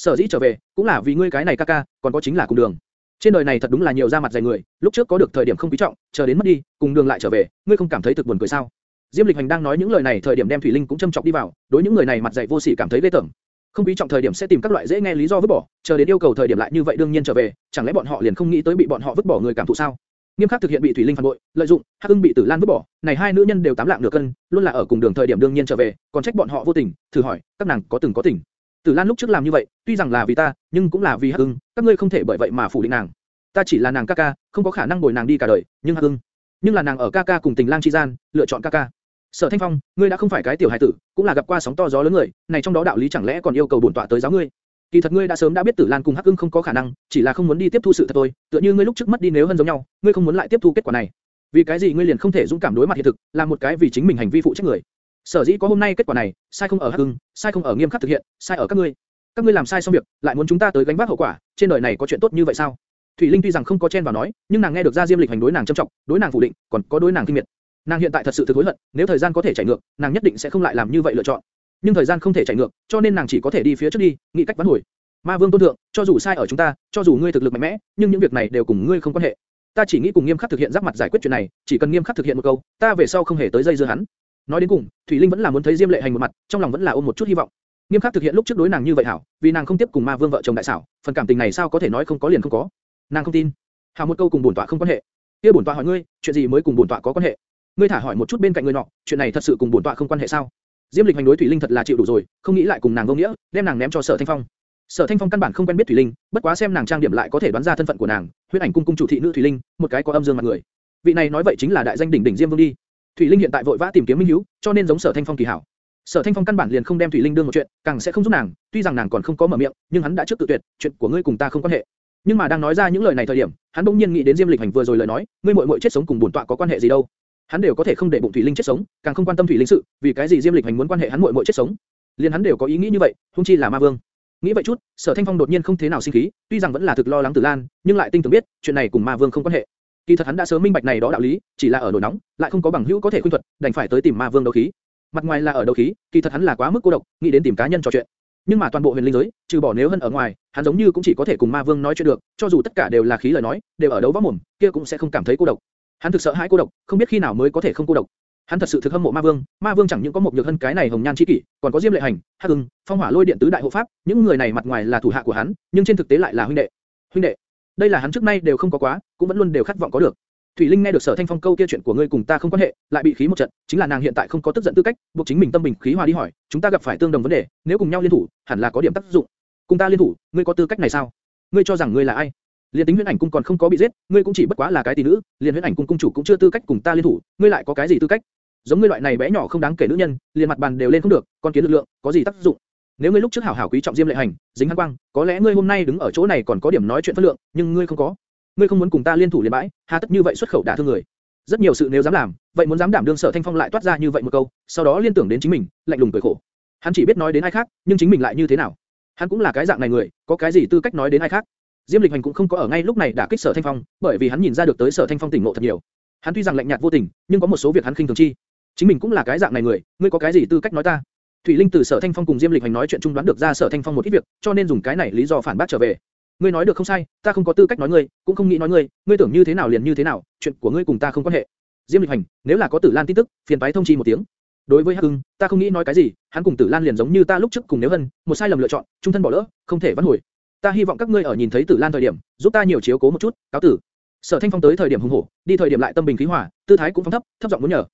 Sở dĩ trở về, cũng là vì ngươi cái này ca ca, còn có chính là cùng đường. Trên đời này thật đúng là nhiều ra mặt dày người, lúc trước có được thời điểm không quý trọng, chờ đến mất đi, cùng đường lại trở về, ngươi không cảm thấy thực buồn cười sao? Diêm Lịch Hành đang nói những lời này thời điểm đem Thủy Linh cũng châm chọc đi vào, đối những người này mặt dày vô sỉ cảm thấy ghê tởm. Không quý trọng thời điểm sẽ tìm các loại dễ nghe lý do vứt bỏ, chờ đến yêu cầu thời điểm lại như vậy đương nhiên trở về, chẳng lẽ bọn họ liền không nghĩ tới bị bọn họ vứt bỏ người cảm thụ sao? Nghiêm khắc thực hiện bị Thủy Linh phản bội, lợi dụng, Hắc Ưng bị Tử Lan vứt bỏ, này hai nữ nhân đều tám lạng nửa cân, luôn là ở cùng đường thời điểm đương nhiên trở về, còn trách bọn họ vô tình, thử hỏi, các nàng có từng có tình? Tử Lan lúc trước làm như vậy, tuy rằng là vì ta, nhưng cũng là vì Hắc Ưng, các ngươi không thể bởi vậy mà phủ định nàng. Ta chỉ là nàng ca ca, không có khả năng bồi nàng đi cả đời, nhưng Hắc Ưng, nhưng là nàng ở ca ca cùng Tình Lang chi gian, lựa chọn ca ca. Sở Thanh Phong, ngươi đã không phải cái tiểu hài tử, cũng là gặp qua sóng to gió lớn người, này trong đó đạo lý chẳng lẽ còn yêu cầu bổn tọa tới giáo ngươi? Kỳ thật ngươi đã sớm đã biết Tử Lan cùng Hắc Ưng không có khả năng, chỉ là không muốn đi tiếp thu sự thật thôi, tựa như ngươi lúc trước mất đi nếu hơn giống nhau, ngươi không muốn lại tiếp thu kết quả này. Vì cái gì ngươi liền không thể dũng cảm đối mặt hiện thực, làm một cái vì chính mình hành vi phụ trách người? Sở dĩ có hôm nay kết quả này, sai không ở Hắc Hưng, sai không ở nghiêm khắc thực hiện, sai ở các ngươi. Các ngươi làm sai xong việc, lại muốn chúng ta tới gánh vác hậu quả, trên đời này có chuyện tốt như vậy sao? Thủy Linh tuy rằng không có chen vào nói, nhưng nàng nghe được ra Diêm Lịch hành đối nàng trâm trọng, đối nàng phủ định, còn có đối nàng kinh miệt. Nàng hiện tại thật sự thực hối hận, nếu thời gian có thể chạy ngược, nàng nhất định sẽ không lại làm như vậy lựa chọn. Nhưng thời gian không thể chạy ngược, cho nên nàng chỉ có thể đi phía trước đi, nghĩ cách vãn hồi. Ma Vương tôn thượng, cho dù sai ở chúng ta, cho dù ngươi thực lực mạnh mẽ, nhưng những việc này đều cùng ngươi không quan hệ. Ta chỉ nghĩ cùng nghiêm khắc thực hiện giáp mặt giải quyết chuyện này, chỉ cần nghiêm khắc thực hiện một câu, ta về sau không hề tới dây dưa hắn. Nói đến cùng, Thủy Linh vẫn là muốn thấy Diêm Lệ Hành một mặt, trong lòng vẫn là ôm một chút hy vọng. Nghiêm khắc thực hiện lúc trước đối nàng như vậy hảo, vì nàng không tiếp cùng Ma Vương vợ chồng đại xảo, phần cảm tình này sao có thể nói không có liền không có. Nàng không tin. Hảo một câu cùng bổn tọa không quan hệ. Kia bổn tọa hỏi ngươi, chuyện gì mới cùng bổn tọa có quan hệ? Ngươi thả hỏi một chút bên cạnh người nọ, chuyện này thật sự cùng bổn tọa không quan hệ sao? Diêm Lịch hành đối Thủy Linh thật là chịu đủ rồi, không nghĩ lại cùng nàng vô nghĩa, đem nàng ném cho Sở Thanh Phong. Sở Thanh Phong căn bản không quen biết Thủy Linh, bất quá xem nàng trang điểm lại có thể đoán ra thân phận của nàng, huyết ảnh cung cung chủ thị nữ Thủy Linh, một cái có âm dương mặt người. Vị này nói vậy chính là đại danh đỉnh đỉnh Diêm Vương đi. Thủy Linh hiện tại vội vã tìm kiếm minh hiếu, cho nên giống Sở Thanh Phong kỳ hảo. Sở Thanh Phong căn bản liền không đem Thủy Linh đương một chuyện, càng sẽ không giúp nàng, tuy rằng nàng còn không có mở miệng, nhưng hắn đã trước tự tuyệt, chuyện của ngươi cùng ta không quan hệ. Nhưng mà đang nói ra những lời này thời điểm, hắn bỗng nhiên nghĩ đến Diêm Lịch Hành vừa rồi lời nói, ngươi muội muội chết sống cùng bổn tọa có quan hệ gì đâu? Hắn đều có thể không để bụng Thủy Linh chết sống, càng không quan tâm Thủy Linh sự, vì cái gì Diêm Lịch Hành muốn quan hệ hắn muội muội chết sống? Liên hắn đều có ý nghĩ như vậy, huống chi là Ma Vương. Nghĩ vậy chút, Sở Thanh Phong đột nhiên không thế nào sinh khí, tuy rằng vẫn là thực lo lắng Tử Lan, nhưng lại tinh tường biết, chuyện này cùng Ma Vương không quan hệ. Kỳ thật hắn đã sớm minh bạch này đó đạo lý, chỉ là ở nổi nóng, lại không có bằng hữu có thể khuyên thuật, đành phải tới tìm Ma Vương đấu khí. Mặt ngoài là ở đấu khí, kỳ thật hắn là quá mức cô độc, nghĩ đến tìm cá nhân trò chuyện. Nhưng mà toàn bộ huyền linh giới, trừ bỏ nếu hân ở ngoài, hắn giống như cũng chỉ có thể cùng ma vương nói chuyện được, cho dù tất cả đều là khí lời nói, đều ở đấu võ mồm, kia cũng sẽ không cảm thấy cô độc. Hắn thực sợ hãi cô độc, không biết khi nào mới có thể không cô độc. Hắn thật sự thực hâm mộ ma vương, ma vương chẳng những có một nhược hân cái này hồng nhan chi kỷ, còn có diêm lệ hành, hắc ưng, phong hỏa lôi điện tứ đại hộ pháp, những người này mặt ngoài là thủ hạ của hắn, nhưng trên thực tế lại là huynh đệ. huynh đệ, đây là hắn trước nay đều không có quá, cũng vẫn luôn đều khát vọng có được. Thủy Linh nghe được Sở Thanh Phong câu kia chuyện của ngươi cùng ta không quan hệ, lại bị khí một trận, chính là nàng hiện tại không có tức giận tư cách, buộc chính mình tâm bình khí hòa đi hỏi, chúng ta gặp phải tương đồng vấn đề, nếu cùng nhau liên thủ, hẳn là có điểm tác dụng. Cùng ta liên thủ, ngươi có tư cách này sao? Ngươi cho rằng ngươi là ai? Liên tính Huyễn Ảnh cung còn không có bị giết, ngươi cũng chỉ bất quá là cái tỷ nữ, liên Huyễn Ảnh cung cung chủ cũng chưa tư cách cùng ta liên thủ, ngươi lại có cái gì tư cách? Giống ngươi loại này bé nhỏ không đáng kể nữ nhân, liền mặt bàn đều lên không được, còn kiến lực lượng, có gì tác dụng? Nếu ngươi lúc trước hảo hảo quý trọng Diêm Lệ Hành, dính hắn quang, có lẽ ngươi hôm nay đứng ở chỗ này còn có điểm nói chuyện phân lượng, nhưng ngươi không có. Ngươi không muốn cùng ta liên thủ liên bãi, hà tất như vậy xuất khẩu đả thương người. Rất nhiều sự nếu dám làm, vậy muốn dám đảm đương Sở Thanh Phong lại toát ra như vậy một câu, sau đó liên tưởng đến chính mình, lạnh lùng cười khổ. Hắn chỉ biết nói đến ai khác, nhưng chính mình lại như thế nào? Hắn cũng là cái dạng này người, có cái gì tư cách nói đến ai khác? Diêm Lịch Hành cũng không có ở ngay lúc này đả kích Sở Thanh Phong, bởi vì hắn nhìn ra được tới Sở Thanh Phong tỉnh ngộ thật nhiều. Hắn tuy rằng lạnh nhạt vô tình, nhưng có một số việc hắn khinh thường chi. Chính mình cũng là cái dạng này người, ngươi có cái gì tư cách nói ta? Thủy Linh từ Sở Thanh Phong cùng Diêm Lịch Hành nói chuyện chung đoán được ra Sở Thanh Phong một ít việc, cho nên dùng cái này lý do phản bác trở về. Ngươi nói được không sai, ta không có tư cách nói ngươi, cũng không nghĩ nói ngươi, ngươi tưởng như thế nào liền như thế nào, chuyện của ngươi cùng ta không quan hệ. Diêm Lịch Hành, nếu là có Tử Lan tin tức, phiền phái thông chi một tiếng. Đối với Hắc Hưng, ta không nghĩ nói cái gì, hắn cùng Tử Lan liền giống như ta lúc trước cùng Nếu Hân, một sai lầm lựa chọn, trung thân bỏ lỡ, không thể vãn hồi. Ta hy vọng các ngươi ở nhìn thấy Tử Lan thời điểm, giúp ta nhiều chiếu cố một chút, cáo tử. Sở Thanh Phong tới thời điểm hùng hổ, đi thời điểm lại tâm bình khí hòa, tư thái cũng phóng thấp, thấp giọng muốn nhờ.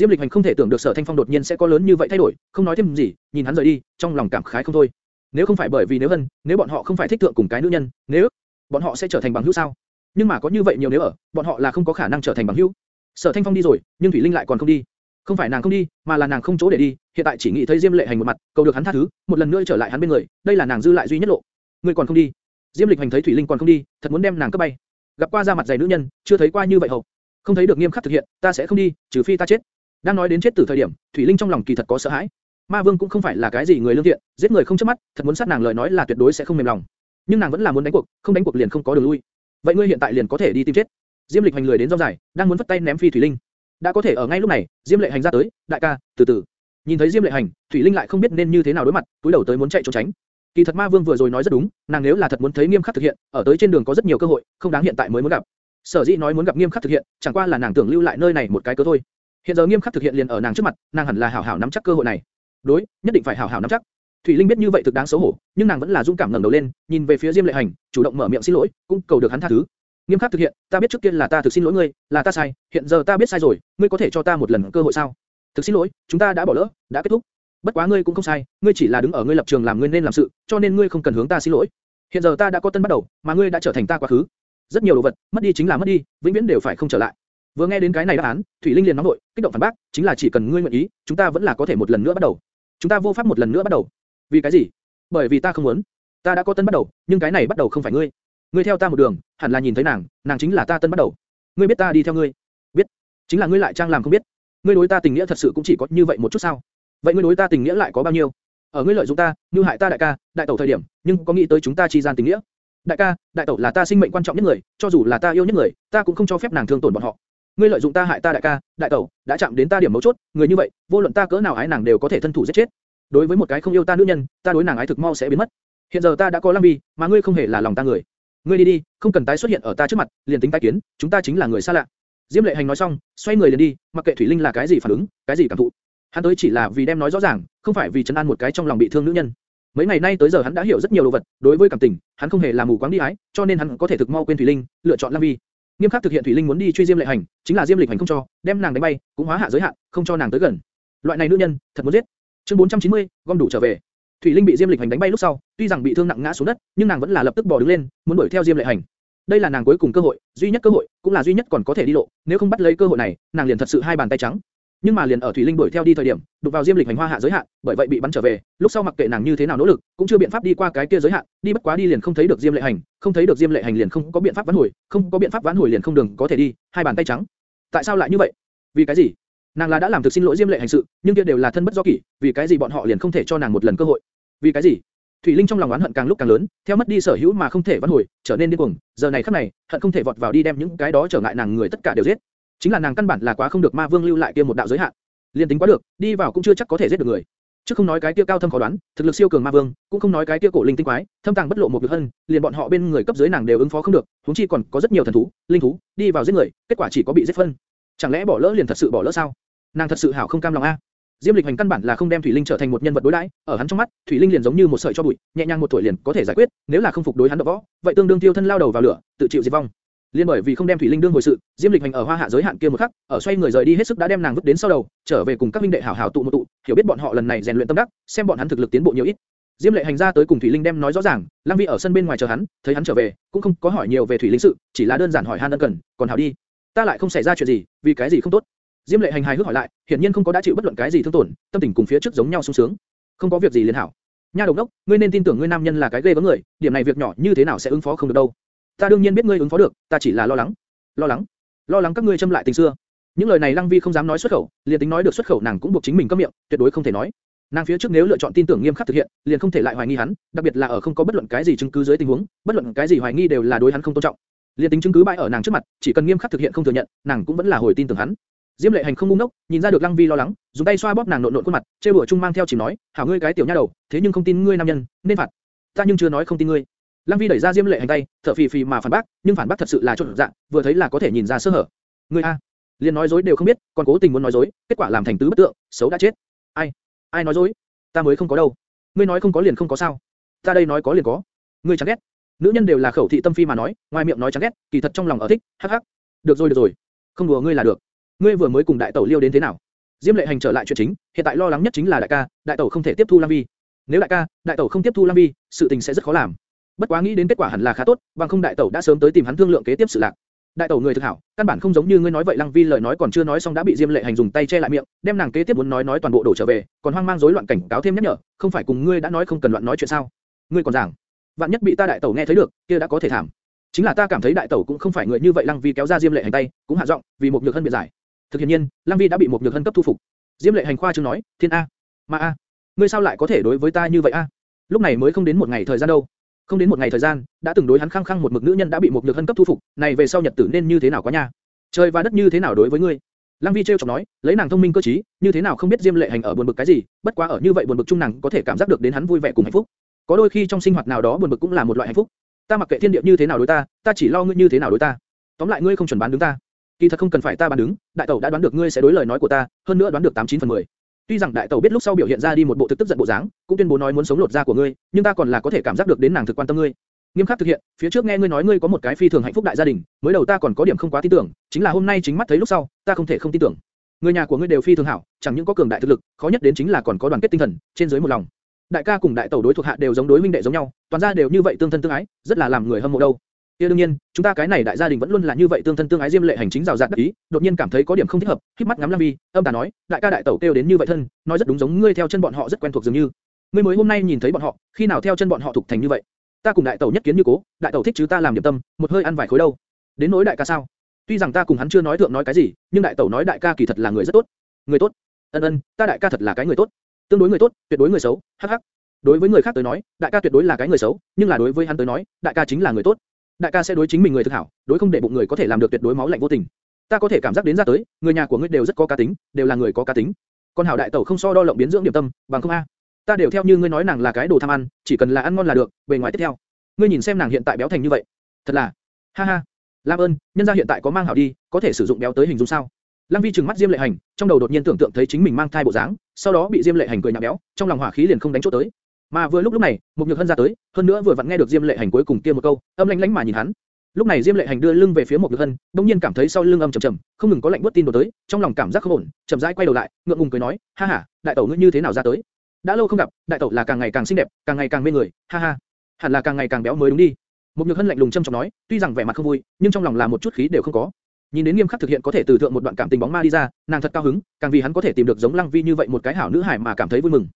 Diêm Lịch Hành không thể tưởng được Sở Thanh Phong đột nhiên sẽ có lớn như vậy thay đổi, không nói thêm gì, nhìn hắn rời đi, trong lòng cảm khái không thôi. Nếu không phải bởi vì nếu hơn, nếu bọn họ không phải thích thượng cùng cái nữ nhân, nếu bọn họ sẽ trở thành bằng hữu sao? Nhưng mà có như vậy nhiều nếu ở, bọn họ là không có khả năng trở thành bằng hữu. Sở Thanh Phong đi rồi, nhưng Thủy Linh lại còn không đi. Không phải nàng không đi, mà là nàng không chỗ để đi, hiện tại chỉ nghĩ thấy Diêm Lệ Hành một mặt, cầu được hắn tha thứ, một lần nữa trở lại hắn bên người, đây là nàng dư lại duy nhất lộ. Ngươi còn không đi? Diêm Lịch Hành thấy Thủy Linh còn không đi, thật muốn đem nàng cấp bay. Gặp qua ra mặt dày nữ nhân, chưa thấy qua như vậy hầu. Không thấy được nghiêm khắc thực hiện, ta sẽ không đi, trừ phi ta chết. Đang nói đến chết từ thời điểm, Thủy Linh trong lòng kỳ thật có sợ hãi. Ma Vương cũng không phải là cái gì người lương thiện, giết người không chớp mắt, thật muốn sát nàng lời nói là tuyệt đối sẽ không mềm lòng. Nhưng nàng vẫn là muốn đánh cuộc, không đánh cuộc liền không có đường lui. Vậy ngươi hiện tại liền có thể đi tìm chết. Diêm Lịch hành lười đến rong dài, đang muốn vứt tay ném phi Thủy Linh. đã có thể ở ngay lúc này, Diêm Lệ hành ra tới, đại ca, từ từ. Nhìn thấy Diêm Lệ hành, Thủy Linh lại không biết nên như thế nào đối mặt, túi đầu tới muốn chạy trốn tránh. Kỳ thật Ma Vương vừa rồi nói rất đúng, nàng nếu là thật muốn thấy nghiêm khắc thực hiện, ở tới trên đường có rất nhiều cơ hội, không đáng hiện tại mới muốn gặp. Sở dĩ nói muốn gặp nghiêm khắc thực hiện, chẳng qua là nàng tưởng lưu lại nơi này một cái cơ thôi. Hiện giờ nghiêm khắc thực hiện liền ở nàng trước mặt, nàng hẳn là hảo hảo nắm chắc cơ hội này. Đối, nhất định phải hảo hảo nắm chắc. Thủy Linh biết như vậy thực đáng xấu hổ, nhưng nàng vẫn là dũng cảm ngẩng đầu lên, nhìn về phía Diêm Lệ Hành, chủ động mở miệng xin lỗi, cũng cầu được hắn tha thứ. Nghiêm khắc thực hiện, ta biết trước kia là ta thực xin lỗi ngươi, là ta sai, hiện giờ ta biết sai rồi, ngươi có thể cho ta một lần cơ hội sao? Thực xin lỗi, chúng ta đã bỏ lỡ, đã kết thúc. Bất quá ngươi cũng không sai, ngươi chỉ là đứng ở ngươi lập trường làm ngươi nên làm sự, cho nên ngươi không cần hướng ta xin lỗi. Hiện giờ ta đã có tân bắt đầu, mà ngươi đã trở thành ta quá khứ. Rất nhiều đồ vật, mất đi chính là mất đi, vĩnh viễn đều phải không trở lại. Vừa nghe đến cái này đáp án, Thủy Linh liền nóng nổi, kích động phản bác, chính là chỉ cần ngươi nguyện ý, chúng ta vẫn là có thể một lần nữa bắt đầu. Chúng ta vô pháp một lần nữa bắt đầu. Vì cái gì? Bởi vì ta không muốn. Ta đã có tân bắt đầu, nhưng cái này bắt đầu không phải ngươi. Ngươi theo ta một đường, hẳn là nhìn thấy nàng, nàng chính là ta tân bắt đầu. Ngươi biết ta đi theo ngươi? Biết. Chính là ngươi lại trang làm không biết. Ngươi đối ta tình nghĩa thật sự cũng chỉ có như vậy một chút sao? Vậy ngươi đối ta tình nghĩa lại có bao nhiêu? Ở ngươi lợi dụng ta, như hại ta đại ca, đại tẩu thời điểm, nhưng có nghĩ tới chúng ta chi gian tình nghĩa? Đại ca, đại tẩu là ta sinh mệnh quan trọng nhất người, cho dù là ta yêu nhất người, ta cũng không cho phép nàng thương tổn bọn họ. Ngươi lợi dụng ta hại ta đại ca, đại tẩu, đã chạm đến ta điểm mấu chốt, người như vậy, vô luận ta cỡ nào ái nàng đều có thể thân thủ giết chết. Đối với một cái không yêu ta nữ nhân, ta đối nàng ái thực mau sẽ biến mất. Hiện giờ ta đã có Lam Vi, mà ngươi không hề là lòng ta người. Ngươi đi đi, không cần tái xuất hiện ở ta trước mặt, liền tính tái kiến, chúng ta chính là người xa lạ. Diêm Lệ Hành nói xong, xoay người liền đi, mặc kệ Thủy Linh là cái gì phản ứng, cái gì cảm thụ. Hắn tới chỉ là vì đem nói rõ ràng, không phải vì chấn an một cái trong lòng bị thương nữ nhân. Mấy ngày nay tới giờ hắn đã hiểu rất nhiều đồ vật, đối với cảm tình, hắn không hề là mù quáng đi ái, cho nên hắn có thể thực mau quên Thủy Linh, lựa chọn Lam Vi. Nghiêm khắc thực hiện Thủy Linh muốn đi truy Diêm Lệ Hành, chính là Diêm Lịch Hành không cho, đem nàng đánh bay, cũng hóa hạ giới hạn, không cho nàng tới gần. Loại này nữ nhân, thật muốn giết. Chương 490, gom đủ trở về. Thủy Linh bị Diêm Lịch Hành đánh bay lúc sau, tuy rằng bị thương nặng ngã xuống đất, nhưng nàng vẫn là lập tức bò đứng lên, muốn đuổi theo Diêm Lệ Hành. Đây là nàng cuối cùng cơ hội, duy nhất cơ hội, cũng là duy nhất còn có thể đi lộ, nếu không bắt lấy cơ hội này, nàng liền thật sự hai bàn tay trắng. Nhưng mà liền ở Thủy Linh đuổi theo đi thời điểm, đụng vào Diêm Lịch hành hoa hạ giới hạn, bởi vậy bị bắn trở về. Lúc sau mặc kệ nàng như thế nào nỗ lực, cũng chưa biện pháp đi qua cái kia giới hạn, đi bất quá đi liền không thấy được Diêm Lệ hành, không thấy được Diêm Lệ hành liền không có biện pháp vãn hồi, không có biện pháp vãn hồi liền không đường có thể đi, hai bàn tay trắng. Tại sao lại như vậy? Vì cái gì? Nàng là đã làm thực xin lỗi Diêm Lệ hành sự, nhưng kia đều là thân bất do kỷ, vì cái gì bọn họ liền không thể cho nàng một lần cơ hội? Vì cái gì? Thủy Linh trong lòng oán hận càng lúc càng lớn, theo mất đi sở hữu mà không thể vãn hồi, trở nên điên cuồng. Giờ này khắc này, hận không thể vọt vào đi đem những cái đó trở ngại nàng người tất cả đều giết. Chính là nàng căn bản là quá không được Ma Vương lưu lại kia một đạo giới hạn. Liên tính quá được, đi vào cũng chưa chắc có thể giết được người. Chứ không nói cái kia cao thâm khó đoán, thực lực siêu cường Ma Vương, cũng không nói cái kia cổ linh tinh quái, thâm tàng bất lộ một việc hơn, liền bọn họ bên người cấp dưới nàng đều ứng phó không được, huống chi còn có rất nhiều thần thú, linh thú, đi vào giết người, kết quả chỉ có bị giết phân. Chẳng lẽ bỏ lỡ liền thật sự bỏ lỡ sao? Nàng thật sự hảo không cam lòng a. Diêm Lịch Hành căn bản là không đem Thủy Linh trở thành một nhân vật đối đãi, ở hắn trong mắt, Thủy Linh liền giống như một sợi cho bụi, nhẹ nhàng một tuổi liền có thể giải quyết, nếu là không phục đối hắn độc võ, vậy tương đương tiêu thân lao đầu vào lửa, tự chịu diệt vong. Liên bởi vì không đem Thủy Linh đương hồi sự, Diêm Lịch Hành ở Hoa Hạ giới hạn kia một khắc, ở xoay người rời đi hết sức đã đem nàng vứt đến sau đầu, trở về cùng các huynh đệ hảo hảo tụ một tụ, hiểu biết bọn họ lần này rèn luyện tâm đắc, xem bọn hắn thực lực tiến bộ nhiều ít. Diêm Lệ Hành ra tới cùng Thủy Linh đem nói rõ ràng, Lăng Vi ở sân bên ngoài chờ hắn, thấy hắn trở về, cũng không có hỏi nhiều về Thủy Linh sự, chỉ là đơn giản hỏi han ân cần, còn hảo đi. Ta lại không xảy ra chuyện gì, vì cái gì không tốt? Diêm Lệ Hành hài hước hỏi lại, hiển nhiên không có đã chịu bất luận cái gì thương tổn, tâm tình cùng phía trước giống nhau sung sướng. Không có việc gì liền hảo. Nha đồng đốc, ngươi nên tin tưởng ngươi nam nhân là cái ghê gớm người, điểm này việc nhỏ như thế nào sẽ ứng phó không được đâu. Ta đương nhiên biết ngươi ứng phó được, ta chỉ là lo lắng. Lo lắng? Lo lắng các ngươi châm lại tình xưa. Những lời này Lăng Vi không dám nói xuất khẩu, liền tính nói được xuất khẩu nàng cũng buộc chính mình câm miệng, tuyệt đối không thể nói. Nàng phía trước nếu lựa chọn tin tưởng nghiêm khắc thực hiện, liền không thể lại hoài nghi hắn, đặc biệt là ở không có bất luận cái gì chứng cứ dưới tình huống, bất luận cái gì hoài nghi đều là đối hắn không tôn trọng. Liên tính chứng cứ bại ở nàng trước mặt, chỉ cần nghiêm khắc thực hiện không thừa nhận, nàng cũng vẫn là hồi tin tưởng hắn. Diêm Lệ Hành không ngu ngốc, nhìn ra được Lăng Vi lo lắng, dùng tay xoa bóp nàng nộn nộn khuôn mặt, trêu đùa chung mang theo chỉ nói, "Hảo ngươi cái tiểu nha đầu, thế nhưng không tin ngươi nam nhân, nên phạt." "Ta nhưng chưa nói không tin ngươi." Lăng Vi đẩy ra Diêm Lệ Hành tay, thở phì phì mà phản bác, nhưng phản bác thật sự là trộn dạng, vừa thấy là có thể nhìn ra sơ hở. "Ngươi a, liền nói dối đều không biết, còn cố tình muốn nói dối, kết quả làm thành tứ bất tượng, xấu đã chết." "Ai? Ai nói dối? Ta mới không có đâu." "Ngươi nói không có liền không có sao?" "Ta đây nói có liền có." "Ngươi chẳng ghét." Nữ nhân đều là khẩu thị tâm phi mà nói, ngoài miệng nói chẳng ghét, kỳ thật trong lòng ở thích, hắc hắc. "Được rồi được rồi, không đùa ngươi là được." Ngươi vừa mới cùng đại tẩu liêu đến thế nào? Diêm lệ hành trở lại chuyện chính, hiện tại lo lắng nhất chính là đại ca, đại tẩu không thể tiếp thu Lam Vi. Nếu đại ca, đại tẩu không tiếp thu Lam Vi, sự tình sẽ rất khó làm. Bất quá nghĩ đến kết quả hẳn là khá tốt, bằng không đại tẩu đã sớm tới tìm hắn thương lượng kế tiếp sự lạc. Đại tẩu người thực hảo, căn bản không giống như ngươi nói vậy Lăng Vi lời nói còn chưa nói xong đã bị Diêm Lệ Hành dùng tay che lại miệng, đem nàng kế tiếp muốn nói nói toàn bộ đổ trở về, còn hoang mang rối loạn cảnh cáo thêm nhắc nhở, không phải cùng ngươi đã nói không cần loạn nói chuyện sao? Ngươi còn giảng, vạn nhất bị ta đại tẩu nghe thấy được, kia đã có thể thảm. Chính là ta cảm thấy đại tẩu cũng không phải người như vậy Lăng Vi kéo ra Diêm Lệ Hành tay, cũng hạ giọng, vì một nhược hân biệt giải. Thực hiện nhiên, Lăng Vi đã bị một nhược hân cấp thu phục. Diêm Lệ Hành khoa trương nói, Thiên A, Ma A, ngươi sao lại có thể đối với ta như vậy a? Lúc này mới không đến một ngày thời gian đâu. Không đến một ngày thời gian, đã từng đối hắn khăng khăng một mực nữ nhân đã bị một nhược hân cấp thu phục, này về sau nhật tử nên như thế nào quá nha? Trời và đất như thế nào đối với ngươi? Lăng Vi trêu chọc nói, lấy nàng thông minh cơ trí, như thế nào không biết Diêm Lệ Hành ở buồn bực cái gì, bất quá ở như vậy buồn bực chung nàng có thể cảm giác được đến hắn vui vẻ cùng hạnh phúc. Có đôi khi trong sinh hoạt nào đó buồn bực cũng là một loại hạnh phúc. Ta mặc kệ thiên địa như thế nào đối ta, ta chỉ lo ngươi như thế nào đối ta. Tóm lại ngươi không chuẩn bán đứng ta. Kỳ thật không cần phải ta bán đứng, đại tẩu đã đoán được ngươi sẽ đối lời nói của ta, hơn nữa đoán được 89 phần 10. Tuy rằng đại tẩu biết lúc sau biểu hiện ra đi một bộ thực tức giận bộ dáng, cũng tuyên bố nói muốn sống lột da của ngươi, nhưng ta còn là có thể cảm giác được đến nàng thực quan tâm ngươi. Nghiêm khắc thực hiện, phía trước nghe ngươi nói ngươi có một cái phi thường hạnh phúc đại gia đình, mới đầu ta còn có điểm không quá tin tưởng, chính là hôm nay chính mắt thấy lúc sau, ta không thể không tin tưởng. Người nhà của ngươi đều phi thường hảo, chẳng những có cường đại thực lực, khó nhất đến chính là còn có đoàn kết tinh thần, trên dưới một lòng. Đại ca cùng đại tẩu đối thuộc hạ đều giống đối huynh đệ giống nhau, toàn gia đều như vậy tương thân tương ái, rất là làm người hâm mộ đâu. Kia đương nhiên, chúng ta cái này đại gia đình vẫn luôn là như vậy tương thân tương ái diêm lệ hành chính rào rạt đắc ý, đột nhiên cảm thấy có điểm không thích hợp, khép mắt ngắm Lam Vi, âm tà nói, đại ca đại tẩu kêu đến như vậy thân, nói rất đúng giống ngươi theo chân bọn họ rất quen thuộc dường như. Ngươi mới hôm nay nhìn thấy bọn họ, khi nào theo chân bọn họ thuộc thành như vậy? Ta cùng đại tẩu nhất kiến như cố, đại tẩu thích chứ ta làm điểm tâm, một hơi ăn vài khối đâu. Đến nỗi đại ca sao? Tuy rằng ta cùng hắn chưa nói thượng nói cái gì, nhưng đại tẩu nói đại ca kỳ thật là người rất tốt. Người tốt? Ân ân, ta đại ca thật là cái người tốt. Tương đối người tốt, tuyệt đối người xấu, hắc hắc. Đối với người khác tới nói, đại ca tuyệt đối là cái người xấu, nhưng là đối với hắn tới nói, đại ca chính là người tốt. Đại ca sẽ đối chính mình người thực hảo, đối không để bụng người có thể làm được tuyệt đối máu lạnh vô tình. Ta có thể cảm giác đến ra tới, người nhà của ngươi đều rất có cá tính, đều là người có cá tính. Con hảo đại tẩu không so đo lộng biến dưỡng điểm tâm, bằng không a. Ta đều theo như ngươi nói nàng là cái đồ tham ăn, chỉ cần là ăn ngon là được, bề ngoài tiếp theo. Ngươi nhìn xem nàng hiện tại béo thành như vậy, thật là, ha ha. Lam ơn, nhân gia hiện tại có mang hảo đi, có thể sử dụng béo tới hình dung sao? Lăng Vi trừng mắt Diêm Lệ Hành, trong đầu đột nhiên tưởng tượng thấy chính mình mang thai bộ dáng, sau đó bị Diêm Lệ Hành cười nhạo béo, trong lòng hỏa khí liền không đánh chỗ tới. Mà vừa lúc lúc này, một nhược hân ra tới, hơn nữa vừa vặn nghe được Diêm Lệ Hành cuối cùng kia một câu, âm lãnh lãnh mà nhìn hắn. Lúc này Diêm Lệ Hành đưa lưng về phía một nhược hân, đung nhiên cảm thấy sau lưng âm trầm trầm, không ngừng có lạnh buốt tin đổ tới, trong lòng cảm giác không ổn, chậm rãi quay đầu lại, ngượng ngùng cười nói, ha ha, đại tẩu ngươi như thế nào ra tới? đã lâu không gặp, đại tẩu là càng ngày càng xinh đẹp, càng ngày càng mê người, ha ha, hẳn là càng ngày càng béo mới đúng đi. một nhược hân lạnh lùng châm trọng nói, tuy rằng vẻ mặt không vui, nhưng trong lòng là một chút khí đều không có. Nhìn đến nghiêm khắc thực hiện có thể từ thượng một đoạn cảm tình bóng ma đi ra, nàng thật cao hứng, càng vì hắn có thể tìm được giống Lăng Vi như vậy một cái hảo nữ hải mà cảm thấy vui mừng.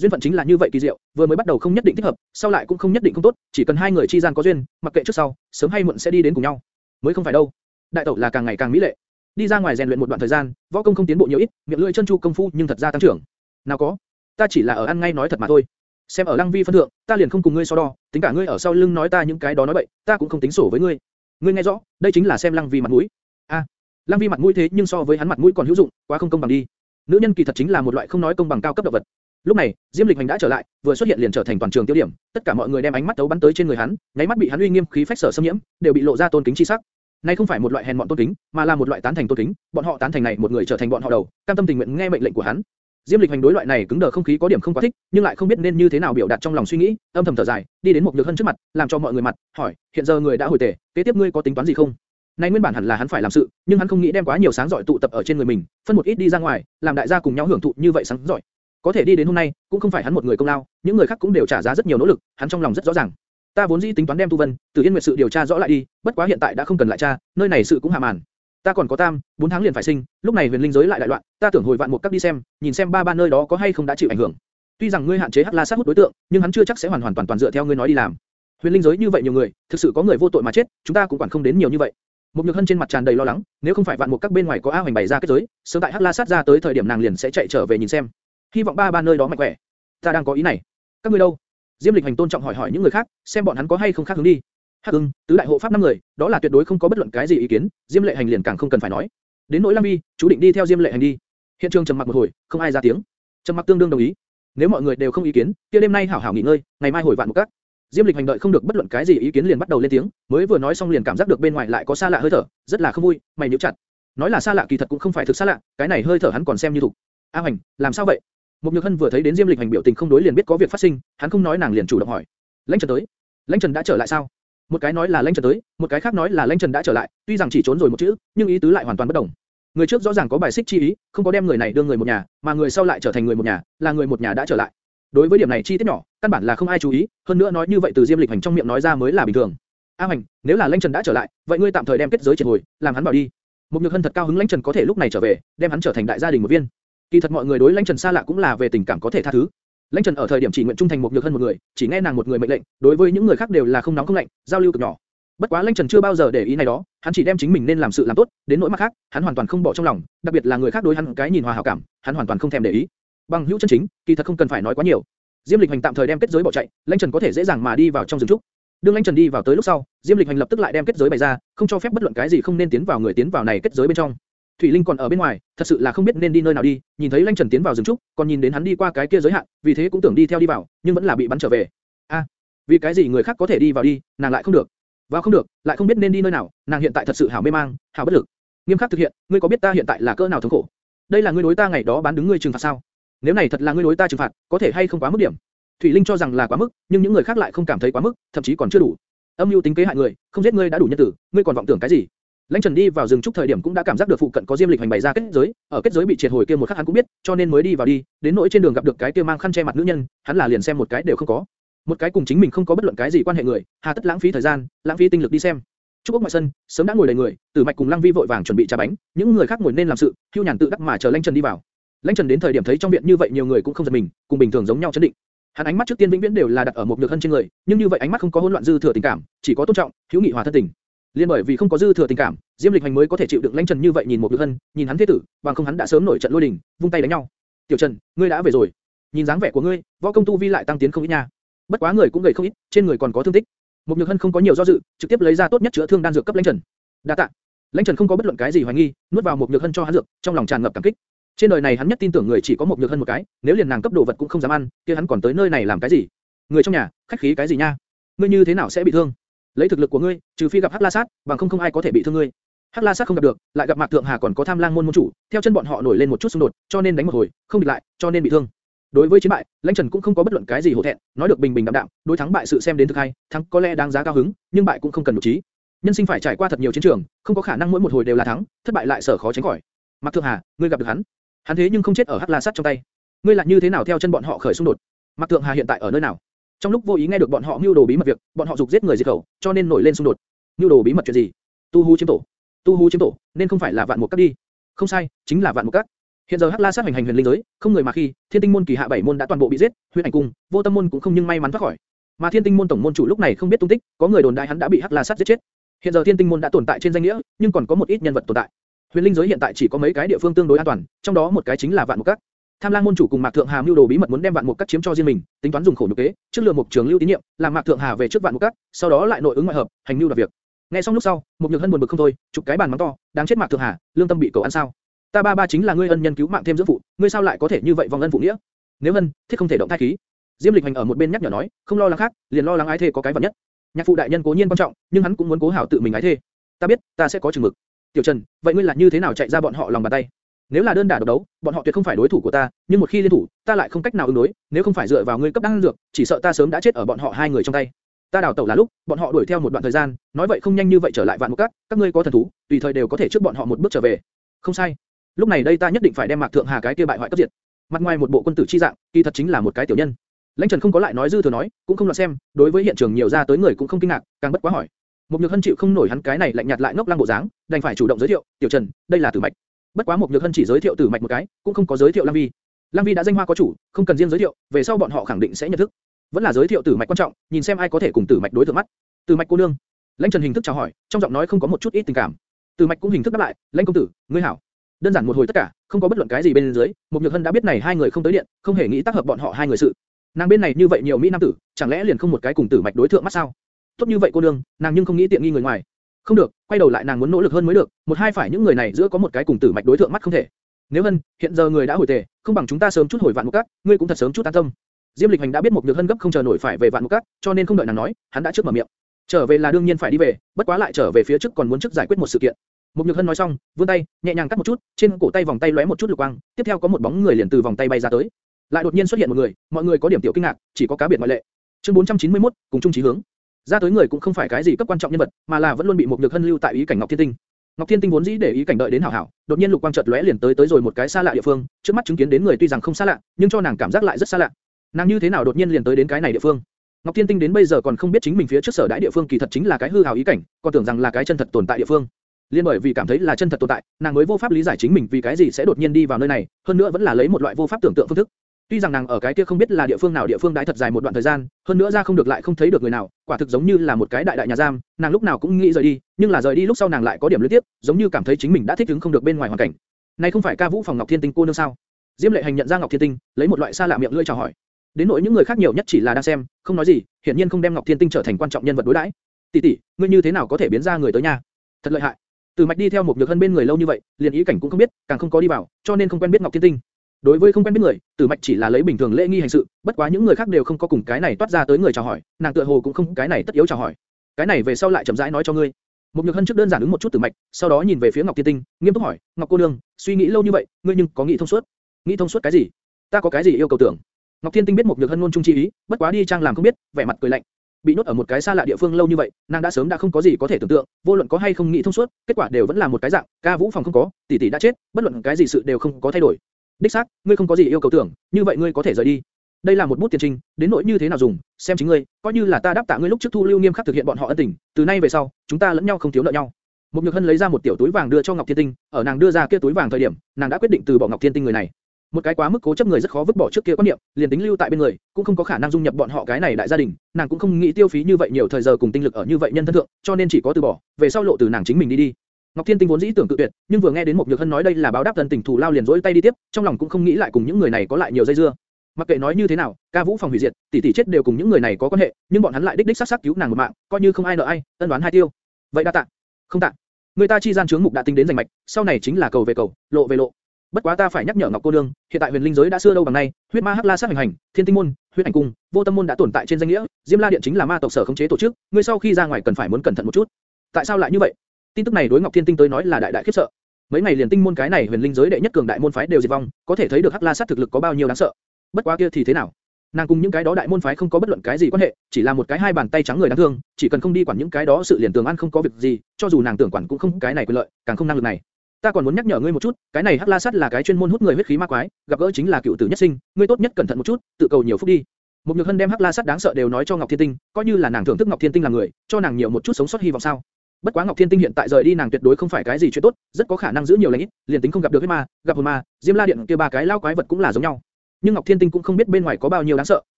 Duyên phận chính là như vậy kỳ diệu, vừa mới bắt đầu không nhất định thích hợp, sau lại cũng không nhất định không tốt, chỉ cần hai người chi gian có duyên, mặc kệ trước sau, sớm hay muộn sẽ đi đến cùng nhau. Mới không phải đâu. Đại tẩu là càng ngày càng mỹ lệ. Đi ra ngoài rèn luyện một đoạn thời gian, võ công không tiến bộ nhiều ít, miệng lưỡi chân chu công phu nhưng thật ra tăng trưởng. Nào có, ta chỉ là ở ăn ngay nói thật mà thôi. Xem ở Lăng Vi phân thượng, ta liền không cùng ngươi so đo, tính cả ngươi ở sau lưng nói ta những cái đó nói bậy, ta cũng không tính sổ với ngươi. Ngươi nghe rõ, đây chính là xem Lăng Vi mặt mũi. A, Lăng Vi mặt mũi thế nhưng so với hắn mặt mũi còn hữu dụng, quá không công bằng đi. Nữ nhân kỳ thật chính là một loại không nói công bằng cao cấp động vật. Lúc này, Diêm Lịch Hành đã trở lại, vừa xuất hiện liền trở thành toàn trường tiêu điểm, tất cả mọi người đem ánh mắt tấu bắn tới trên người hắn, nháy mắt bị hắn uy nghiêm khí phách sở xâm nhiễm, đều bị lộ ra tôn kính chi sắc. Này không phải một loại hèn mọn tôn kính, mà là một loại tán thành tôn kính, bọn họ tán thành này một người trở thành bọn họ đầu, cam tâm tình nguyện nghe mệnh lệnh của hắn. Diêm Lịch hành đối loại này cứng đờ không khí có điểm không quá thích, nhưng lại không biết nên như thế nào biểu đạt trong lòng suy nghĩ, âm thầm thở dài, đi đến một nhược hân trước mặt, làm cho mọi người mặt, hỏi, hiện giờ người đã hồi tề, kế tiếp ngươi có tính toán gì không? Này nguyên bản hẳn là hắn phải làm sự, nhưng hắn không nghĩ đem quá nhiều sáng giỏi tụ tập ở trên người mình, phân một ít đi ra ngoài, làm đại gia cùng nhau hưởng thụ như vậy sáng giỏi. Có thể đi đến hôm nay, cũng không phải hắn một người công lao, những người khác cũng đều trả giá rất nhiều nỗ lực, hắn trong lòng rất rõ ràng. Ta vốn dĩ tính toán đem Tu Vân, Tử Yên Nguyệt sự điều tra rõ lại đi, bất quá hiện tại đã không cần lại tra, nơi này sự cũng hạ màn. Ta còn có tam, bốn tháng liền phải sinh, lúc này huyền linh giới lại đại loạn, ta tưởng hồi vạn một cấp đi xem, nhìn xem ba ba nơi đó có hay không đã chịu ảnh hưởng. Tuy rằng ngươi hạn chế Hắc La sát hút đối tượng, nhưng hắn chưa chắc sẽ hoàn hoàn toàn toàn dựa theo ngươi nói đi làm. Huyền linh giới như vậy nhiều người, thực sự có người vô tội mà chết, chúng ta cũng quản không đến nhiều như vậy. Một nhược hân trên mặt tràn đầy lo lắng, nếu không phải vạn một các bên ngoài có A hoành bày ra kết giới, sớm tại Hắc La sát ra tới thời điểm nàng liền sẽ chạy trở về nhìn xem hy vọng ba ba nơi đó mạnh khỏe. Ta đang có ý này. Các ngươi đâu? Diêm Lịch Hành tôn trọng hỏi hỏi những người khác, xem bọn hắn có hay không khác hướng đi. Hắc Ưng, tứ đại hộ pháp năm người, đó là tuyệt đối không có bất luận cái gì ý kiến, Diêm Lệ Hành liền càng không cần phải nói. Đến nỗi Lăng Vi, chú định đi theo Diêm Lệ Hành đi. Hiện trường trầm mặc một hồi, không ai ra tiếng. Trầm mặc tương đương đồng ý. Nếu mọi người đều không ý kiến, kia đêm nay hảo hảo nghỉ ngơi, ngày mai hồi vạn một các. Diêm Lịch hành đợi không được bất luận cái gì ý kiến liền bắt đầu lên tiếng, mới vừa nói xong liền cảm giác được bên ngoài lại có xa lạ hơi thở, rất là không vui, mày nhíu chặt. Nói là xa lạ kỳ thật cũng không phải thực xa lạ, cái này hơi thở hắn còn xem như thủ. A Hành, làm sao vậy? Một Nhược Hân vừa thấy đến Diêm Lịch hành biểu tình không đối liền biết có việc phát sinh, hắn không nói nàng liền chủ động hỏi. Lãnh Trần tới. Lãnh Trần đã trở lại sao? Một cái nói là Lãnh Trần tới, một cái khác nói là Lãnh Trần đã trở lại, tuy rằng chỉ trốn rồi một chữ, nhưng ý tứ lại hoàn toàn bất đồng. Người trước rõ ràng có bài xích chi ý, không có đem người này đưa người một nhà, mà người sau lại trở thành người một nhà, là người một nhà đã trở lại. Đối với điểm này chi tiết nhỏ, căn bản là không ai chú ý, hơn nữa nói như vậy từ Diêm Lịch Hành trong miệng nói ra mới là bình thường. A Hành, nếu là Lãnh Trần đã trở lại, vậy ngươi tạm thời đem kết giới triệt hồi, làm hắn bảo đi. Một Nhược Hân thật cao hứng Lãnh Trần có thể lúc này trở về, đem hắn trở thành đại gia đình một viên. Kỳ thật mọi người đối Lãnh Trần xa lạ cũng là về tình cảm có thể tha thứ. Lãnh Trần ở thời điểm chỉ nguyện trung thành một Nhược hơn một người, chỉ nghe nàng một người mệnh lệnh, đối với những người khác đều là không nóng không lạnh, giao lưu cực nhỏ. Bất quá Lãnh Trần chưa bao giờ để ý này đó, hắn chỉ đem chính mình nên làm sự làm tốt, đến nỗi mặt khác, hắn hoàn toàn không bỏ trong lòng, đặc biệt là người khác đối hắn cái nhìn hòa hảo cảm, hắn hoàn toàn không thèm để ý. Bằng hữu chân chính, kỳ thật không cần phải nói quá nhiều. Diêm Lịch Hành tạm thời đem kết giới bỏ chạy, Lãnh Trần có thể dễ dàng mà đi vào trong rừng trúc. Đương Lãnh Trần đi vào tới lúc sau, Diêm Lịch Hành lập tức lại đem kết giới bày ra, không cho phép bất luận cái gì không nên tiến vào người tiến vào này kết giới bên trong. Thủy Linh còn ở bên ngoài, thật sự là không biết nên đi nơi nào đi, nhìn thấy Lanh Trần tiến vào rừng trúc, còn nhìn đến hắn đi qua cái kia giới hạn, vì thế cũng tưởng đi theo đi vào, nhưng vẫn là bị bắn trở về. A, vì cái gì người khác có thể đi vào đi, nàng lại không được? Vào không được, lại không biết nên đi nơi nào, nàng hiện tại thật sự hảo mê mang, hảo bất lực. Nghiêm khắc thực hiện, ngươi có biết ta hiện tại là cỡ nào thống khổ? Đây là ngươi đối ta ngày đó bán đứng ngươi trừng phạt sao? Nếu này thật là ngươi đối ta trừng phạt, có thể hay không quá mức điểm? Thủy Linh cho rằng là quá mức, nhưng những người khác lại không cảm thấy quá mức, thậm chí còn chưa đủ. Âm mưu tính kế hại người, không giết ngươi đã đủ nhân tử, ngươi còn vọng tưởng cái gì? Lãnh Trần đi vào rừng trúc thời điểm cũng đã cảm giác được phụ cận có diêm lịch hành bày ra kết giới, ở kết giới bị triệt hồi kia một khắc hắn cũng biết, cho nên mới đi vào đi, đến nỗi trên đường gặp được cái kia mang khăn che mặt nữ nhân, hắn là liền xem một cái đều không có. Một cái cùng chính mình không có bất luận cái gì quan hệ người, hà tất lãng phí thời gian, lãng phí tinh lực đi xem. Trúc ốc ngoại sân, sớm đã ngồi đầy người, Tử Mạch cùng Lăng Vi vội vàng chuẩn bị trà bánh, những người khác ngồi nên làm sự, hưu nhàn tự đắc mà chờ Lãnh Trần đi vào. Lãnh Trần đến thời điểm thấy trong viện như vậy nhiều người cũng không giật mình, cùng bình thường giống nhau chấn định. Hắn ánh mắt trước tiên vĩnh viễn đều là đặt ở một nhược hân trên người, nhưng như vậy ánh mắt không có hỗn loạn dư thừa tình cảm, chỉ có tôn trọng, hữu nghị hòa thân tình. Liên bởi vì không có dư thừa tình cảm, Diêm Lịch Hành mới có thể chịu đựng Lãnh Trần như vậy nhìn một nhược hân, nhìn hắn thế tử, bằng không hắn đã sớm nổi trận lôi đình, vung tay đánh nhau. Tiểu Trần, ngươi đã về rồi. Nhìn dáng vẻ của ngươi, võ công tu vi lại tăng tiến không ít nha. Bất quá người cũng gầy không ít, trên người còn có thương tích. Một nhược hân không có nhiều do dự, trực tiếp lấy ra tốt nhất chữa thương đan dược cấp Lãnh Trần. Đa tạ. Lãnh Trần không có bất luận cái gì hoài nghi, nuốt vào một nhược hân cho hắn dược, trong lòng tràn ngập cảm kích. Trên đời này hắn nhất tin tưởng người chỉ có một nhược hân một cái, nếu liền nàng cấp đồ vật cũng không dám ăn, kia hắn còn tới nơi này làm cái gì? Người trong nhà, khách khí cái gì nha? Ngươi như thế nào sẽ bị thương? Lấy thực lực của ngươi, trừ phi gặp Hắc La Sát, bằng không không ai có thể bị thương ngươi. Hắc La Sát không gặp được, lại gặp Mạc Thượng Hà còn có Tham Lang môn môn chủ, theo chân bọn họ nổi lên một chút xung đột, cho nên đánh một hồi, không địch lại, cho nên bị thương. Đối với chiến bại, Lãnh Trần cũng không có bất luận cái gì hổ thẹn, nói được bình bình đạm đạm, đối thắng bại sự xem đến thực hay, thắng có lẽ đáng giá cao hứng, nhưng bại cũng không cần nổi trí. Nhân sinh phải trải qua thật nhiều chiến trường, không có khả năng mỗi một hồi đều là thắng, thất bại lại sở khó tránh khỏi. Mạc Thượng Hà, ngươi gặp được hắn, hắn thế nhưng không chết ở Hắc La Sát trong tay. Ngươi là như thế nào theo chân bọn họ khởi xung đột? Mạc Thượng Hà hiện tại ở nơi nào? Trong lúc vô ý nghe được bọn họ mưu đồ bí mật việc, bọn họ dục giết người diệt khẩu, cho nên nổi lên xung đột. Mưu đồ bí mật chuyện gì? Tu Hu chiếm tổ. Tu Hu chiếm tổ, nên không phải là vạn một các đi. Không sai, chính là vạn một các. Hiện giờ Hắc La sát hành hành huyền linh giới, không người mà khi, Thiên Tinh môn kỳ hạ bảy môn đã toàn bộ bị giết, Huyền Ảnh cung, Vô Tâm môn cũng không nhưng may mắn thoát khỏi. Mà Thiên Tinh môn tổng môn chủ lúc này không biết tung tích, có người đồn đại hắn đã bị Hắc La sát giết chết. Hiện giờ Thiên Tinh môn đã tồn tại trên danh nghĩa, nhưng còn có một ít nhân vật tồn tại. Huyền linh giới hiện tại chỉ có mấy cái địa phương tương đối an toàn, trong đó một cái chính là vạn mục các. Tham Lang môn chủ cùng Mạc Thượng Hà mưu đồ bí mật muốn đem Vạn Mục Các chiếm cho riêng mình, tính toán dùng khổ nhục kế, trước lừa Mục Trường Lưu tín nhiệm, làm Mạc Thượng Hà về trước Vạn Mục Các, sau đó lại nội ứng ngoại hợp, hành mưu đoạt việc. Nghe xong lúc sau, Mục Nhược Hân buồn bực không thôi, chụp cái bàn mắng to, đáng chết Mạc Thượng Hà, lương tâm bị cậu ăn sao? Ta ba ba chính là ngươi ân nhân cứu mạng thêm dưỡng phụ, ngươi sao lại có thể như vậy vong ân phụ nghĩa? Nếu Hân, thiết không thể động thai khí. Diêm Lịch Hành ở một bên nhắc nhở nói, không lo lắng khác, liền lo lắng ái thê có cái vật nhất. Nhạc phụ đại nhân cố nhiên quan trọng, nhưng hắn cũng muốn cố hảo tự mình ái thê. Ta biết, ta sẽ có chừng mực. Tiểu Trần, vậy ngươi là như thế nào chạy ra bọn họ lòng bàn tay? Nếu là đơn đả độc đấu, bọn họ tuyệt không phải đối thủ của ta, nhưng một khi liên thủ, ta lại không cách nào ứng đối, nếu không phải dựa vào ngươi cấp đan dược, chỉ sợ ta sớm đã chết ở bọn họ hai người trong tay. Ta đào tẩu là lúc, bọn họ đuổi theo một đoạn thời gian, nói vậy không nhanh như vậy trở lại vạn một các, các ngươi có thần thú, tùy thời đều có thể trước bọn họ một bước trở về. Không sai. Lúc này đây ta nhất định phải đem Mạc Thượng Hà cái kia bại hoại cấp diệt. Mặt ngoài một bộ quân tử chi dạng, kỳ thật chính là một cái tiểu nhân. Lãnh Trần không có lại nói dư thừa nói, cũng không loạn xem, đối với hiện trường nhiều ra tới người cũng không kinh ngạc, càng bất quá hỏi. Một Nhược Hân chịu không nổi hắn cái này lạnh nhạt lại ngốc lăng bộ dáng, đành phải chủ động giới thiệu, "Tiểu Trần, đây là Tử Mạch." Bất quá một Nhược Hân chỉ giới thiệu Tử Mạch một cái, cũng không có giới thiệu Lang Vi. Lang Vi đã danh hoa có chủ, không cần riêng giới thiệu, về sau bọn họ khẳng định sẽ nhận thức. Vẫn là giới thiệu Tử Mạch quan trọng, nhìn xem ai có thể cùng Tử Mạch đối thượng mắt. Tử Mạch cô nương. Lãnh Trần hình thức chào hỏi, trong giọng nói không có một chút ít tình cảm. Tử Mạch cũng hình thức đáp lại, "Lãnh công tử, ngươi hảo." đơn giản một hồi tất cả, không có bất luận cái gì bên dưới, một nhược hân đã biết này hai người không tới điện, không hề nghĩ tác hợp bọn họ hai người sự. Nàng bên này như vậy nhiều mỹ nam tử, chẳng lẽ liền không một cái cùng tử mạch đối thượng mắt sao? Tốt như vậy cô nương, nàng nhưng không nghĩ tiện nghi người ngoài. Không được, quay đầu lại nàng muốn nỗ lực hơn mới được, một hai phải những người này giữa có một cái cùng tử mạch đối thượng mắt không thể. Nếu hân, hiện giờ người đã hồi tề, không bằng chúng ta sớm chút hồi vạn một cát, ngươi cũng thật sớm chút an tâm. Diêm Lịch Hành đã biết một nhược hân gấp không chờ nổi phải về vạn một cát, cho nên không đợi nàng nói, hắn đã trước mở miệng. Trở về là đương nhiên phải đi về, bất quá lại trở về phía trước còn muốn trước giải quyết một sự kiện. Một nhược hân nói xong, vươn tay, nhẹ nhàng cắt một chút, trên cổ tay vòng tay lóe một chút lục quang, tiếp theo có một bóng người liền từ vòng tay bay ra tới. Lại đột nhiên xuất hiện một người, mọi người có điểm tiểu kinh ngạc, chỉ có cá biệt ngoại lệ. Chương 491, cùng chung chí hướng. Ra tới người cũng không phải cái gì cấp quan trọng nhân vật, mà là vẫn luôn bị một nhược hân lưu tại ý cảnh Ngọc Thiên Tinh. Ngọc Thiên Tinh vốn dĩ để ý cảnh đợi đến hảo hảo, đột nhiên lục quang chợt lóe liền tới tới rồi một cái xa lạ địa phương, trước mắt chứng kiến đến người tuy rằng không xa lạ, nhưng cho nàng cảm giác lại rất xa lạ. Nàng như thế nào đột nhiên liền tới đến cái này địa phương? Ngọc Thiên Tinh đến bây giờ còn không biết chính mình phía trước sở đại địa phương kỳ thật chính là cái hư ảo ý cảnh, còn tưởng rằng là cái chân thật tồn tại địa phương. Liên bởi vì cảm thấy là chân thật tồn tại, nàng mới vô pháp lý giải chính mình vì cái gì sẽ đột nhiên đi vào nơi này, hơn nữa vẫn là lấy một loại vô pháp tưởng tượng phương thức. Tuy rằng nàng ở cái kia không biết là địa phương nào địa phương đãi thật dài một đoạn thời gian, hơn nữa ra không được lại không thấy được người nào, quả thực giống như là một cái đại đại nhà giam, nàng lúc nào cũng nghĩ rời đi, nhưng là rời đi lúc sau nàng lại có điểm luyến tiếp, giống như cảm thấy chính mình đã thích ứng không được bên ngoài hoàn cảnh. Này không phải ca vũ phòng Ngọc Thiên Tinh cô nương sao? Diêm Lệ Hành nhận ra Ngọc Thiên Tinh, lấy một loại xa lạ miệng lưỡi chào hỏi. Đến nỗi những người khác nhiều nhất chỉ là đang xem, không nói gì, hiển nhiên không đem Ngọc Thiên Tinh trở thành quan trọng nhân vật đối đãi. Tỷ tỷ, ngươi như thế nào có thể biến ra người tới nhà? Thật lợi hại. Từ Mạch đi theo một nhược hân bên người lâu như vậy, liền ý cảnh cũng không biết, càng không có đi vào, cho nên không quen biết Ngọc Thiên Tinh. Đối với không quen biết người, tử Mạch chỉ là lấy bình thường lễ nghi hành sự, bất quá những người khác đều không có cùng cái này toát ra tới người chào hỏi, nàng tựa hồ cũng không cái này tất yếu chào hỏi. Cái này về sau lại chậm rãi nói cho ngươi. Một nhược hân trước đơn giản ứng một chút tử Mạch, sau đó nhìn về phía Ngọc Thiên Tinh, nghiêm túc hỏi, Ngọc cô nương, suy nghĩ lâu như vậy, ngươi nhưng có nghĩ thông suốt? Nghĩ thông suốt cái gì? Ta có cái gì yêu cầu tưởng? Ngọc Thiên Tinh biết một nhược hân luôn trung chi ý, bất quá đi trang làm không biết, vẻ mặt cười lạnh. Bị nhốt ở một cái xa lạ địa phương lâu như vậy, nàng đã sớm đã không có gì có thể tưởng tượng, vô luận có hay không nghĩ thông suốt, kết quả đều vẫn là một cái dạng, ca vũ phòng không có, tỷ tỷ đã chết, bất luận cái gì sự đều không có thay đổi. Đích xác, ngươi không có gì yêu cầu tưởng, như vậy ngươi có thể rời đi. Đây là một bút tiền trình, đến nỗi như thế nào dùng, xem chính ngươi, coi như là ta đáp tạ ngươi lúc trước thu lưu nghiêm khắc thực hiện bọn họ ân tình, từ nay về sau, chúng ta lẫn nhau không thiếu nợ nhau. Một Nhược Hân lấy ra một tiểu túi vàng đưa cho Ngọc Thiên Tinh, ở nàng đưa ra kia túi vàng thời điểm, nàng đã quyết định từ bỏ Ngọc Thiên Tinh người này. Một cái quá mức cố chấp người rất khó vứt bỏ trước kia quan niệm, liền tính lưu tại bên người, cũng không có khả năng dung nhập bọn họ cái này đại gia đình, nàng cũng không nghĩ tiêu phí như vậy nhiều thời giờ cùng tinh lực ở như vậy nhân thân thượng, cho nên chỉ có từ bỏ, về sau lộ từ nàng chính mình đi đi. Ngọc Thiên Tinh vốn dĩ tưởng cự tuyệt, nhưng vừa nghe đến một Nhược Hân nói đây là báo đáp thân tình thù lao liền dỗi tay đi tiếp, trong lòng cũng không nghĩ lại cùng những người này có lại nhiều dây dưa. Mặc kệ nói như thế nào, ca vũ phòng hủy diệt, tỷ tỷ chết đều cùng những người này có quan hệ, nhưng bọn hắn lại đích đích sát sát cứu nàng một mạng, coi như không ai nợ ai, ân đoán hai tiêu. Vậy đa tạ. Không tạ. Người ta chi gian chướng mục đã tính đến giành mạch, sau này chính là cầu về cầu, lộ về lộ. Bất quá ta phải nhắc nhở Ngọc cô nương, hiện tại huyền linh giới đã xưa đâu bằng nay, huyết ma hắc la sát hành hành, thiên tinh môn, huyết ảnh cung, vô tâm môn đã tồn tại trên danh nghĩa, diêm la điện chính là ma tộc sở khống chế tổ chức, ngươi sau khi ra ngoài cần phải muốn cẩn thận một chút. Tại sao lại như vậy? Tin tức này đối Ngọc Thiên Tinh tới nói là đại đại khiếp sợ. Mấy ngày liền tinh môn cái này huyền linh giới đệ nhất cường đại môn phái đều diệt vong, có thể thấy được hắc la sát thực lực có bao nhiêu đáng sợ. Bất quá kia thì thế nào? Nàng cùng những cái đó đại môn phái không có bất luận cái gì quan hệ, chỉ là một cái hai bàn tay trắng người đáng thương, chỉ cần không đi quản những cái đó sự liền tường ăn không có việc gì, cho dù nàng tưởng quản cũng không cái này quyền lợi, càng không năng lực này. Ta còn muốn nhắc nhở ngươi một chút, cái này Hắc La Sát là cái chuyên môn hút người huyết khí ma quái, gặp gỡ chính là cựu tử nhất sinh, ngươi tốt nhất cẩn thận một chút, tự cầu nhiều phúc đi. Một Nhược Hân đem Hắc La Sát đáng sợ đều nói cho Ngọc Thiên Tinh, coi như là nàng thưởng thức Ngọc Thiên Tinh là người, cho nàng nhiều một chút sống sót hy vọng sao. Bất quá Ngọc Thiên Tinh hiện tại rời đi nàng tuyệt đối không phải cái gì chuyện tốt, rất có khả năng giữ nhiều lành ít, liền tính không gặp được huyết ma, gặp hồn ma, Diêm La Điện kia ba cái lao quái vật cũng là giống nhau. Nhưng Ngọc Thiên Tinh cũng không biết bên ngoài có bao nhiêu đáng sợ,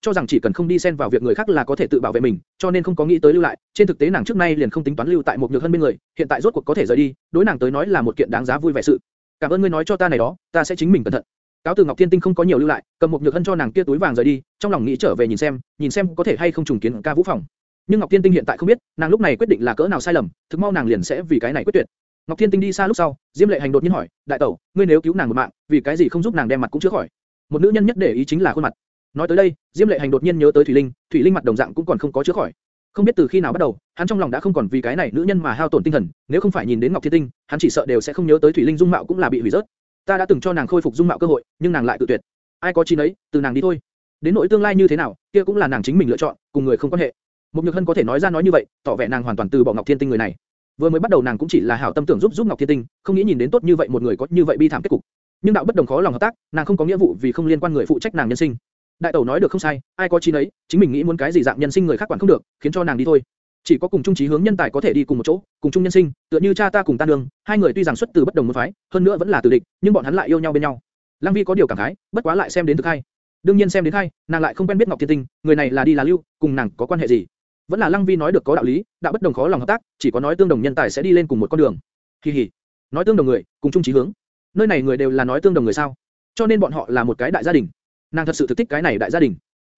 cho rằng chỉ cần không đi xen vào việc người khác là có thể tự bảo vệ mình, cho nên không có nghĩ tới lưu lại. Trên thực tế nàng trước nay liền không tính toán lưu tại một nhược hơn bên người, hiện tại rốt cuộc có thể rời đi, đối nàng tới nói là một kiện đáng giá vui vẻ sự. Cảm ơn ngươi nói cho ta này đó, ta sẽ chính mình cẩn thận. Cáo từ Ngọc Thiên Tinh không có nhiều lưu lại, cầm một nhược hân cho nàng kia túi vàng rời đi, trong lòng nghĩ trở về nhìn xem, nhìn xem có thể hay không trùng kiến ca vũ phòng. Nhưng Ngọc Thiên Tinh hiện tại không biết, nàng lúc này quyết định là cỡ nào sai lầm, thực mau nàng liền sẽ vì cái này quyết tuyệt. Ngọc Thiên Tinh đi xa lúc sau, Diêm Lệ Hành đột nhiên hỏi, đại tẩu, ngươi nếu cứu nàng một mạng, vì cái gì không giúp nàng đem mặt cũng chữa khỏi? Một nữ nhân nhất để ý chính là khuôn mặt. Nói tới đây, Diêm Lệ Hành đột nhiên nhớ tới Thủy Linh, Thủy Linh mặt đồng dạng cũng còn không có chữa khỏi. Không biết từ khi nào bắt đầu, hắn trong lòng đã không còn vì cái này nữ nhân mà hao tổn tinh thần, nếu không phải nhìn đến Ngọc Thiên Tinh, hắn chỉ sợ đều sẽ không nhớ tới Thủy Linh dung mạo cũng là bị hủy rớt. Ta đã từng cho nàng khôi phục dung mạo cơ hội, nhưng nàng lại tự tuyệt. Ai có chi nấy, từ nàng đi thôi. Đến nỗi tương lai như thế nào, kia cũng là nàng chính mình lựa chọn, cùng người không quan hệ. Một Nhược Hân có thể nói ra nói như vậy, tỏ vẻ nàng hoàn toàn từ bỏ Ngọc Thiên Tinh người này. Vừa mới bắt đầu nàng cũng chỉ là hảo tâm tưởng giúp giúp Ngọc Thiên Tinh, không nghĩ nhìn đến tốt như vậy một người có như vậy bi thảm kết cục. Nhưng đạo bất đồng khó lòng hợp tác, nàng không có nghĩa vụ vì không liên quan người phụ trách nàng nhân sinh. Đại tẩu nói được không sai, ai có chi nấy, chính mình nghĩ muốn cái gì dạng nhân sinh người khác quản không được, khiến cho nàng đi thôi. Chỉ có cùng chung chí hướng nhân tài có thể đi cùng một chỗ, cùng chung nhân sinh, tựa như cha ta cùng ta đường, hai người tuy rằng xuất từ bất đồng môn phái, hơn nữa vẫn là tử địch, nhưng bọn hắn lại yêu nhau bên nhau. Lăng Vi có điều cảm khái, bất quá lại xem đến thực hay. Đương nhiên xem đến hay, nàng lại không quen biết Ngọc Thiên Tinh, người này là đi là lưu, cùng nàng có quan hệ gì? Vẫn là Lăng Vi nói được có đạo lý, đạo bất đồng khó lòng hợp tác, chỉ có nói tương đồng nhân tài sẽ đi lên cùng một con đường. Kỳ hỉ. nói tương đồng người, cùng chung chí hướng. nơi này người đều là nói tương đồng người sao? Cho nên bọn họ là một cái đại gia đình. Nàng thật sự thực thích cái này đại gia đình.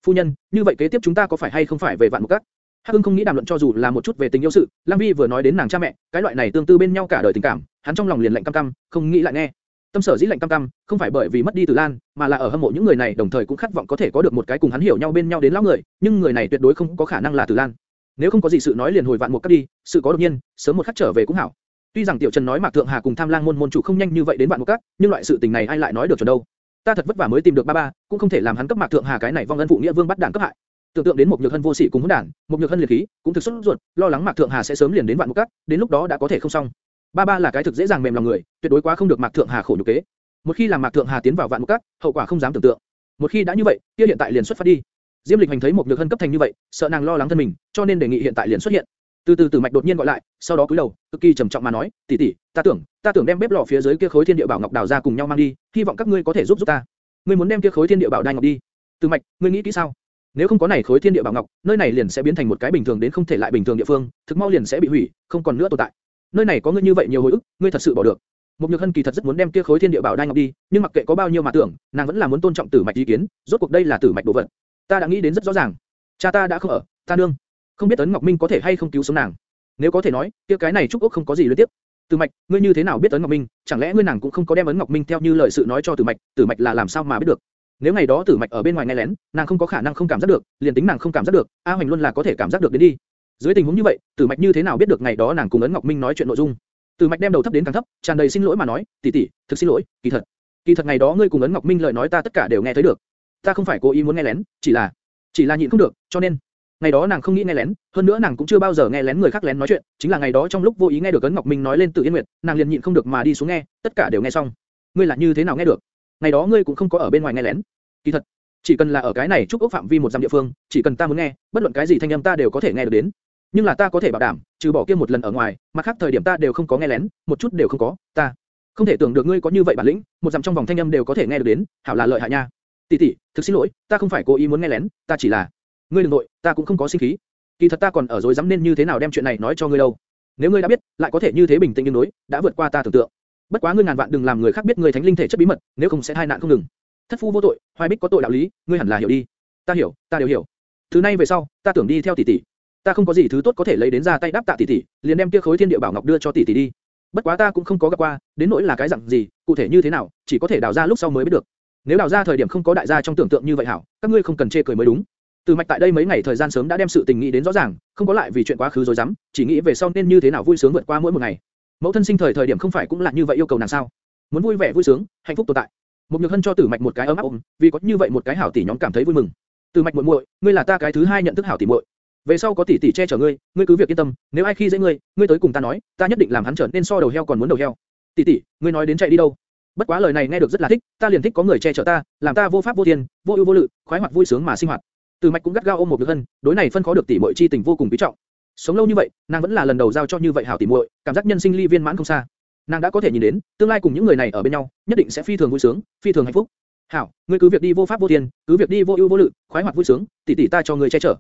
Phu nhân, như vậy kế tiếp chúng ta có phải hay không phải về vạn một cách? Hắc Ưng không nghĩ đàm luận cho dù là một chút về tình yêu sự, Lăng Vi vừa nói đến nàng cha mẹ, cái loại này tương tư bên nhau cả đời tình cảm, hắn trong lòng liền lạnh căm căm, không nghĩ lại nghe. Tâm sở dĩ lạnh căm căm, không phải bởi vì mất đi Tử Lan, mà là ở hâm mộ những người này đồng thời cũng khát vọng có thể có được một cái cùng hắn hiểu nhau bên nhau đến lão người, nhưng người này tuyệt đối không có khả năng là Tử Lan. Nếu không có gì sự nói liền hồi vạn một cấp đi, sự có đột nhiên, sớm một khắc trở về cũng hảo. Tuy rằng Tiểu Trần nói Mạc Thượng Hà cùng Tham Lang môn môn chủ không nhanh như vậy đến vạn một cấp, nhưng loại sự tình này ai lại nói được chuẩn đâu. Ta thật vất vả mới tìm được ba ba, cũng không thể làm hắn cấp Mạc Thượng Hà cái này vong ân phụ nghĩa vương bắt đảng cấp hại. Tưởng tượng đến một nhược hân vô sĩ cùng hỗn đản, một nhược hân liệt khí, cũng thực xuất ruột, lo lắng Mạc Thượng Hà sẽ sớm liền đến vạn một cấp, đến lúc đó đã có thể không xong. Ba ba là cái thực dễ dàng mềm lòng người, tuyệt đối quá không được Mạc Thượng Hà khổ nhục kế. Một khi làm Mạc Thượng Hà tiến vào vạn mục cấp, hậu quả không dám tưởng tượng. Một khi đã như vậy, kia hiện tại liền xuất phát đi. Diêm Lịch Hành thấy một nhược hân cấp thành như vậy, sợ nàng lo lắng thân mình, cho nên đề nghị hiện tại liền xuất hiện. Từ từ Tử Mạch đột nhiên gọi lại, sau đó cúi đầu, cực kỳ trầm trọng mà nói, tỷ tỷ, ta tưởng, ta tưởng đem bếp lò phía dưới kia khối thiên địa bảo ngọc đào ra cùng nhau mang đi, hy vọng các ngươi có thể giúp giúp ta. Ngươi muốn đem kia khối thiên địa bảo đai ngọc đi? Từ Mạch, ngươi nghĩ kỹ sao? Nếu không có này khối thiên địa bảo ngọc, nơi này liền sẽ biến thành một cái bình thường đến không thể lại bình thường địa phương, thực mau liền sẽ bị hủy, không còn nữa tồn tại. Nơi này có ngươi như vậy nhiều hồi ức, ngươi thật sự bỏ được? Mục Nhược Hân kỳ thật rất muốn đem kia khối thiên địa bảo đai ngọc đi, nhưng mặc kệ có bao nhiêu mà tưởng, nàng vẫn là muốn tôn trọng Tử Mạch ý kiến, rốt cuộc đây là Tử Mạch đồ vật. Ta đã nghĩ đến rất rõ ràng. Cha ta đã không ở, ta nương, không biết ấn Ngọc Minh có thể hay không cứu sống nàng. Nếu có thể nói, kia cái này Trúc ước không có gì liên tiếp. Tử Mạch, ngươi như thế nào biết ấn Ngọc Minh? Chẳng lẽ ngươi nàng cũng không có đem ấn Ngọc Minh theo như lời sự nói cho Tử Mạch? Tử Mạch là làm sao mà biết được? Nếu ngày đó Tử Mạch ở bên ngoài nghe lén, nàng không có khả năng không cảm giác được, liền tính nàng không cảm giác được, A Hoành luôn là có thể cảm giác được đến đi. Dưới tình huống như vậy, Tử Mạch như thế nào biết được ngày đó nàng cùng ấn Ngọc Minh nói chuyện nội dung? Tử Mạch đem đầu thấp đến càng thấp, tràn đầy xin lỗi mà nói, tỷ tỷ, thực xin lỗi, kỳ thật, kỳ thật ngày đó ngươi cùng ấn Ngọc Minh lời nói ta tất cả đều nghe thấy được. Ta không phải cố ý muốn nghe lén, chỉ là, chỉ là nhịn không được, cho nên, ngày đó nàng không nghĩ nghe lén, hơn nữa nàng cũng chưa bao giờ nghe lén người khác lén nói chuyện, chính là ngày đó trong lúc vô ý nghe được ấn Ngọc Minh nói lên Tử Yên Nguyệt, nàng liền nhịn không được mà đi xuống nghe, tất cả đều nghe xong. Ngươi là như thế nào nghe được? Ngày đó ngươi cũng không có ở bên ngoài nghe lén. Kỳ thật, chỉ cần là ở cái này trúc ốc phạm vi một dặm địa phương, chỉ cần ta muốn nghe, bất luận cái gì thanh âm ta đều có thể nghe được đến. Nhưng là ta có thể bảo đảm, trừ bỏ kia một lần ở ngoài, mặt khác thời điểm ta đều không có nghe lén, một chút đều không có. Ta không thể tưởng được ngươi có như vậy bản lĩnh, một dặm trong vòng thanh âm đều có thể nghe được đến, hảo là lợi hại nha. Tỷ tỷ, thực xin lỗi, ta không phải cố ý muốn nghe lén, ta chỉ là, ngươi đừng nội, ta cũng không có sinh khí. Kỳ thật ta còn ở dối dám nên như thế nào đem chuyện này nói cho ngươi đâu. Nếu ngươi đã biết, lại có thể như thế bình tĩnh như đối, đã vượt qua ta tưởng tượng. Bất quá ngươi ngàn vạn đừng làm người khác biết ngươi thánh linh thể chất bí mật, nếu không sẽ hai nạn không ngừng. Thất phu vô tội, hoài bích có tội đạo lý, ngươi hẳn là hiểu đi. Ta hiểu, ta đều hiểu. Thứ nay về sau, ta tưởng đi theo tỷ tỷ. Ta không có gì thứ tốt có thể lấy đến ra tay đáp tạ tỷ tỷ, liền đem kia khối thiên địa bảo ngọc đưa cho tỷ tỷ đi. Bất quá ta cũng không có gặp qua, đến nỗi là cái dạng gì, cụ thể như thế nào, chỉ có thể đào ra lúc sau mới biết được. Nếu đào ra thời điểm không có đại gia trong tưởng tượng như vậy hảo, các ngươi không cần chê cười mới đúng. Từ mạch tại đây mấy ngày thời gian sớm đã đem sự tình nghĩ đến rõ ràng, không có lại vì chuyện quá khứ rồi dám, chỉ nghĩ về sau nên như thế nào vui sướng vượt qua mỗi một ngày. Mẫu thân sinh thời thời điểm không phải cũng là như vậy yêu cầu nàng sao? Muốn vui vẻ vui sướng, hạnh phúc tồn tại. Một nhược hân cho Tử mạch một cái ấm áp ôm, vì có như vậy một cái hảo tỷ nhóm cảm thấy vui mừng. từ mạch muội muội, ngươi là ta cái thứ hai nhận thức hảo tỷ muội. Về sau có tỷ tỷ che chở ngươi, ngươi cứ việc yên tâm, nếu ai khi dễ ngươi, ngươi tới cùng ta nói, ta nhất định làm hắn trở nên so đầu heo còn muốn đầu heo. Tỷ tỷ, ngươi nói đến chạy đi đâu? Bất quá lời này nghe được rất là thích, ta liền thích có người che chở ta, làm ta vô pháp vô thiên, vô ưu vô lự, khoái hoạt vui sướng mà sinh hoạt. Từ Mạch cũng gắt gao ôm một đứa hân, đối này phân khó được tỷ muội chi tình vô cùng quý trọng. Sống lâu như vậy, nàng vẫn là lần đầu giao cho như vậy hảo tỷ muội, cảm giác nhân sinh ly viên mãn không xa. Nàng đã có thể nhìn đến, tương lai cùng những người này ở bên nhau, nhất định sẽ phi thường vui sướng, phi thường hạnh phúc. Hảo, ngươi cứ việc đi vô pháp vô thiên, cứ việc đi vô ưu vô lự, khoái hoạt vui sướng, tỷ tỷ ta cho ngươi che chở.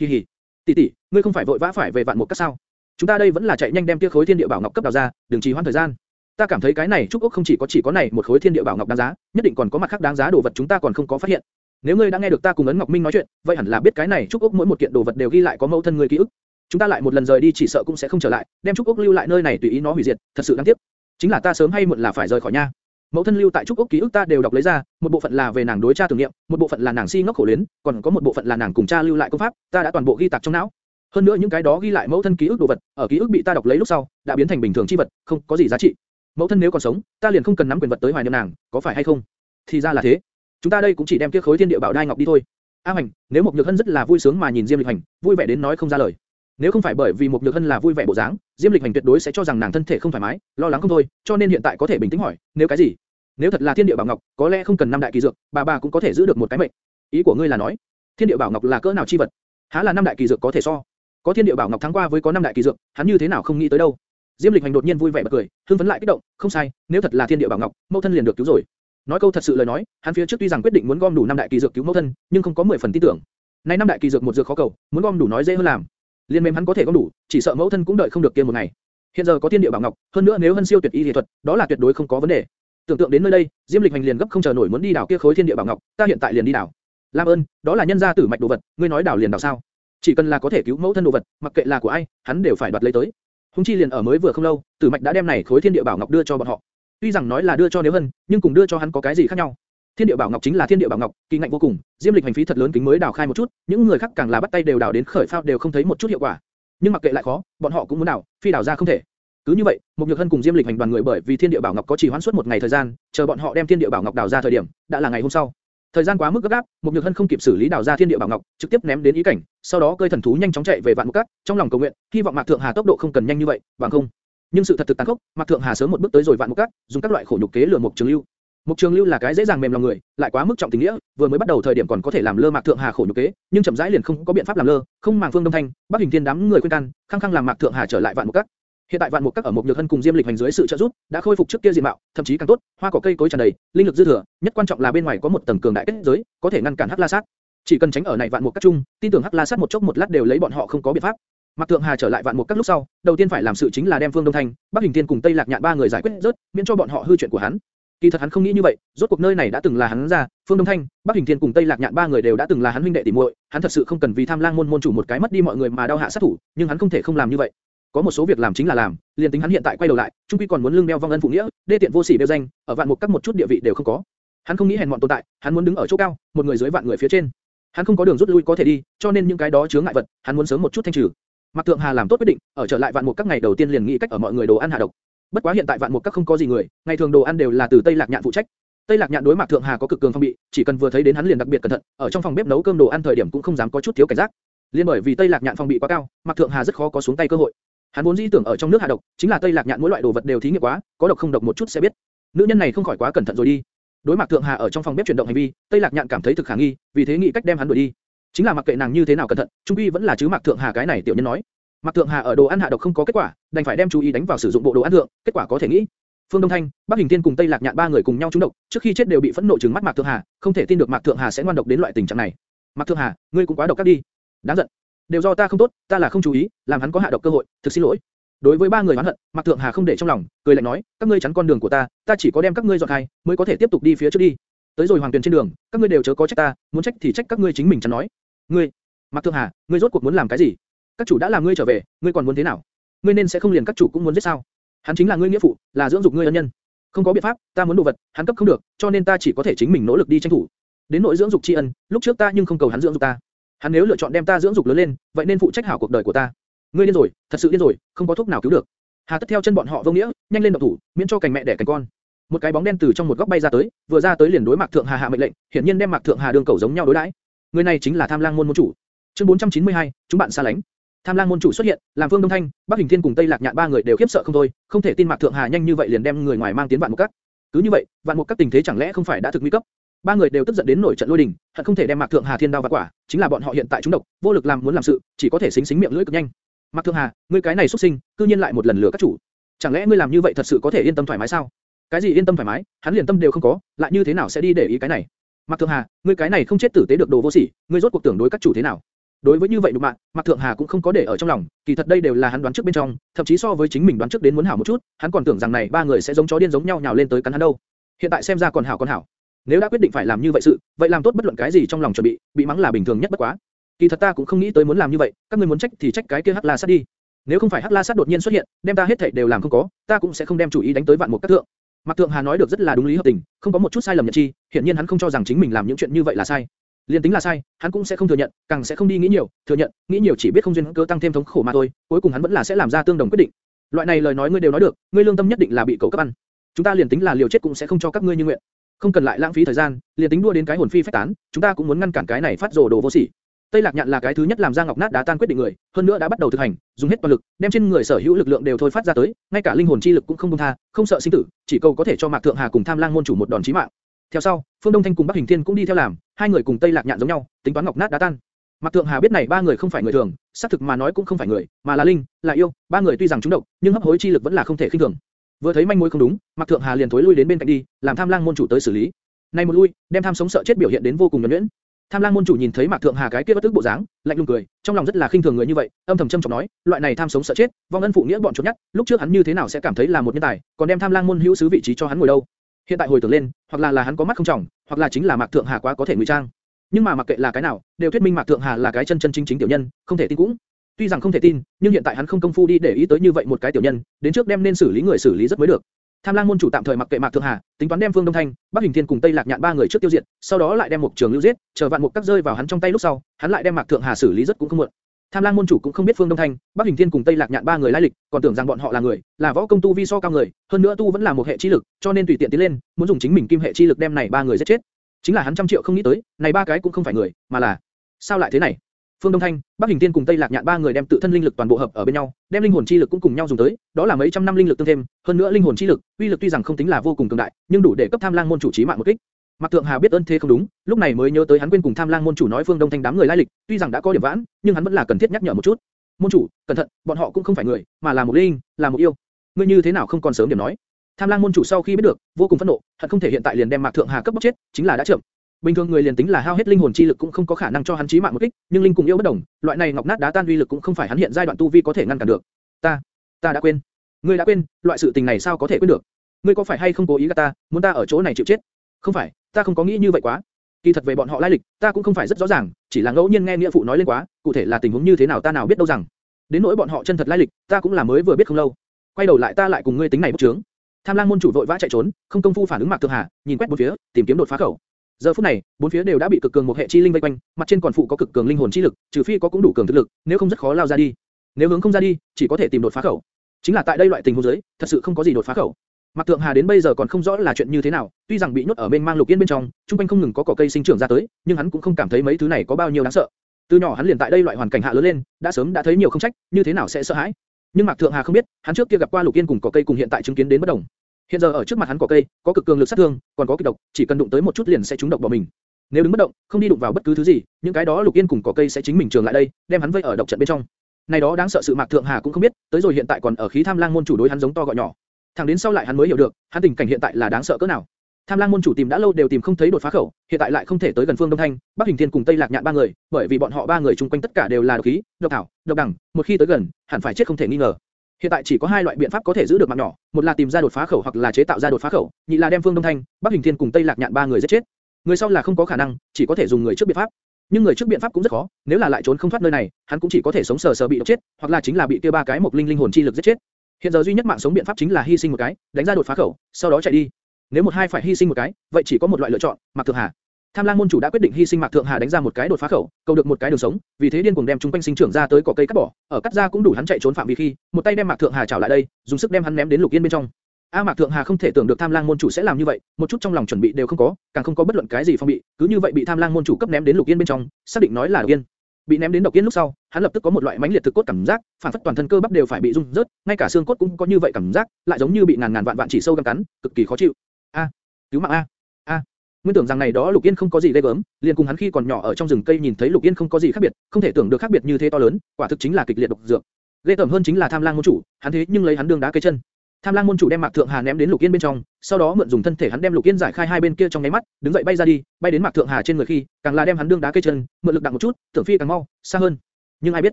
Hì hì. Tỷ tỷ, ngươi không phải vội vã phải về vạn một các sao? Chúng ta đây vẫn là chạy nhanh đem kia khối thiên địa bảo ngọc cấp đào ra, đừng trì hoãn thời gian. Ta cảm thấy cái này trúc ốc không chỉ có chỉ có này một khối thiên địa bảo ngọc đáng giá, nhất định còn có mặt khác đáng giá đồ vật chúng ta còn không có phát hiện. Nếu ngươi đã nghe được ta cùng ấn Ngọc Minh nói chuyện, vậy hẳn là biết cái này trúc ốc mỗi một kiện đồ vật đều ghi lại có mẫu thân ngươi ký ức. Chúng ta lại một lần rời đi chỉ sợ cũng sẽ không trở lại, đem trúc ốc lưu lại nơi này tùy ý nó hủy diệt, thật sự đáng tiếc. Chính là ta sớm hay muộn là phải rời khỏi nha. Mẫu thân lưu tại trúc ốc ký ức ta đều đọc lấy ra, một bộ phận là về nàng đối cha tưởng niệm, một bộ phận là nàng si ngốc khổ luyến, còn có một bộ phận là nàng cùng cha lưu lại công pháp, ta đã toàn bộ ghi tạc trong não. Hơn nữa những cái đó ghi lại mẫu thân ký ức đồ vật, ở ký ức bị ta đọc lấy lúc sau, đã biến thành bình thường chi vật, không có gì giá trị. Mẫu thân nếu còn sống, ta liền không cần nắm quyền vật tới hoài niệm nàng, có phải hay không? Thì ra là thế. Chúng ta đây cũng chỉ đem kia khối thiên địa bảo đai ngọc đi thôi. A Hành, nếu một Nhược Hân rất là vui sướng mà nhìn Diêm Lịch Hành, vui vẻ đến nói không ra lời. Nếu không phải bởi vì một Nhược Hân là vui vẻ bộ dáng, Diêm Lịch Hành tuyệt đối sẽ cho rằng nàng thân thể không thoải mái, lo lắng không thôi, cho nên hiện tại có thể bình tĩnh hỏi, nếu cái gì? Nếu thật là thiên địa bảo ngọc, có lẽ không cần năm đại kỳ dược, bà bà cũng có thể giữ được một cái mệnh. Ý của ngươi là nói, thiên địa bảo ngọc là cỡ nào chi vật? Há là năm đại kỳ dược có thể so? Có thiên địa bảo ngọc thắng qua với có năm đại kỳ dược, hắn như thế nào không nghĩ tới đâu? Diêm Lịch Hành đột nhiên vui vẻ bật cười, hưng phấn lại kích động, không sai, nếu thật là thiên địa bảo ngọc, mẫu thân liền được cứu rồi. Nói câu thật sự lời nói, hắn phía trước tuy rằng quyết định muốn gom đủ năm đại kỳ dược cứu mẫu thân, nhưng không có 10 phần tin tưởng. Nay năm đại kỳ dược một dược khó cầu, muốn gom đủ nói dễ hơn làm. Liên mềm hắn có thể có đủ, chỉ sợ mẫu thân cũng đợi không được kia một ngày. Hiện giờ có thiên địa bảo ngọc, hơn nữa nếu hân siêu tuyệt y y thuật, đó là tuyệt đối không có vấn đề. Tưởng tượng đến nơi đây, Diêm Lịch Hành liền gấp không chờ nổi muốn đi đảo kia khối thiên địa bảo ngọc, ta hiện tại liền đi đảo. Lam ơn, đó là nhân gia tử mạch đồ vật, ngươi nói đảo liền đảo sao? Chỉ cần là có thể cứu mẫu thân đồ vật, mặc kệ là của ai, hắn đều phải đoạt lấy tới. Hùng chi liền ở mới vừa không lâu, tử mạch đã đem này khối thiên địa bảo ngọc đưa cho bọn họ. Tuy rằng nói là đưa cho nếu hân, nhưng cùng đưa cho hắn có cái gì khác nhau? Thiên địa bảo ngọc chính là thiên địa bảo ngọc, kỳ ngạnh vô cùng, Diêm Lịch hành phí thật lớn kính mới đào khai một chút, những người khác càng là bắt tay đều đào đến khởi phao đều không thấy một chút hiệu quả. Nhưng mặc kệ lại khó, bọn họ cũng muốn đào, phi đào ra không thể. Cứ như vậy, một nhược hân cùng Diêm Lịch hành đoàn người bởi vì thiên địa bảo ngọc có chỉ hoãn suốt một ngày thời gian, chờ bọn họ đem thiên địa bảo ngọc đào ra thời điểm, đã là ngày hôm sau. Thời gian quá mức gấp gáp, một nhược hân không kịp xử lý đào ra thiên địa bảo ngọc, trực tiếp ném đến ý cảnh, sau đó cơi thần thú nhanh chóng chạy về vạn mục cát, trong lòng cầu nguyện, hy vọng mạc thượng hà tốc độ không cần nhanh như vậy, bằng không. Nhưng sự thật thực tàn khốc, mạc thượng hà sớm một bước tới rồi vạn mục cát, dùng các loại khổ nhục kế lừa một trường lưu. Mục Trường Lưu là cái dễ dàng mềm lòng người, lại quá mức trọng tình nghĩa, vừa mới bắt đầu thời điểm còn có thể làm lơ Mạc Thượng Hà khổ nhục kế, nhưng chậm rãi liền không có biện pháp làm lơ, không màng Phương Đông Thanh, Bắc Hình Thiên đám người khuyên can, khăng khăng làm Mạc Thượng Hà trở lại vạn một cát. Hiện tại vạn một các ở một nhược thân cùng diêm lịch hành dưới sự trợ giúp, đã khôi phục trước kia diện mạo, thậm chí càng tốt, hoa cỏ cây cối tràn đầy, linh lực dư thừa, nhất quan trọng là bên ngoài có một tầng cường đại kết giới, có thể ngăn cản hắc la sát. Chỉ cần tránh ở này vạn một các chung, tin tưởng hắc la sát một chốc một lát đều lấy bọn họ không có biện pháp. Mạc Thượng Hà trở lại vạn một các lúc sau, đầu tiên phải làm sự chính là đem Phương Đông Thanh, Bắc Hình Thiên cùng Tây Lạc Nhạn ba người giải quyết rớt, miễn cho bọn họ hư chuyện của hắn. Kỳ thật hắn không nghĩ như vậy, rốt cuộc nơi này đã từng là hắn ra, Phương Đông Thanh, Bắc Hình Thiên cùng Tây Lạc Nhạn ba người đều đã từng là hắn huynh đệ tỷ muội, hắn thật sự không cần vì Tham Lang môn môn chủ một cái mất đi mọi người mà đau hạ sát thủ, nhưng hắn không thể không làm như vậy. Có một số việc làm chính là làm, liền tính hắn hiện tại quay đầu lại, trung quy còn muốn lương đeo vong ân phụ nghĩa, đê tiện vô sỉ đeo danh, ở vạn mục các một chút địa vị đều không có. Hắn không nghĩ hèn mọn tồn tại, hắn muốn đứng ở chỗ cao, một người dưới vạn người phía trên. Hắn không có đường rút lui có thể đi, cho nên những cái đó chướng ngại vật, hắn muốn sớm một chút thanh trừ. Mạc Thượng Hà làm tốt quyết định, ở trở lại vạn mục các ngày đầu tiên liền nghĩ cách ở mọi người đồ ăn hạ độc. Bất quá hiện tại vạn mục các không có gì người, ngày thường đồ ăn đều là từ Tây Lạc Nhạn phụ trách. Tây Lạc Nhạn đối mặt Thượng Hà có cực cường phong bị, chỉ cần vừa thấy đến hắn liền đặc biệt cẩn thận, ở trong phòng bếp nấu cơm đồ ăn thời điểm cũng không dám có chút thiếu cảnh giác. Liên bởi vì Tây Lạc Nhạn phong bị quá cao, Mạc Thượng Hà rất khó có xuống tay cơ hội. Hắn vốn dĩ tưởng ở trong nước hạ độc, chính là Tây Lạc Nhạn mỗi loại đồ vật đều thí nghiệm quá, có độc không độc một chút sẽ biết. Nữ nhân này không khỏi quá cẩn thận rồi đi. Đối Mạc Thượng Hà ở trong phòng bếp chuyển động hành vi, Tây Lạc Nhạn cảm thấy thực khả nghi, vì thế nghĩ cách đem hắn đuổi đi. Chính là mặc kệ nàng như thế nào cẩn thận, trung quy vẫn là chứ Mạc Thượng Hà cái này tiểu nhân nói. Mạc Thượng Hà ở đồ ăn hạ độc không có kết quả, đành phải đem chú ý đánh vào sử dụng bộ đồ ăn thượng, kết quả có thể nghĩ. Phương Đông Thanh, Bắc Hình Thiên cùng Tây Lạc Nhạn ba người cùng nhau trúng độc, trước khi chết đều bị phẫn nộ trừng mắt Mạc Thượng Hà, không thể tin được Mạc Thượng Hà sẽ ngoan độc đến loại tình trạng này. Mạc Thượng Hà, ngươi cũng quá độc các đi. Đáng giận. Đều do ta không tốt, ta là không chú ý, làm hắn có hạ độc cơ hội, thực xin lỗi. Đối với ba người oán hận, Mạc Thượng Hà không để trong lòng, cười lạnh nói, các ngươi chắn con đường của ta, ta chỉ có đem các ngươi dọn khai, mới có thể tiếp tục đi phía trước đi. Tới rồi hoàng tuyển trên đường, các ngươi đều chớ có trách ta, muốn trách thì trách các ngươi chính mình chắn nói. Ngươi, Mạc Thượng Hà, ngươi rốt cuộc muốn làm cái gì? Các chủ đã làm ngươi trở về, ngươi còn muốn thế nào? Ngươi nên sẽ không liền các chủ cũng muốn giết sao? Hắn chính là ngươi nghĩa phụ, là dưỡng dục ngươi ân nhân. Không có biện pháp, ta muốn đồ vật, hắn cấp không được, cho nên ta chỉ có thể chính mình nỗ lực đi tranh thủ. Đến nội dưỡng dục tri ân, lúc trước ta nhưng không cầu hắn dưỡng dục ta. Hắn nếu lựa chọn đem ta dưỡng dục lớn lên, vậy nên phụ trách hảo cuộc đời của ta. Ngươi điên rồi, thật sự điên rồi, không có thuốc nào cứu được. Hà tất theo chân bọn họ vô nghĩa, nhanh lên động thủ, miễn cho cành mẹ đẻ cành con. Một cái bóng đen từ trong một góc bay ra tới, vừa ra tới liền đối Mạc Thượng Hà hạ mệnh lệnh, hiển nhiên đem Mạc Thượng Hà đường cầu giống nhau đối đãi. Người này chính là Tham Lang môn môn chủ. Chương 492, chúng bạn xa lánh. Tham Lang môn chủ xuất hiện, làm Phương Đông Thanh, Bắc Hình Thiên cùng Tây Lạc Nhạn ba người đều khiếp sợ không thôi, không thể tin Mạc Thượng Hà nhanh như vậy liền đem người ngoài mang tiến vạn một cát. Cứ như vậy, vạn một Cát tình thế chẳng lẽ không phải đã thực nguy cấp? Ba người đều tức giận đến nổi trận lôi đình, thật không thể đem Mạc Thượng Hà thiên đao vặt quả, chính là bọn họ hiện tại chúng độc, vô lực làm muốn làm sự, chỉ có thể xính xính miệng lưỡi cực nhanh. Mạc Thượng Hà, ngươi cái này xuất sinh, cư nhiên lại một lần lừa các chủ. Chẳng lẽ ngươi làm như vậy thật sự có thể yên tâm thoải mái sao? Cái gì yên tâm thoải mái, hắn liền tâm đều không có, lại như thế nào sẽ đi để ý cái này? Mạc Thượng Hà, ngươi cái này không chết tử tế được đồ vô sỉ, ngươi rốt cuộc tưởng đối các chủ thế nào? Đối với như vậy đục mạng, Mạc Thượng Hà cũng không có để ở trong lòng, kỳ thật đây đều là hắn đoán trước bên trong, thậm chí so với chính mình đoán trước đến muốn hảo một chút, hắn còn tưởng rằng này ba người sẽ giống chó điên giống nhau nhào lên tới cắn hắn đâu. Hiện tại xem ra còn hảo còn hảo. Nếu đã quyết định phải làm như vậy sự, vậy làm tốt bất luận cái gì trong lòng chuẩn bị, bị mắng là bình thường nhất bất quá. Kỳ thật ta cũng không nghĩ tới muốn làm như vậy, các ngươi muốn trách thì trách cái kia Hắc La Sát đi. Nếu không phải Hắc La Sát đột nhiên xuất hiện, đem ta hết thảy đều làm không có, ta cũng sẽ không đem chủ ý đánh tới vạn một các thượng. Mạc Thượng Hà nói được rất là đúng lý hợp tình, không có một chút sai lầm nhận chi, hiện nhiên hắn không cho rằng chính mình làm những chuyện như vậy là sai. Liên tính là sai, hắn cũng sẽ không thừa nhận, càng sẽ không đi nghĩ nhiều, thừa nhận, nghĩ nhiều chỉ biết không duyên cớ tăng thêm thống khổ mà thôi, cuối cùng hắn vẫn là sẽ làm ra tương đồng quyết định. Loại này lời nói ngươi đều nói được, ngươi lương tâm nhất định là bị cậu cấp ăn. Chúng ta liền tính là liều chết cũng sẽ không cho các ngươi như nguyện. Không cần lại lãng phí thời gian, liền tính đua đến cái hồn phi phách tán, chúng ta cũng muốn ngăn cản cái này phát rồ đồ vô sỉ. Tây Lạc Nhạn là cái thứ nhất làm ra ngọc nát đá tan quyết định người, hơn nữa đã bắt đầu thực hành, dùng hết toàn lực, đem trên người sở hữu lực lượng đều thôi phát ra tới, ngay cả linh hồn chi lực cũng không buông tha, không sợ sinh tử, chỉ cầu có thể cho Mạc Thượng Hà cùng Tham Lang môn chủ một đòn chí mạng. Theo sau, Phương Đông Thanh cùng Bắc Hình Thiên cũng đi theo làm, hai người cùng Tây Lạc Nhạn giống nhau, tính toán ngọc nát đá tan. Mạc Thượng Hà biết này ba người không phải người thường, xác thực mà nói cũng không phải người, mà là linh, là yêu, ba người tuy rằng chúng độc, nhưng hấp hối chi lực vẫn là không thể khinh thường. Vừa thấy manh mối không đúng, Mạc Thượng Hà liền thối lui đến bên cạnh đi, làm Tham Lang môn chủ tới xử lý. Này một lui, đem tham sống sợ chết biểu hiện đến vô cùng nhuần nhuyễn. Tham Lang môn chủ nhìn thấy Mạc Thượng Hà cái kia bất tức bộ dáng, lạnh lùng cười, trong lòng rất là khinh thường người như vậy, âm thầm châm chọc nói, loại này tham sống sợ chết, vong ân phụ nghĩa bọn chốt nhất, lúc trước hắn như thế nào sẽ cảm thấy là một nhân tài, còn đem Tham Lang môn hữu sứ vị trí cho hắn ngồi đâu? Hiện tại hồi tưởng lên, hoặc là là hắn có mắt không trọng, hoặc là chính là Mạc Thượng Hà quá có thể ngụy trang. Nhưng mà mặc kệ là cái nào, đều thuyết minh Mạc Thượng Hà là cái chân chân chính chính tiểu nhân, không thể tin cũng. Tuy rằng không thể tin, nhưng hiện tại hắn không công phu đi để ý tới như vậy một cái tiểu nhân, đến trước đem nên xử lý người xử lý rất mới được. Tham Lang môn chủ tạm thời mặc kệ Mạc Thượng Hà, tính toán đem Phương Đông Thanh, Bắc Hình Thiên cùng Tây Lạc Nhạn ba người trước tiêu diệt, sau đó lại đem một trường lưu giết, chờ vạn mục các rơi vào hắn trong tay lúc sau, hắn lại đem Mạc Thượng Hà xử lý rất cũng không muộn. Tham Lang môn chủ cũng không biết Phương Đông Thanh, Bắc Hình Thiên cùng Tây Lạc Nhạn ba người lai lịch, còn tưởng rằng bọn họ là người, là võ công tu vi so cao người, hơn nữa tu vẫn là một hệ chi lực, cho nên tùy tiện tiến lên, muốn dùng chính mình kim hệ chi lực đem này ba người giết chết. Chính là hắn trăm triệu không nghĩ tới, này ba cái cũng không phải người, mà là sao lại thế này? Phương Đông Thanh, Bắc Hình Thiên cùng Tây Lạc Nhạn ba người đem tự thân linh lực toàn bộ hợp ở bên nhau, đem linh hồn chi lực cũng cùng nhau dùng tới, đó là mấy trăm năm linh lực tương thêm, hơn nữa linh hồn chi lực, uy lực tuy rằng không tính là vô cùng cường đại, nhưng đủ để cấp Tham Lang môn chủ chí mạng một kích. Mạc Thượng Hà biết ơn thế không đúng, lúc này mới nhớ tới hắn quên cùng Tham Lang môn chủ nói Phương Đông Thanh đám người lai lịch, tuy rằng đã có điểm vãn, nhưng hắn vẫn là cần thiết nhắc nhở một chút. Môn chủ, cẩn thận, bọn họ cũng không phải người, mà là một linh, là một yêu. Ngươi như thế nào không còn sớm điểm nói? Tham Lang môn chủ sau khi biết được, vô cùng phẫn nộ, hắn không thể hiện tại liền đem Mạc Thượng Hà cấp bóc chết, chính là đã chậm. Bình thường người liền tính là hao hết linh hồn chi lực cũng không có khả năng cho hắn chí mạng một kích, nhưng linh cùng yêu bất đồng, loại này ngọc nát đá tan uy lực cũng không phải hắn hiện giai đoạn tu vi có thể ngăn cản được. Ta, ta đã quên. Ngươi đã quên, loại sự tình này sao có thể quên được? Ngươi có phải hay không cố ý gạt ta, muốn ta ở chỗ này chịu chết? Không phải, ta không có nghĩ như vậy quá. Kỳ thật về bọn họ lai lịch, ta cũng không phải rất rõ ràng, chỉ là ngẫu nhiên nghe nghĩa phụ nói lên quá, cụ thể là tình huống như thế nào ta nào biết đâu rằng. Đến nỗi bọn họ chân thật lai lịch, ta cũng là mới vừa biết không lâu. Quay đầu lại ta lại cùng ngươi tính này bút chướng. Tham Lang môn chủ vội vã chạy trốn, không công phu phản ứng Mạc Thượng Hà, nhìn quét bốn phía, tìm kiếm đột phá khẩu. Giờ phút này, bốn phía đều đã bị cực cường một hệ chi linh vây quanh, mặt trên còn phụ có cực cường linh hồn chi lực, trừ phi có cũng đủ cường thực lực, nếu không rất khó lao ra đi. Nếu hướng không ra đi, chỉ có thể tìm đột phá khẩu. Chính là tại đây loại tình huống dưới, thật sự không có gì đột phá khẩu. Mạc Thượng Hà đến bây giờ còn không rõ là chuyện như thế nào, tuy rằng bị nhốt ở bên mang lục yên bên trong, trung quanh không ngừng có cỏ cây sinh trưởng ra tới, nhưng hắn cũng không cảm thấy mấy thứ này có bao nhiêu đáng sợ. Từ nhỏ hắn liền tại đây loại hoàn cảnh hạ lớn lên, đã sớm đã thấy nhiều không trách, như thế nào sẽ sợ hãi. Nhưng Mạc Thượng Hà không biết, hắn trước kia gặp qua lục yên cùng cỏ cây cùng hiện tại chứng kiến đến bất đồng. Hiện giờ ở trước mặt hắn cỏ cây, có cực cường lực sát thương, còn có kịch độc, chỉ cần đụng tới một chút liền sẽ trúng độc bỏ mình. Nếu đứng bất động, không đi đụng vào bất cứ thứ gì, những cái đó lục yên cùng cỏ cây sẽ chính mình trường lại đây, đem hắn vây ở độc trận bên trong. Này đó đáng sợ sự Mạc Thượng Hà cũng không biết, tới rồi hiện tại còn ở khí tham lang môn chủ đối hắn giống to gọi nhỏ. Thẳng đến sau lại hắn mới hiểu được, hắn tình cảnh hiện tại là đáng sợ cỡ nào. Tham Lang môn chủ tìm đã lâu đều tìm không thấy đột phá khẩu, hiện tại lại không thể tới gần Phương Đông Thanh, Bắc Hình Thiên cùng Tây Lạc Nhạn ba người, bởi vì bọn họ ba người chung quanh tất cả đều là độc khí, độc thảo, độc đằng, một khi tới gần, hẳn phải chết không thể nghi ngờ. Hiện tại chỉ có hai loại biện pháp có thể giữ được mạng nhỏ, một là tìm ra đột phá khẩu hoặc là chế tạo ra đột phá khẩu, nhị là đem Phương Đông Thanh, Bắc Hình Thiên cùng Tây Lạc Nhạn ba người giết chết. Người sau là không có khả năng, chỉ có thể dùng người trước biện pháp. Nhưng người trước biện pháp cũng rất khó, nếu là lại trốn không thoát nơi này, hắn cũng chỉ có thể sống sờ sờ bị độc chết, hoặc là chính là bị kia ba cái một linh linh hồn chi lực giết chết. Hiện giờ duy nhất mạng sống biện pháp chính là hy sinh một cái, đánh ra đột phá khẩu, sau đó chạy đi. Nếu một hai phải hy sinh một cái, vậy chỉ có một loại lựa chọn, Mạc Thượng Hà. Tham Lang môn chủ đã quyết định hy sinh Mạc Thượng Hà đánh ra một cái đột phá khẩu, cầu được một cái đường sống, vì thế điên cuồng đem chúng quanh sinh trưởng ra tới cỏ cây cắt bỏ, ở cắt ra cũng đủ hắn chạy trốn phạm vi khi, một tay đem Mạc Thượng Hà chảo lại đây, dùng sức đem hắn ném đến lục yên bên trong. A Mạc Thượng Hà không thể tưởng được Tham Lang môn chủ sẽ làm như vậy, một chút trong lòng chuẩn bị đều không có, càng không có bất luận cái gì phong bị, cứ như vậy bị Tham Lang môn chủ cấp ném đến lục yên bên trong, xác định nói là lục yên. Bị ném đến độc yên lúc sau, hắn lập tức có một loại mãnh liệt thực cốt cảm giác, phản phất toàn thân cơ bắp đều phải bị rung rớt, ngay cả xương cốt cũng có như vậy cảm giác, lại giống như bị ngàn ngàn vạn vạn chỉ sâu găm cắn, cực kỳ khó chịu. A, cứu mạng a, a. Nguyên tưởng rằng này đó Lục Yên không có gì ghê gớm, liền cùng hắn khi còn nhỏ ở trong rừng cây nhìn thấy Lục Yên không có gì khác biệt, không thể tưởng được khác biệt như thế to lớn, quả thực chính là kịch liệt độc dược. Ghê tởm hơn chính là Tham Lang môn chủ, hắn thế nhưng lấy hắn đương đá cây chân. Tham Lang môn chủ đem Mạc Thượng Hà ném đến Lục Yên bên trong, sau đó mượn dùng thân thể hắn đem Lục Yên giải khai hai bên kia trong nháy mắt, đứng dậy bay ra đi, bay đến Mạc Thượng Hà trên người khi, càng là đem hắn đương đá cây chân, mượn lực đặng một chút, tưởng phi càng mau, xa hơn. Nhưng ai biết,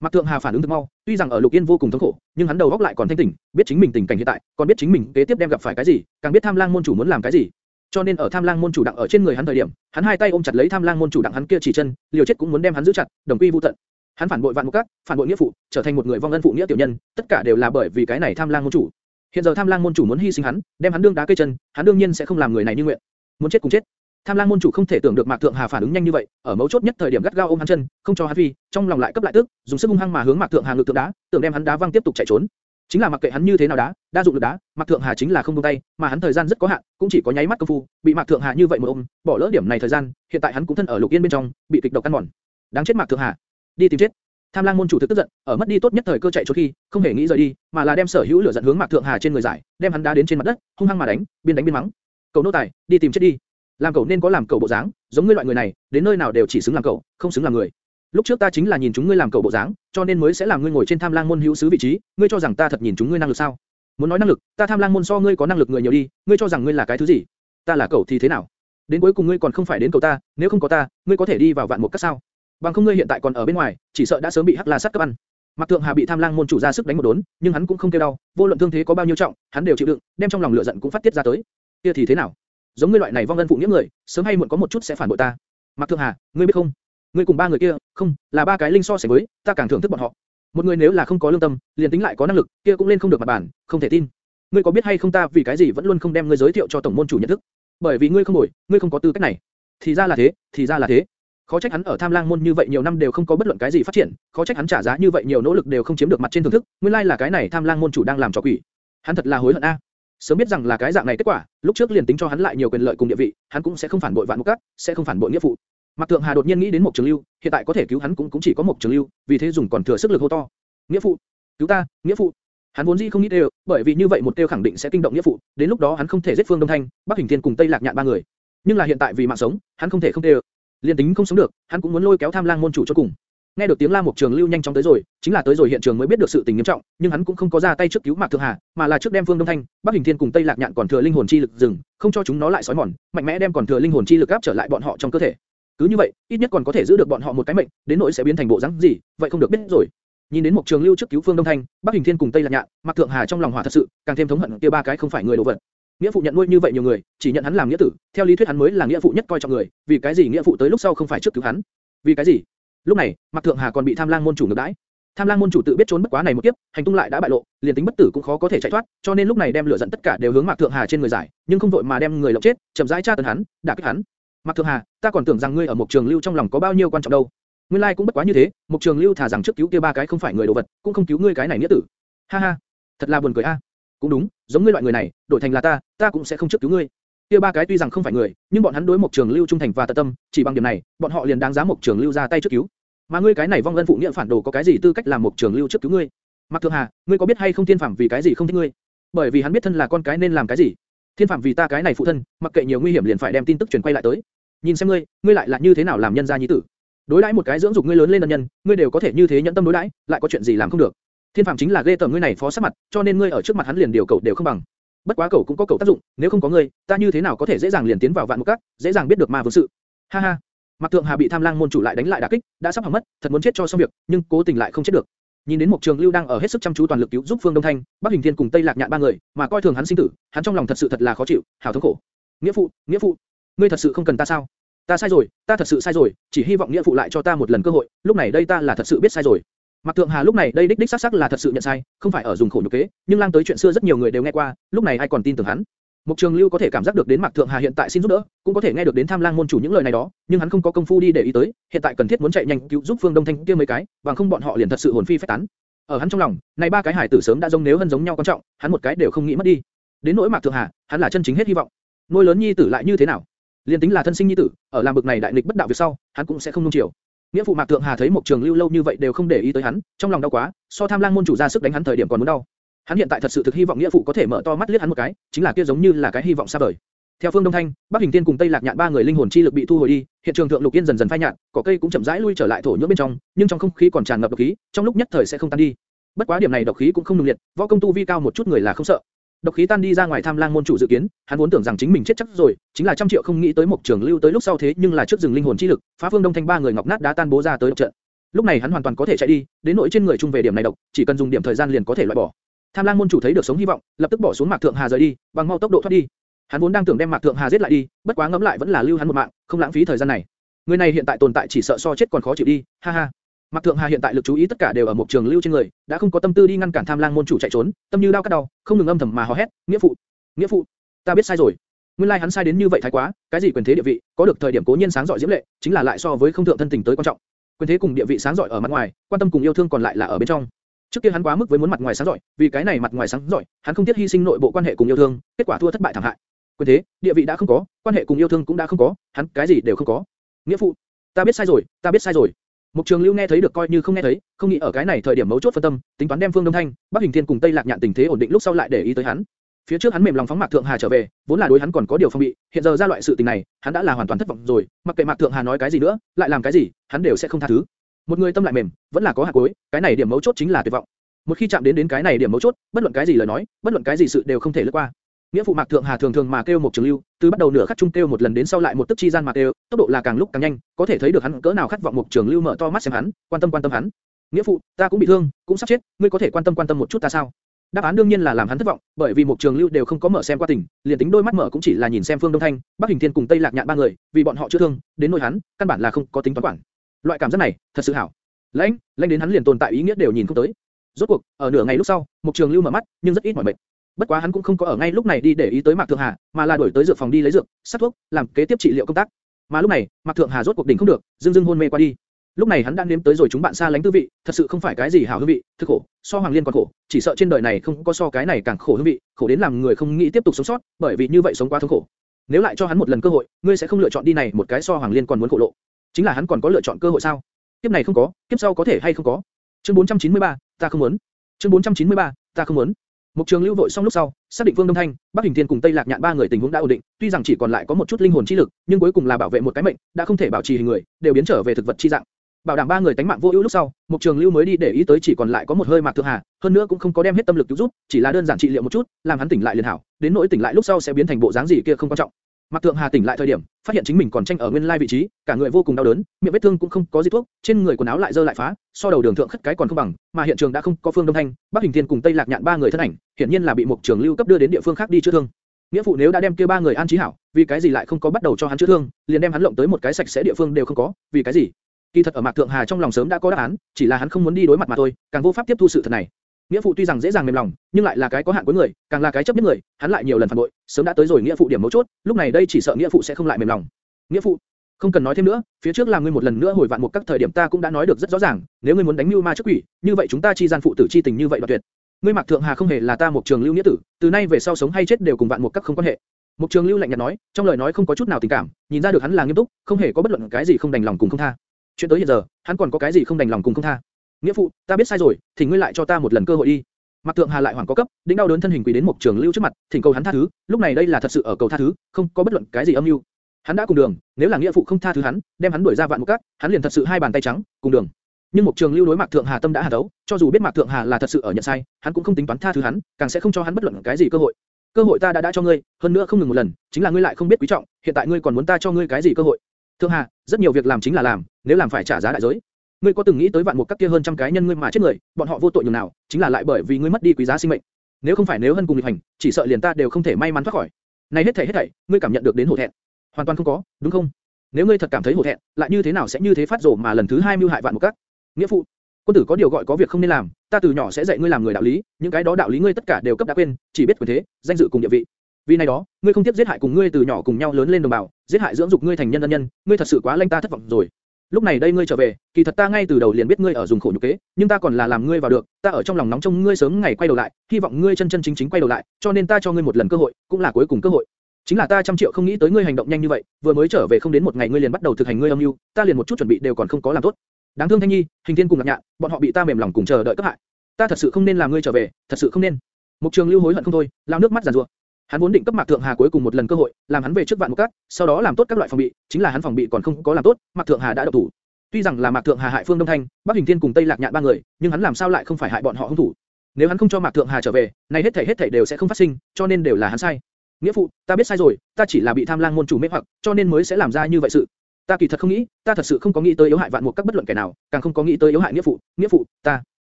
Mạc Thượng Hà phản ứng thực mau, tuy rằng ở Lục Yên vô cùng thống khổ, nhưng hắn đầu óc lại còn thanh tỉnh, biết chính mình tình cảnh hiện tại, còn biết chính mình kế tiếp đem gặp phải cái gì, càng biết Tham Lang môn chủ muốn làm cái gì. Cho nên ở Tham Lang môn chủ đặng ở trên người hắn thời điểm, hắn hai tay ôm chặt lấy Tham Lang môn chủ đặng hắn kia chỉ chân, liều chết cũng muốn đem hắn giữ chặt, đồng quy vu tận. Hắn phản bội vạn mục các, phản bội nghĩa phụ, trở thành một người vong ân phụ nghĩa tiểu nhân, tất cả đều là bởi vì cái này Tham Lang môn chủ. Hiện giờ Tham Lang môn chủ muốn hy sinh hắn, đem hắn đương đá cây chân, hắn đương nhiên sẽ không làm người này như nguyện. Muốn chết cùng chết. Tham Lang môn chủ không thể tưởng được Mạc Thượng Hà phản ứng nhanh như vậy, ở mấu chốt nhất thời điểm gắt gao ôm hắn chân, không cho hắn phi, trong lòng lại cấp lại tức, dùng sức hung hăng mà hướng Mạc Thượng Hà ngực tượng đá, tưởng đem hắn đá văng tiếp tục chạy trốn. Chính là mặc kệ hắn như thế nào đá, đa dụng lực đá, Mạc Thượng Hà chính là không buông tay, mà hắn thời gian rất có hạn, cũng chỉ có nháy mắt công phu, bị Mạc Thượng Hà như vậy một ôm, bỏ lỡ điểm này thời gian, hiện tại hắn cũng thân ở lục yên bên trong, bị kịch độc căn mòn. Đáng chết Mạc Thượng Hà, đi tìm chết. Tham Lang môn chủ thực tức giận, ở mất đi tốt nhất thời cơ chạy trốn khi, không hề nghĩ rời đi, mà là đem sở hữu lửa giận hướng Mạc Thượng Hà trên người giải, đem hắn đá đến trên mặt đất, hung hăng mà đánh, biên đánh biên mắng. Cầu nô tài, đi tìm chết đi. Làm cậu nên có làm cậu bộ dáng, giống ngươi loại người này, đến nơi nào đều chỉ xứng làm cậu, không xứng làm người. Lúc trước ta chính là nhìn chúng ngươi làm cậu bộ dáng, cho nên mới sẽ làm ngươi ngồi trên Tham Lang môn hữu sứ vị trí, ngươi cho rằng ta thật nhìn chúng ngươi năng lực sao? Muốn nói năng lực, ta Tham Lang môn so ngươi có năng lực người nhiều đi, ngươi cho rằng ngươi là cái thứ gì? Ta là cậu thì thế nào? Đến cuối cùng ngươi còn không phải đến cậu ta, nếu không có ta, ngươi có thể đi vào vạn một các sao? Bằng không ngươi hiện tại còn ở bên ngoài, chỉ sợ đã sớm bị Hắc La sát cấp ăn. Mạc Thượng Hà bị Tham Lang môn chủ ra sức đánh một đốn, nhưng hắn cũng không kêu đau, vô luận thương thế có bao nhiêu trọng, hắn đều chịu đựng, đem trong lòng lửa giận cũng phát tiết ra tới. kia thì thế nào? Giống ngươi loại này vong ân phụ nghĩa người, sớm hay muộn có một chút sẽ phản bội ta. Mạc Thượng Hà, ngươi biết không? Ngươi cùng ba người kia, không, là ba cái linh so sánh với, ta càng thưởng thức bọn họ. Một người nếu là không có lương tâm, liền tính lại có năng lực, kia cũng lên không được mặt bản, không thể tin. Ngươi có biết hay không ta vì cái gì vẫn luôn không đem ngươi giới thiệu cho tổng môn chủ nhận thức? Bởi vì ngươi không nổi, ngươi không có tư cách này. Thì ra là thế, thì ra là thế. Khó trách hắn ở Tham Lang môn như vậy nhiều năm đều không có bất luận cái gì phát triển, khó trách hắn trả giá như vậy nhiều nỗ lực đều không chiếm được mặt trên thưởng thức, nguyên lai là cái này Tham Lang môn chủ đang làm trò quỷ. Hắn thật là hối hận a. Sớm biết rằng là cái dạng này kết quả, lúc trước liền tính cho hắn lại nhiều quyền lợi cùng địa vị, hắn cũng sẽ không phản bội vạn mục cát, sẽ không phản bội nghĩa phụ. Mạc Thượng Hà đột nhiên nghĩ đến một Trường Lưu, hiện tại có thể cứu hắn cũng cũng chỉ có một Trường Lưu, vì thế dùng còn thừa sức lực hô to. Nghĩa phụ, cứu ta, nghĩa phụ. Hắn vốn dĩ không nghĩ đều, bởi vì như vậy một tiêu khẳng định sẽ kinh động nghĩa phụ, đến lúc đó hắn không thể giết Phương Đông Thanh, Bắc Hình Thiên cùng Tây Lạc Nhạn ba người. Nhưng là hiện tại vì mạng sống, hắn không thể không đều. Liên tính không sống được, hắn cũng muốn lôi kéo Tham Lang môn chủ cho cùng. Nghe được tiếng la một trường lưu nhanh chóng tới rồi, chính là tới rồi hiện trường mới biết được sự tình nghiêm trọng, nhưng hắn cũng không có ra tay trước cứu Mạc Thượng Hà, mà là trước đem Phương Đông Thanh, Bắc Hình Thiên cùng Tây Lạc Nhạn còn thừa linh hồn chi lực dừng, không cho chúng nó lại sói mòn, mạnh mẽ đem còn thừa linh hồn chi lực áp trở lại bọn họ trong cơ thể. Cứ như vậy, ít nhất còn có thể giữ được bọn họ một cái mệnh, đến nỗi sẽ biến thành bộ dáng gì, vậy không được biết rồi. Nhìn đến một trường lưu trước cứu Phương Đông Thanh, Bắc Hình Thiên cùng Tây Lạc Nhạn, Mạc Thượng Hà trong lòng hỏa thật sự, càng thêm thống hận kia ba cái không phải người đồ vật. Nghĩa phụ nhận nuôi như vậy nhiều người, chỉ nhận hắn làm nghĩa tử, theo lý thuyết hắn mới là nghĩa phụ nhất coi trọng người, vì cái gì nghĩa phụ tới lúc sau không phải trước cứu hắn? Vì cái gì? Lúc này, Mạc Thượng Hà còn bị Tham Lang môn chủ ngược đãi. Tham Lang môn chủ tự biết trốn bất quá này một kiếp, hành tung lại đã bại lộ, liền tính bất tử cũng khó có thể chạy thoát, cho nên lúc này đem lửa giận tất cả đều hướng Mạc Thượng Hà trên người giải, nhưng không vội mà đem người lộng chết, chậm rãi tra tấn hắn, đả kích hắn. Mạc Thượng Hà, ta còn tưởng rằng ngươi ở một trường lưu trong lòng có bao nhiêu quan trọng đâu. Nguyên lai cũng bất quá như thế, một trường lưu thả rằng trước cứu kia ba cái không phải người đồ vật, cũng không cứu ngươi cái này nghĩa tử. Ha ha, thật là buồn cười a. Cũng đúng, giống ngươi loại người này, đổi thành là ta, ta cũng sẽ không trước cứu ngươi. Kia ba cái tuy rằng không phải người, nhưng bọn hắn đối một trường lưu trung thành và tận tâm, chỉ bằng điểm này, bọn họ liền đáng giá một trường lưu ra tay trước cứu. Mà ngươi cái này vong ân phụ nghĩa phản đồ có cái gì tư cách làm một trường lưu trước cứu ngươi? Mặc Thượng Hà, ngươi có biết hay không thiên phạm vì cái gì không thích ngươi? Bởi vì hắn biết thân là con cái nên làm cái gì. Thiên phạm vì ta cái này phụ thân, mặc kệ nhiều nguy hiểm liền phải đem tin tức truyền quay lại tới. Nhìn xem ngươi, ngươi lại là như thế nào làm nhân gia nhi tử? Đối đãi một cái dưỡng dục ngươi lớn lên ân nhân, ngươi đều có thể như thế nhẫn tâm đối đãi, lại có chuyện gì làm không được? Thiên Phàm chính là ghê tởm ngươi này phó sát mặt, cho nên ngươi ở trước mặt hắn liền điều cầu đều không bằng. Bất quá cầu cũng có cầu tác dụng, nếu không có ngươi, ta như thế nào có thể dễ dàng liền tiến vào vạn mục các, dễ dàng biết được ma vương sự. Ha ha. Mạc Thượng Hà bị Tham Lang môn chủ lại đánh lại đả kích, đã sắp hỏng mất, thật muốn chết cho xong việc, nhưng cố tình lại không chết được. Nhìn đến Mục Trường Lưu đang ở hết sức chăm chú toàn lực cứu giúp Phương Đông Thanh, Bắc Hình Thiên cùng Tây Lạc Nhạn ba người, mà coi thường hắn sinh tử, hắn trong lòng thật sự thật là khó chịu, hảo thống khổ. Nghĩa phụ, nghĩa phụ, ngươi thật sự không cần ta sao? Ta sai rồi, ta thật sự sai rồi, chỉ hy vọng nghĩa phụ lại cho ta một lần cơ hội, lúc này đây ta là thật sự biết sai rồi. Mạc Thượng Hà lúc này đây đích đích xác xác là thật sự nhận sai, không phải ở dùng khổ nhục kế, nhưng lang tới chuyện xưa rất nhiều người đều nghe qua, lúc này ai còn tin tưởng hắn. Mục Trường Lưu có thể cảm giác được đến Mạc Thượng Hà hiện tại xin giúp đỡ, cũng có thể nghe được đến Tham Lang môn chủ những lời này đó, nhưng hắn không có công phu đi để ý tới, hiện tại cần thiết muốn chạy nhanh cứu giúp Phương Đông Thanh kia mấy cái, bằng không bọn họ liền thật sự hồn phi phách tán. Ở hắn trong lòng, này ba cái hải tử sớm đã giống nếu hơn giống nhau quan trọng, hắn một cái đều không nghĩ mất đi. Đến nỗi Mạc Thượng Hà, hắn là chân chính hết hy vọng. Nuôi lớn nhi tử lại như thế nào? Liên tính là thân sinh nhi tử, ở làm bực này đại nghịch bất đạo việc sau, hắn cũng sẽ không nung chiều. Nghĩa phụ Mạc Thượng Hà thấy một trường lưu lâu như vậy đều không để ý tới hắn, trong lòng đau quá, so tham lang môn chủ ra sức đánh hắn thời điểm còn muốn đau. Hắn hiện tại thật sự thực hy vọng nghĩa phụ có thể mở to mắt liếc hắn một cái, chính là kia giống như là cái hy vọng xa vời. Theo Phương Đông Thanh, Bắc Hình Tiên cùng Tây Lạc Nhạn ba người linh hồn chi lực bị thu hồi đi, hiện trường thượng lục yên dần dần phai nhạt, cỏ cây cũng chậm rãi lui trở lại thổ nhưỡng bên trong, nhưng trong không khí còn tràn ngập độc khí, trong lúc nhất thời sẽ không tan đi. Bất quá điểm này độc khí cũng không nung liệt, võ công tu vi cao một chút người là không sợ. Độc khí tan đi ra ngoài Tham Lang môn chủ dự kiến, hắn vốn tưởng rằng chính mình chết chắc rồi, chính là trăm triệu không nghĩ tới một trường lưu tới lúc sau thế nhưng là trước dừng linh hồn chi lực, phá Phương Đông Thanh ba người ngọc nát đá tan bố ra tới độc trận. Lúc này hắn hoàn toàn có thể chạy đi, đến nội trên người trung về điểm này độc, chỉ cần dùng điểm thời gian liền có thể loại bỏ. Tham Lang môn chủ thấy được sống hy vọng, lập tức bỏ xuống Mạc Thượng Hà rời đi, bằng mau tốc độ thoát đi. Hắn vốn đang tưởng đem Mạc Thượng Hà giết lại đi, bất quá ngẫm lại vẫn là lưu hắn một mạng, không lãng phí thời gian này. Người này hiện tại tồn tại chỉ sợ so chết còn khó chịu đi, ha ha. Mạc Thượng Hà hiện tại lực chú ý tất cả đều ở một trường lưu trên người, đã không có tâm tư đi ngăn cản Tham Lang môn chủ chạy trốn, tâm như đau cắt đầu, không ngừng âm thầm mà hò hét, nghĩa phụ, nghĩa phụ, ta biết sai rồi. Nguyên lai like hắn sai đến như vậy thái quá, cái gì quyền thế địa vị, có được thời điểm cố nhiên sáng giỏi diễm lệ, chính là lại so với không thượng thân tình tới quan trọng. Quyền thế cùng địa vị sáng giỏi ở mặt ngoài, quan tâm cùng yêu thương còn lại là ở bên trong. Trước kia hắn quá mức với muốn mặt ngoài sáng giỏi, vì cái này mặt ngoài sáng giỏi, hắn không tiếc hy sinh nội bộ quan hệ cùng yêu thương, kết quả thua thất bại thảm hại. Quyền thế, địa vị đã không có, quan hệ cùng yêu thương cũng đã không có, hắn cái gì đều không có. Nghĩa phụ, ta biết sai rồi, ta biết sai rồi. Mục Trường Lưu nghe thấy được coi như không nghe thấy, không nghĩ ở cái này thời điểm mấu chốt phân tâm, tính toán đem Phương Đông Thanh, Bắc Hình Thiên cùng Tây Lạc Nhạn tình thế ổn định lúc sau lại để ý tới hắn. Phía trước hắn mềm lòng phóng Mạc Thượng Hà trở về, vốn là đối hắn còn có điều phong bị, hiện giờ ra loại sự tình này, hắn đã là hoàn toàn thất vọng rồi, mặc kệ Mạc Thượng Hà nói cái gì nữa, lại làm cái gì, hắn đều sẽ không tha thứ. Một người tâm lại mềm, vẫn là có hạ cuối, cái này điểm mấu chốt chính là tuyệt vọng. Một khi chạm đến đến cái này điểm mấu chốt, bất luận cái gì lời nói, bất luận cái gì sự đều không thể lướt qua. Nghĩa phụ Mạc Thượng Hà thường thường mà kêu một trường lưu, từ bắt đầu nửa khắc trung kêu một lần đến sau lại một tức chi gian mà kêu, tốc độ là càng lúc càng nhanh, có thể thấy được hắn cỡ nào khát vọng một trường lưu mở to mắt xem hắn, quan tâm quan tâm hắn. Nghĩa phụ, ta cũng bị thương, cũng sắp chết, ngươi có thể quan tâm quan tâm một chút ta sao? Đáp án đương nhiên là làm hắn thất vọng, bởi vì một trường lưu đều không có mở xem qua tình, liền tính đôi mắt mở cũng chỉ là nhìn xem Phương Đông Thanh, Bắc Hình Thiên cùng Tây Lạc Nhạn ba người, vì bọn họ chữa thương, đến nỗi hắn, căn bản là không có tính toán quản. Loại cảm giác này, thật sự hảo. Lãnh, lãnh đến hắn liền tồn tại ý nghĩa đều nhìn không tới. Rốt cuộc, ở nửa ngày lúc sau, một trường lưu mở mắt, nhưng rất ít mỏi mệt. Bất quá hắn cũng không có ở ngay lúc này đi để ý tới Mạc Thượng Hà, mà là đuổi tới dược phòng đi lấy dược, sát thuốc, làm kế tiếp trị liệu công tác. Mà lúc này, Mạc Thượng Hà rốt cuộc đỉnh không được, dưng dưng hôn mê qua đi. Lúc này hắn đang nếm tới rồi chúng bạn xa lánh tư vị, thật sự không phải cái gì hảo hương vị, thực khổ, so Hoàng Liên còn khổ, chỉ sợ trên đời này không có so cái này càng khổ hương vị, khổ đến làm người không nghĩ tiếp tục sống sót, bởi vì như vậy sống quá thống khổ. Nếu lại cho hắn một lần cơ hội, ngươi sẽ không lựa chọn đi này một cái so Hoàng Liên còn muốn khổ lộ. Chính là hắn còn có lựa chọn cơ hội sao? kiếp này không có, kiếp sau có thể hay không có? Chương 493, ta không muốn. Chương 493, ta không muốn. Mục Trường Lưu vội xong lúc sau, xác định Vương Đông Thanh, Bắc Hình Thiên cùng Tây Lạc Nhạn ba người tình huống đã ổn định, tuy rằng chỉ còn lại có một chút linh hồn chi lực, nhưng cuối cùng là bảo vệ một cái mệnh, đã không thể bảo trì hình người, đều biến trở về thực vật chi dạng. Bảo đảm ba người tánh mạng vô ưu lúc sau, Mục Trường Lưu mới đi để ý tới chỉ còn lại có một hơi Mạc Thượng Hà, hơn nữa cũng không có đem hết tâm lực cứu giúp, chỉ là đơn giản trị liệu một chút, làm hắn tỉnh lại liền hảo, đến nỗi tỉnh lại lúc sau sẽ biến thành bộ dáng gì kia không quan trọng. Mạc Thượng Hà tỉnh lại thời điểm, phát hiện chính mình còn tranh ở nguyên lai vị trí, cả người vô cùng đau đớn, miệng vết thương cũng không có gì thuốc, trên người quần áo lại dơ lại phá, so đầu đường thượng khất cái còn không bằng, mà hiện trường đã không có Phương Đông Thanh, Bắc Hình Thiên cùng Tây Lạc Nhạn ba người thân ảnh, hiện nhiên là bị Mục Trường Lưu cấp đưa đến địa phương khác đi chữa thương. Nghĩa phụ nếu đã đem kia ba người an trí hảo, vì cái gì lại không có bắt đầu cho hắn chữa thương, liền đem hắn lộng tới một cái sạch sẽ địa phương đều không có, vì cái gì? Kỳ thật ở Mạc Thượng Hà trong lòng sớm đã có đáp án, chỉ là hắn không muốn đi đối mặt mà thôi, càng vô pháp tiếp thu sự thật này. Nghĩa phụ tuy rằng dễ dàng mềm lòng, nhưng lại là cái có hạn của người, càng là cái chấp nhất người, hắn lại nhiều lần phản bội, sớm đã tới rồi nghĩa phụ điểm mấu chốt, lúc này đây chỉ sợ nghĩa phụ sẽ không lại mềm lòng. Nghĩa phụ, không cần nói thêm nữa, phía trước làm ngươi một lần nữa hồi vạn một các thời điểm ta cũng đã nói được rất rõ ràng, nếu ngươi muốn đánh mưu ma trước quỷ, như vậy chúng ta chi gian phụ tử chi tình như vậy đoạt tuyệt. Ngươi mặc Thượng Hà không hề là ta một trường lưu nghĩa tử, từ nay về sau sống hay chết đều cùng vạn một các không quan hệ. Một trường lưu lạnh nhạt nói, trong lời nói không có chút nào tình cảm, nhìn ra được hắn là nghiêm túc, không hề có bất luận cái gì không đành lòng cùng không tha. Chuyện tới hiện giờ, hắn còn có cái gì không đành lòng cùng không tha? Nghĩa phụ, ta biết sai rồi, thỉnh ngươi lại cho ta một lần cơ hội đi. Mạc Thượng Hà lại hoảng có cấp, đĩnh đau đớn thân hình quỳ đến một trường lưu trước mặt, thỉnh cầu hắn tha thứ, lúc này đây là thật sự ở cầu tha thứ, không có bất luận cái gì âm mưu. Hắn đã cùng đường, nếu là nghĩa phụ không tha thứ hắn, đem hắn đuổi ra vạn một cát, hắn liền thật sự hai bàn tay trắng, cùng đường. Nhưng một trường lưu đối Mạc Thượng Hà tâm đã hà đấu, cho dù biết Mạc Thượng Hà là thật sự ở nhận sai, hắn cũng không tính toán tha thứ hắn, càng sẽ không cho hắn bất luận cái gì cơ hội. Cơ hội ta đã đã cho ngươi, hơn nữa không ngừng một lần, chính là ngươi lại không biết quý trọng, hiện tại ngươi còn muốn ta cho ngươi cái gì cơ hội? Thượng Hà, rất nhiều việc làm chính là làm, nếu làm phải trả giá đại giới. Ngươi có từng nghĩ tới vạn một các kia hơn trăm cái nhân ngươi mà chết người, bọn họ vô tội nhường nào, chính là lại bởi vì ngươi mất đi quý giá sinh mệnh. Nếu không phải nếu hân cùng lịch hành, chỉ sợ liền ta đều không thể may mắn thoát khỏi. Này hết thảy hết thảy, ngươi cảm nhận được đến hổ thẹn. Hoàn toàn không có, đúng không? Nếu ngươi thật cảm thấy hổ thẹn, lại như thế nào sẽ như thế phát rồ mà lần thứ hai mưu hại vạn một các? Nghĩa phụ, quân tử có điều gọi có việc không nên làm, ta từ nhỏ sẽ dạy ngươi làm người đạo lý, những cái đó đạo lý ngươi tất cả đều cấp đã quên, chỉ biết quyền thế, danh dự cùng địa vị. Vì này đó, ngươi không tiếp giết hại cùng ngươi từ nhỏ cùng nhau lớn lên đồng bào, giết hại dưỡng dục ngươi thành nhân ân nhân, ngươi thật sự quá lanh ta thất vọng rồi. Lúc này đây ngươi trở về, kỳ thật ta ngay từ đầu liền biết ngươi ở dùng khổ nhục kế, nhưng ta còn là làm ngươi vào được, ta ở trong lòng nóng trông ngươi sớm ngày quay đầu lại, hy vọng ngươi chân chân chính chính quay đầu lại, cho nên ta cho ngươi một lần cơ hội, cũng là cuối cùng cơ hội. Chính là ta trăm triệu không nghĩ tới ngươi hành động nhanh như vậy, vừa mới trở về không đến một ngày ngươi liền bắt đầu thực hành ngươi âm mưu, ta liền một chút chuẩn bị đều còn không có làm tốt. Đáng thương Thanh Nhi, Hình Thiên cùng Lạc Nhạn, bọn họ bị ta mềm lòng cùng chờ đợi cấp hại. Ta thật sự không nên làm ngươi trở về, thật sự không nên. Mục Trường Lưu hối hận không thôi, lao nước mắt giàn rủa. Hắn vốn định cấp Mạc Thượng Hà cuối cùng một lần cơ hội, làm hắn về trước vạn một cát, sau đó làm tốt các loại phòng bị, chính là hắn phòng bị còn không có làm tốt, Mạc Thượng Hà đã động thủ. Tuy rằng là Mạc Thượng Hà hại Phương Đông Thanh, Bắc Hình Thiên cùng Tây Lạc Nhạn ba người, nhưng hắn làm sao lại không phải hại bọn họ hung thủ? Nếu hắn không cho Mạc Thượng Hà trở về, này hết thảy hết thảy đều sẽ không phát sinh, cho nên đều là hắn sai. Nghĩa phụ, ta biết sai rồi, ta chỉ là bị tham lang môn chủ mê hoặc, cho nên mới sẽ làm ra như vậy sự. Ta kỳ thật không nghĩ, ta thật sự không có nghĩ tới yếu hại vạn một các bất luận kẻ nào, càng không có nghĩ tới yếu hại nghĩa phụ, nghĩa phụ, ta,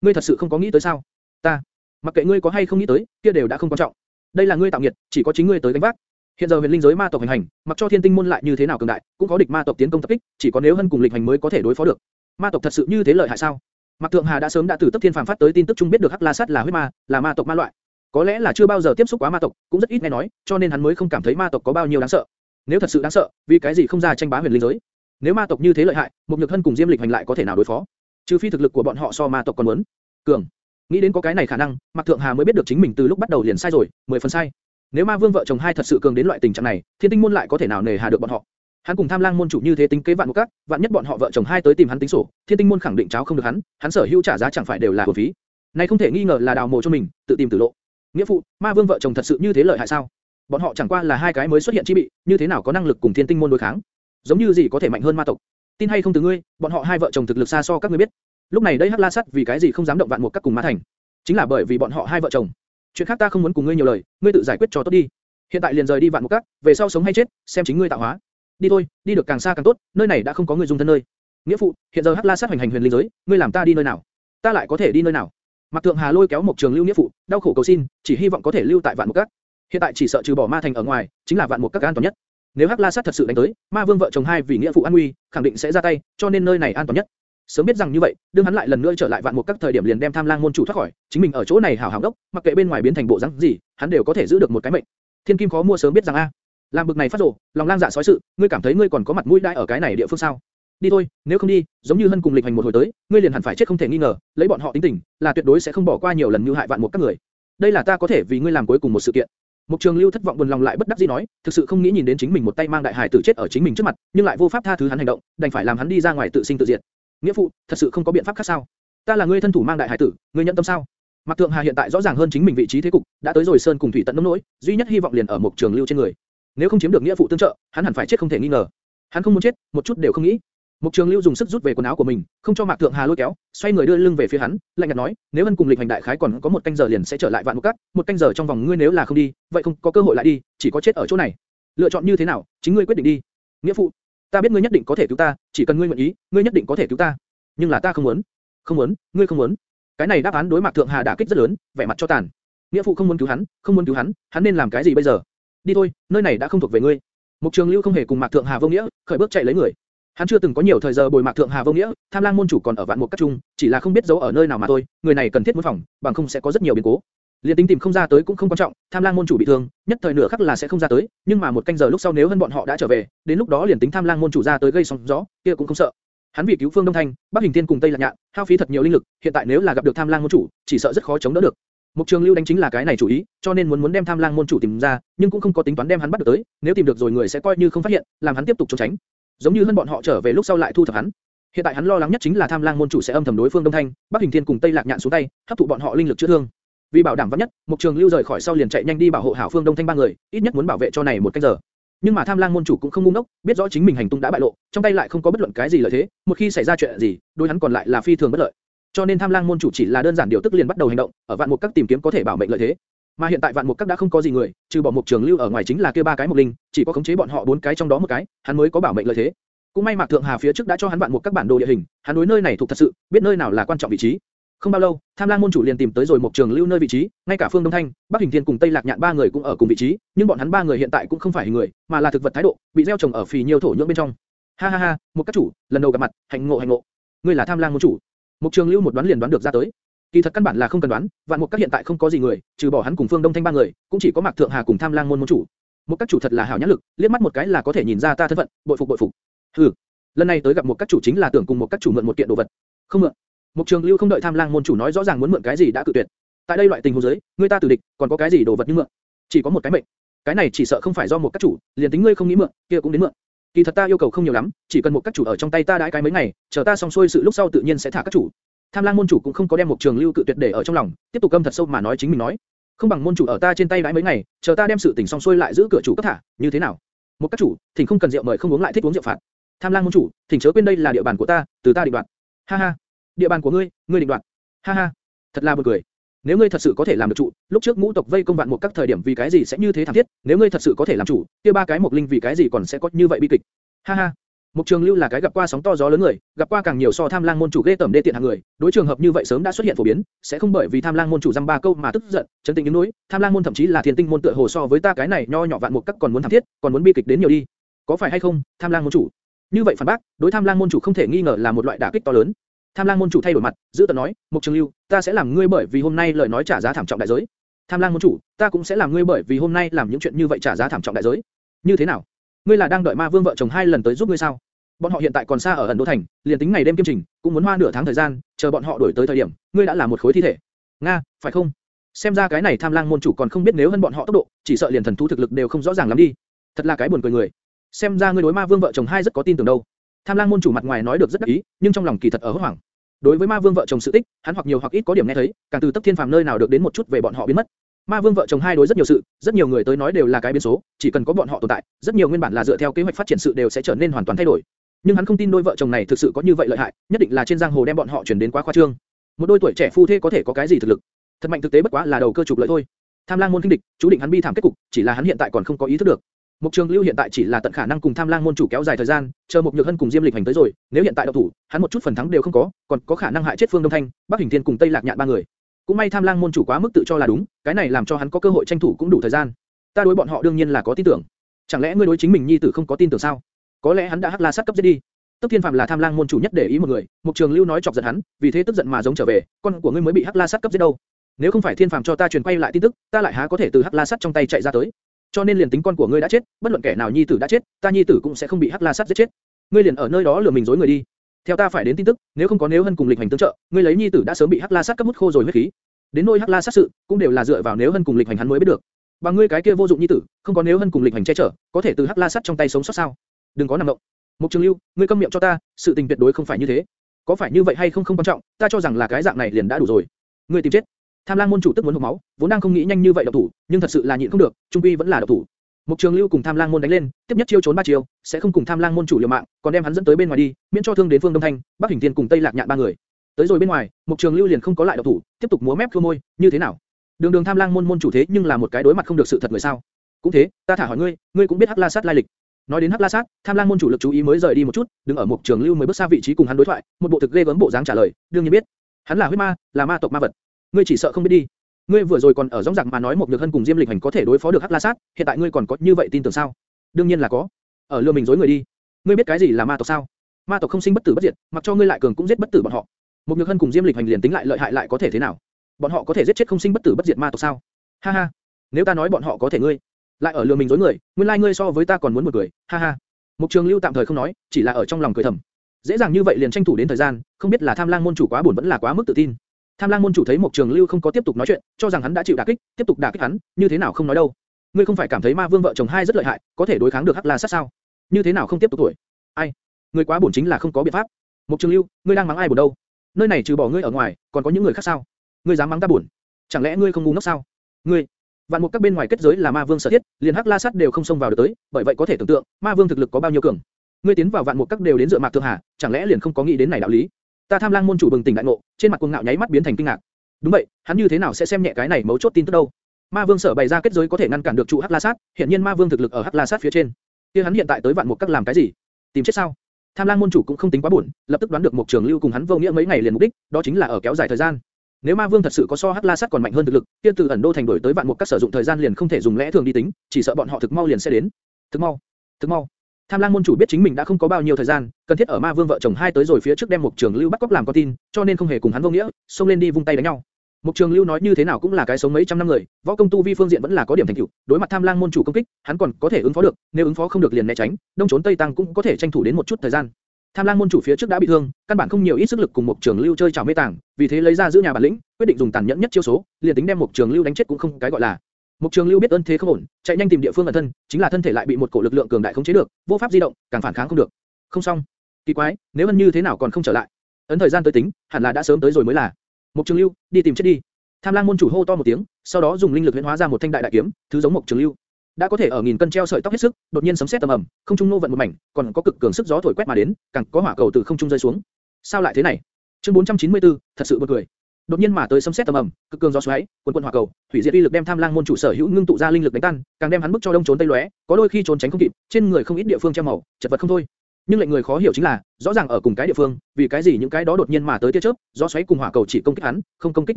ngươi thật sự không có nghĩ tới sao? Ta, mặc kệ ngươi có hay không nghĩ tới, kia đều đã không quan trọng. Đây là ngươi tạo nghiệt, chỉ có chính ngươi tới gánh vác. Hiện giờ huyền linh giới ma tộc hành hành, mặc cho thiên tinh môn lại như thế nào cường đại, cũng có địch ma tộc tiến công tập kích, chỉ có nếu hân cùng lịch hành mới có thể đối phó được. Ma tộc thật sự như thế lợi hại sao? Mạc Thượng Hà đã sớm đã từ tấp thiên phàm phát tới tin tức chung biết được Hắc La Sát là huyết ma, là ma tộc ma loại. Có lẽ là chưa bao giờ tiếp xúc quá ma tộc, cũng rất ít nghe nói, cho nên hắn mới không cảm thấy ma tộc có bao nhiêu đáng sợ. Nếu thật sự đáng sợ, vì cái gì không ra tranh bá huyền linh giới? Nếu ma tộc như thế lợi hại, một nhược hân cùng Diêm Lịch hành lại có thể nào đối phó? Trừ phi thực lực của bọn họ so ma tộc còn muốn cường. Nghĩ đến có cái này khả năng, Mạc Thượng Hà mới biết được chính mình từ lúc bắt đầu liền sai rồi, 10 phần sai. Nếu Ma Vương vợ chồng hai thật sự cường đến loại tình trạng này, Thiên Tinh môn lại có thể nào nề hà được bọn họ? Hắn cùng Tham Lang môn chủ như thế tính kế vạn một các, vạn nhất bọn họ vợ chồng hai tới tìm hắn tính sổ, Thiên Tinh môn khẳng định cháo không được hắn, hắn sở hữu trả giá chẳng phải đều là uổng phí. Này không thể nghi ngờ là đào mồ cho mình, tự tìm tử lộ. Nghĩa phụ, Ma Vương vợ chồng thật sự như thế lợi hại sao? Bọn họ chẳng qua là hai cái mới xuất hiện chi bị, như thế nào có năng lực cùng Thiên Tinh môn đối kháng? Giống như gì có thể mạnh hơn ma tộc? Tin hay không từ ngươi, bọn họ hai vợ chồng thực lực xa so các ngươi biết. Lúc này đây Hắc La Sắt vì cái gì không dám động vạn một các cùng Ma Thành? Chính là bởi vì bọn họ hai vợ chồng. Chuyện khác ta không muốn cùng ngươi nhiều lời, ngươi tự giải quyết cho tốt đi. Hiện tại liền rời đi vạn một các, về sau sống hay chết, xem chính ngươi tạo hóa. Đi thôi, đi được càng xa càng tốt, nơi này đã không có người dung thân nơi. Nghĩa phụ, hiện giờ Hắc La sát hoành hành huyền linh giới, ngươi làm ta đi nơi nào? Ta lại có thể đi nơi nào? mặc Thượng Hà lôi kéo một trường lưu nghĩa phụ, đau khổ cầu xin, chỉ hy vọng có thể lưu tại vạn một các. Hiện tại chỉ sợ trừ bỏ ma thành ở ngoài, chính là vạn một các an toàn nhất. Nếu Hắc La Sát thật sự đánh tới, Ma Vương vợ chồng hai vì nghĩa phụ an nguy, khẳng định sẽ ra tay, cho nên nơi này an toàn nhất. Sớm biết rằng như vậy, đương hắn lại lần nữa trở lại vạn một các thời điểm liền đem Tham Lang môn chủ thoát khỏi, chính mình ở chỗ này hảo hảo đốc, mặc kệ bên ngoài biến thành bộ dạng gì, hắn đều có thể giữ được một cái mệnh. Thiên Kim khó mua sớm biết rằng a, làm bực này phát rồ, lòng lang dạ sói sự, ngươi cảm thấy ngươi còn có mặt mũi đãi ở cái này địa phương sao? Đi thôi, nếu không đi, giống như hân cùng lịch hành một hồi tới, ngươi liền hẳn phải chết không thể nghi ngờ, lấy bọn họ tính tình, là tuyệt đối sẽ không bỏ qua nhiều lần như hại vạn một các người. Đây là ta có thể vì ngươi làm cuối cùng một sự kiện. Mục Trường Lưu thất vọng buồn lòng lại bất đắc dĩ nói, thực sự không nghĩ nhìn đến chính mình một tay mang đại hải tử chết ở chính mình trước mặt, nhưng lại vô pháp tha thứ hắn hành động, đành phải làm hắn đi ra ngoài tự sinh tự diệt. Nghĩa phụ, thật sự không có biện pháp khác sao? Ta là ngươi thân thủ mang đại hải tử, ngươi nhận tâm sao? Mạc Thượng Hà hiện tại rõ ràng hơn chính mình vị trí thế cục, đã tới rồi sơn cùng thủy tận nông nỗi, duy nhất hy vọng liền ở một Trường Lưu trên người. Nếu không chiếm được nghĩa phụ tương trợ, hắn hẳn phải chết không thể nghi ngờ. Hắn không muốn chết, một chút đều không nghĩ. Mục Trường Lưu dùng sức rút về quần áo của mình, không cho Mạc Thượng Hà lôi kéo, xoay người đưa lưng về phía hắn, lạnh nhạt nói, nếu Hân cùng Lịch Hành đại khái còn có một canh giờ liền sẽ trở lại Vạn Mục cát, một canh giờ trong vòng ngươi nếu là không đi, vậy không có cơ hội lại đi, chỉ có chết ở chỗ này. Lựa chọn như thế nào, chính ngươi quyết định đi. Nghĩa phụ, ta biết ngươi nhất định có thể cứu ta, chỉ cần ngươi nguyện ý, ngươi nhất định có thể cứu ta. Nhưng là ta không muốn, không muốn, ngươi không muốn. Cái này đáp án đối Mạc Thượng Hà đã kích rất lớn, vẻ mặt cho tàn. Nghĩa phụ không muốn cứu hắn, không muốn cứu hắn, hắn nên làm cái gì bây giờ? Đi thôi, nơi này đã không thuộc về ngươi. Mục Trường Lưu không hề cùng Mạc Thượng Hà vô nghĩa, khởi bước chạy lấy người. Hắn chưa từng có nhiều thời giờ bồi Mạc Thượng Hà vô nghĩa, Tham Lang môn chủ còn ở vạn một các trung, chỉ là không biết giấu ở nơi nào mà thôi, người này cần thiết muốn phòng, bằng không sẽ có rất nhiều biến cố. Liên tính tìm không ra tới cũng không quan trọng, Tham Lang môn chủ bị thương, nhất thời nửa khắc là sẽ không ra tới, nhưng mà một canh giờ lúc sau nếu hơn bọn họ đã trở về, đến lúc đó liền tính Tham Lang môn chủ ra tới gây sóng gió, kia cũng không sợ. Hắn vì cứu Phương Đông Thanh, Bắc Hình Thiên cùng Tây Lạc Nhạn, hao phí thật nhiều linh lực, hiện tại nếu là gặp được Tham Lang môn chủ, chỉ sợ rất khó chống đỡ được. Mục Trường Lưu đánh chính là cái này chủ ý, cho nên muốn muốn đem Tham Lang môn chủ tìm ra, nhưng cũng không có tính toán đem hắn bắt được tới, nếu tìm được rồi người sẽ coi như không phát hiện, làm hắn tiếp tục trốn tránh. Giống như hơn bọn họ trở về lúc sau lại thu thập hắn. Hiện tại hắn lo lắng nhất chính là Tham Lang môn chủ sẽ âm thầm đối phương Đông Thanh, Bắc Hình Thiên cùng Tây Lạc Nhạn xuống tay, hấp thụ bọn họ linh lực chữa thương. Vì bảo đảm vững nhất, Mục Trường Lưu rời khỏi sau liền chạy nhanh đi bảo hộ hảo Phương Đông Thanh ba người, ít nhất muốn bảo vệ cho này một canh giờ. Nhưng mà Tham Lang môn chủ cũng không ngu ngốc, biết rõ chính mình hành tung đã bại lộ, trong tay lại không có bất luận cái gì lợi thế, một khi xảy ra chuyện gì, đối hắn còn lại là phi thường bất lợi. Cho nên Tham Lang môn chủ chỉ là đơn giản điều tức liền bắt đầu hành động, ở vạn mục các tìm kiếm có thể bảo mệnh lợi thế. Mà hiện tại vạn mục các đã không có gì người, trừ bỏ mục trường lưu ở ngoài chính là kia ba cái mục linh, chỉ có khống chế bọn họ bốn cái trong đó một cái, hắn mới có bảo mệnh lợi thế. Cũng may Mạc Thượng Hà phía trước đã cho hắn vạn mục các bản đồ địa hình, hắn đối nơi này thuộc thật sự, biết nơi nào là quan trọng vị trí. Không bao lâu, Tham Lang môn chủ liền tìm tới rồi một trường lưu nơi vị trí, ngay cả Phương Đông Thanh, Bắc Hình Thiên cùng Tây Lạc Nhạn ba người cũng ở cùng vị trí, nhưng bọn hắn ba người hiện tại cũng không phải hình người, mà là thực vật thái độ, bị gieo trồng ở phì nhiều thổ nhưỡng bên trong. Ha ha ha, một các chủ, lần đầu gặp mặt, hạnh ngộ hạnh ngộ. Ngươi là Tham Lang môn chủ. một Trường Lưu một đoán liền đoán được ra tới. Kỳ thật căn bản là không cần đoán, vạn mục các hiện tại không có gì người, trừ bỏ hắn cùng Phương Đông Thanh ba người, cũng chỉ có Mạc Thượng Hà cùng Tham Lang môn môn chủ. Một các chủ thật là hảo nhãn lực, liếc mắt một cái là có thể nhìn ra ta thân phận, bội phục bội phục. Hừ, lần này tới gặp một các chủ chính là tưởng cùng một các chủ mượn một kiện đồ vật. Không mượn. Mục Trường Lưu không đợi Tham Lang môn chủ nói rõ ràng muốn mượn cái gì đã cự tuyệt. Tại đây loại tình huống dưới, người ta tử địch, còn có cái gì đồ vật như mượn? Chỉ có một cái mệnh. Cái này chỉ sợ không phải do một các chủ, liền tính ngươi không nghĩ mượn, kia cũng đến mượn. Kỳ thật ta yêu cầu không nhiều lắm, chỉ cần một các chủ ở trong tay ta đãi cái mấy ngày, chờ ta xong xuôi sự lúc sau tự nhiên sẽ thả các chủ. Tham Lang môn chủ cũng không có đem một trường lưu cự tuyệt để ở trong lòng, tiếp tục câm thật sâu mà nói chính mình nói, không bằng môn chủ ở ta trên tay đãi mấy ngày, chờ ta đem sự tình xong xuôi lại giữ cửa chủ cấp thả, như thế nào? Một các chủ, thỉnh không cần rượu mời không uống lại thích uống rượu phạt. Tham Lang môn chủ, thỉnh chớ quên đây là địa bàn của ta, từ ta định đoạt. Ha ha, địa bàn của ngươi, ngươi định đoạt. Ha ha, thật là buồn cười. Nếu ngươi thật sự có thể làm được chủ, lúc trước ngũ tộc vây công vạn một các thời điểm vì cái gì sẽ như thế thảm thiết? Nếu ngươi thật sự có thể làm chủ, kia ba cái một linh vì cái gì còn sẽ có như vậy bi kịch? Ha ha, Mục Trường Lưu là cái gặp qua sóng to gió lớn người, gặp qua càng nhiều so tham lang môn chủ ghê tởm đê tiện hạng người, đối trường hợp như vậy sớm đã xuất hiện phổ biến, sẽ không bởi vì tham lang môn chủ dăm ba câu mà tức giận, chấn tĩnh những núi, tham lang môn thậm chí là thiên tinh môn tựa hồ so với ta cái này nho nhỏ vạn một các còn muốn thảm thiết, còn muốn bi kịch đến nhiều đi. Có phải hay không, tham lang môn chủ? Như vậy phản bác, đối tham lang môn chủ không thể nghi ngờ là một loại đả kích to lớn. Tham lang môn chủ thay đổi mặt, giữ tận nói, Mục Trường Lưu, ta sẽ làm ngươi bởi vì hôm nay lời nói trả giá thảm trọng đại giới. Tham lang môn chủ, ta cũng sẽ làm ngươi bởi vì hôm nay làm những chuyện như vậy trả giá thảm trọng đại giới. Như thế nào? Ngươi là đang đợi ma vương vợ chồng hai lần tới giúp ngươi sao? Bọn họ hiện tại còn xa ở ẩn đô thành, liền tính ngày đêm kiêm trình, cũng muốn hoa nửa tháng thời gian, chờ bọn họ đuổi tới thời điểm, ngươi đã là một khối thi thể. Nga, phải không? Xem ra cái này tham lang môn chủ còn không biết nếu hơn bọn họ tốc độ, chỉ sợ liền thần thú thực lực đều không rõ ràng lắm đi. Thật là cái buồn cười người. Xem ra ngươi đối ma vương vợ chồng hai rất có tin tưởng đâu. Tham lang môn chủ mặt ngoài nói được rất đắc ý, nhưng trong lòng kỳ thật ở hốt hoảng. Đối với ma vương vợ chồng sự tích, hắn hoặc nhiều hoặc ít có điểm nghe thấy, càng từ tấp thiên phàm nơi nào được đến một chút về bọn họ biến mất. Ma Vương vợ chồng hai đối rất nhiều sự, rất nhiều người tới nói đều là cái biến số, chỉ cần có bọn họ tồn tại, rất nhiều nguyên bản là dựa theo kế hoạch phát triển sự đều sẽ trở nên hoàn toàn thay đổi. Nhưng hắn không tin đôi vợ chồng này thực sự có như vậy lợi hại, nhất định là trên giang hồ đem bọn họ chuyển đến quá khoa trương. Một đôi tuổi trẻ phu thê có thể có cái gì thực lực? Thật mạnh thực tế bất quá là đầu cơ trục lợi thôi. Tham Lang môn kinh địch, chú định hắn bi thảm kết cục, chỉ là hắn hiện tại còn không có ý thức được. Mục Trường Lưu hiện tại chỉ là tận khả năng cùng Tham Lang môn chủ kéo dài thời gian, chờ mục Nhược Hân cùng Diêm Lịch hành tới rồi, nếu hiện tại độc thủ, hắn một chút phần thắng đều không có, còn có khả năng hại chết Phương Đông Thanh, Bắc Hình Thiên cùng Tây Lạc Nhạn ba người. Cũng may Tham Lang môn chủ quá mức tự cho là đúng, cái này làm cho hắn có cơ hội tranh thủ cũng đủ thời gian. Ta đối bọn họ đương nhiên là có tin tưởng. Chẳng lẽ ngươi đối chính mình nhi tử không có tin tưởng sao? Có lẽ hắn đã hắc la sát cấp giết đi. Tức Thiên Phạm là Tham Lang môn chủ nhất để ý một người, Mục Trường Lưu nói chọc giận hắn, vì thế tức giận mà giống trở về, con của ngươi mới bị hắc la sát cấp giết đâu. Nếu không phải Thiên Phạm cho ta truyền quay lại tin tức, ta lại há có thể từ hắc la sát trong tay chạy ra tới. Cho nên liền tính con của ngươi đã chết, bất luận kẻ nào nhi tử đã chết, ta nhi tử cũng sẽ không bị hắc la sát giết chết. Ngươi liền ở nơi đó lừa mình dối người đi. Theo ta phải đến tin tức, nếu không có nếu hân cùng lịch hành tương trợ, ngươi lấy nhi tử đã sớm bị hắc la sát cấp hút khô rồi huyết khí. Đến nỗi hắc la sát sự, cũng đều là dựa vào nếu hân cùng lịch hành hắn mới biết được. Bằng ngươi cái kia vô dụng nhi tử, không có nếu hân cùng lịch hành che chở, có thể từ hắc la sát trong tay sống sót sao? Đừng có nằm động. Mục Trường Lưu, ngươi câm miệng cho ta, sự tình tuyệt đối không phải như thế. Có phải như vậy hay không không quan trọng, ta cho rằng là cái dạng này liền đã đủ rồi. Ngươi tìm chết. Tham Lang môn chủ tức muốn hộc máu, vốn đang không nghĩ nhanh như vậy động thủ, nhưng thật sự là nhịn không được, trung quy vẫn là động thủ. Mục Trường Lưu cùng Tham Lang môn đánh lên, tiếp nhất chiêu trốn ba chiêu, sẽ không cùng Tham Lang môn chủ liều mạng, còn đem hắn dẫn tới bên ngoài đi, miễn cho thương đến Phương Đông Thanh, Bắc Hình Thiên cùng Tây Lạc Nhạn ba người. Tới rồi bên ngoài, Mục Trường Lưu liền không có lại động thủ, tiếp tục múa mép khua môi, như thế nào? Đường Đường Tham Lang môn môn chủ thế nhưng là một cái đối mặt không được sự thật người sao? Cũng thế, ta thả hỏi ngươi, ngươi cũng biết Hắc La Sát lai lịch. Nói đến Hắc La Sát, Tham Lang môn chủ lực chú ý mới rời đi một chút, đứng ở Mục Trường Lưu mới bước xa vị trí cùng hắn đối thoại, một bộ thực ghê gớm bộ dáng trả lời, đương nhiên biết. Hắn là huyết ma, là ma tộc ma vật. Ngươi chỉ sợ không biết đi. Ngươi vừa rồi còn ở rõ ràng mà nói một nhược hân cùng Diêm Lịch Hành có thể đối phó được Hắc La Sát, hiện tại ngươi còn có như vậy tin tưởng sao? Đương nhiên là có. Ở lừa mình dối người đi. Ngươi biết cái gì là ma tộc sao? Ma tộc không sinh bất tử bất diệt, mặc cho ngươi lại cường cũng giết bất tử bọn họ. Một nhược hân cùng Diêm Lịch Hành liền tính lại lợi hại lại có thể thế nào? Bọn họ có thể giết chết không sinh bất tử bất diệt ma tộc sao? Ha ha. Nếu ta nói bọn họ có thể ngươi, lại ở lừa mình dối người, nguyên lai like ngươi so với ta còn muốn một người. ha ha. Mục Trường Lưu tạm thời không nói, chỉ là ở trong lòng cười thầm. Dễ dàng như vậy liền tranh thủ đến thời gian, không biết là Tham Lang môn chủ quá buồn vẫn là quá mức tự tin. Tham Lang môn chủ thấy Mục Trường Lưu không có tiếp tục nói chuyện, cho rằng hắn đã chịu đả kích, tiếp tục đả kích hắn, như thế nào không nói đâu. Ngươi không phải cảm thấy Ma Vương vợ chồng hai rất lợi hại, có thể đối kháng được Hắc La sát sao? Như thế nào không tiếp tục tuổi? Ai? Ngươi quá buồn chính là không có biện pháp. Mục Trường Lưu, ngươi đang mắng ai buồn đâu? Nơi này trừ bỏ ngươi ở ngoài, còn có những người khác sao? Ngươi dám mắng ta buồn? Chẳng lẽ ngươi không ngu ngốc sao? Ngươi, Vạn một các bên ngoài kết giới là ma vương sở thiết, liền hắc la sát đều không xông vào được tới, bởi vậy có thể tưởng tượng, ma vương thực lực có bao nhiêu cường. Ngươi tiến vào vạn một các đều đến dựa mạc thượng hà, chẳng lẽ liền không có nghĩ đến này đạo lý? Ta tham lang môn chủ bừng tỉnh đại ngộ, trên mặt cuồng ngạo nháy mắt biến thành kinh ngạc. Đúng vậy, hắn như thế nào sẽ xem nhẹ cái này mấu chốt tin tức đâu? Ma vương sở bày ra kết giới có thể ngăn cản được trụ hắc la sát, hiện nhiên ma vương thực lực ở hắc la sát phía trên. Kia hắn hiện tại tới vạn mục các làm cái gì? Tìm chết sao? Tham lang môn chủ cũng không tính quá buồn, lập tức đoán được một trường lưu cùng hắn vô nghĩa mấy ngày liền mục đích, đó chính là ở kéo dài thời gian. Nếu Ma Vương thật sự có so Hắc La Sát còn mạnh hơn thực lực, kia từ ẩn đô thành đổi tới vạn mục các sử dụng thời gian liền không thể dùng lẽ thường đi tính, chỉ sợ bọn họ thực mau liền sẽ đến. Thực mau, thực mau. Tham Lang môn chủ biết chính mình đã không có bao nhiêu thời gian, cần thiết ở Ma Vương vợ chồng hai tới rồi phía trước đem Mục Trường Lưu bắt cóc làm con tin, cho nên không hề cùng hắn vô nghĩa, xông lên đi vung tay đánh nhau. Mục Trường Lưu nói như thế nào cũng là cái sống mấy trăm năm người, võ công tu vi phương diện vẫn là có điểm thành tựu, đối mặt Tham Lang môn chủ công kích, hắn còn có thể ứng phó được, nếu ứng phó không được liền né tránh, đông trốn tây tăng cũng có thể tranh thủ đến một chút thời gian. Tham Lang môn chủ phía trước đã bị thương, căn bản không nhiều ít sức lực cùng Mục Trường Lưu chơi trò mê tàng, vì thế lấy ra giữ nhà bản lĩnh, quyết định dùng tàn nhẫn nhất chiêu số, liền tính đem Mục Trường Lưu đánh chết cũng không cái gọi là. Mục Trường Lưu biết ơn thế không ổn, chạy nhanh tìm địa phương ẩn thân, chính là thân thể lại bị một cổ lực lượng cường đại khống chế được, vô pháp di động, càng phản kháng không được. Không xong, kỳ quái, nếu ân như thế nào còn không trở lại? Ấn thời gian tới tính, hẳn là đã sớm tới rồi mới là. Mục Trường Lưu, đi tìm chết đi. Tham Lang môn chủ hô to một tiếng, sau đó dùng linh lực huyễn hóa ra một thanh đại đại kiếm, thứ giống Mục Trường Lưu đã có thể ở nghìn cân treo sợi tóc hết sức, đột nhiên sấm sét tầm ầm, không trung nô vận một mảnh, còn có cực cường sức gió thổi quét mà đến, càng có hỏa cầu từ không trung rơi xuống. Sao lại thế này? Chương 494, thật sự buồn cười. Đột nhiên mà tới xâm xét tầm ầm, cực cường gió xoáy, cuồn cuộn hỏa cầu, thủy diệt uy lực đem Tham Lang môn chủ sở hữu ngưng tụ ra linh lực đánh tan, càng đem hắn bức cho đông trốn tây lóe, có đôi khi trốn tránh không kịp, trên người không ít địa phương che màu, chật vật không thôi. Nhưng lệnh người khó hiểu chính là, rõ ràng ở cùng cái địa phương, vì cái gì những cái đó đột nhiên mà tới tia chớp, gió xoáy cùng hỏa cầu chỉ công kích hắn, không công kích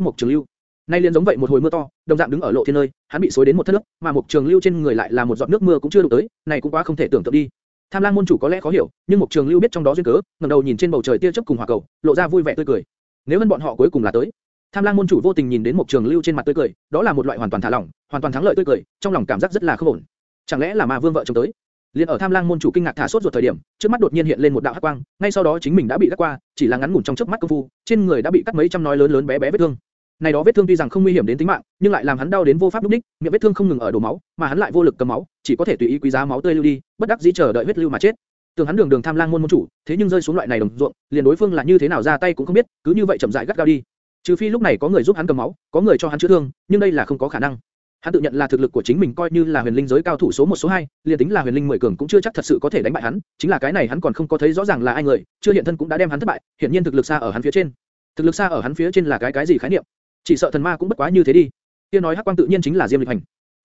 một trường lưu. Nay liền giống vậy một hồi mưa to, đồng dạng đứng ở lộ thiên nơi, hắn bị xối đến một thất nước, mà một trường lưu trên người lại là một giọt nước mưa cũng chưa đụng tới, này cũng quá không thể tưởng tượng đi. Tham Lang môn chủ có lẽ khó hiểu, nhưng một trường lưu biết trong đó duyên cớ, ngẩng đầu nhìn trên bầu trời tia chớp cùng hỏa cầu, lộ ra vui vẻ tươi cười. Nếu hơn bọn họ cuối cùng là tới. Tham Lang môn chủ vô tình nhìn đến một trường lưu trên mặt tươi cười, đó là một loại hoàn toàn thả lỏng, hoàn toàn thắng lợi tươi cười, trong lòng cảm giác rất là không ổn. Chẳng lẽ là ma vương vợ chồng tới? Liên ở Tham Lang môn chủ kinh ngạc thả sốt ruột thời điểm, trước mắt đột nhiên hiện lên một đạo hắc quang, ngay sau đó chính mình đã bị cắt qua, chỉ là ngắn ngủn trong chớp mắt công phu, trên người đã bị cắt mấy trăm nói lớn lớn bé bé vết thương. Này đó vết thương tuy rằng không nguy hiểm đến tính mạng, nhưng lại làm hắn đau đến vô pháp lúc đích, miệng vết thương không ngừng ở đổ máu, mà hắn lại vô lực cầm máu, chỉ có thể tùy ý quý giá máu tươi lưu đi, bất đắc dĩ chờ đợi huyết lưu mà chết. Tưởng hắn đường đường tham lang môn môn chủ, thế nhưng rơi xuống loại này đồng ruộng, liền đối phương là như thế nào ra tay cũng không biết, cứ như vậy chậm rãi gắt gao đi. Trừ phi lúc này có người giúp hắn cầm máu, có người cho hắn chữa thương, nhưng đây là không có khả năng. Hắn tự nhận là thực lực của chính mình coi như là huyền linh giới cao thủ số 1 số 2, liền tính là huyền linh mười cường cũng chưa chắc thật sự có thể đánh bại hắn, chính là cái này hắn còn không có thấy rõ ràng là ai người, chưa hiện thân cũng đã đem hắn thất bại, hiển nhiên thực lực xa ở hắn phía trên. Thực lực xa ở hắn phía trên là cái cái gì khái niệm? Chỉ sợ thần ma cũng bất quá như thế đi. Kia nói hắc quang tự nhiên chính là Diêm Lịch Hành.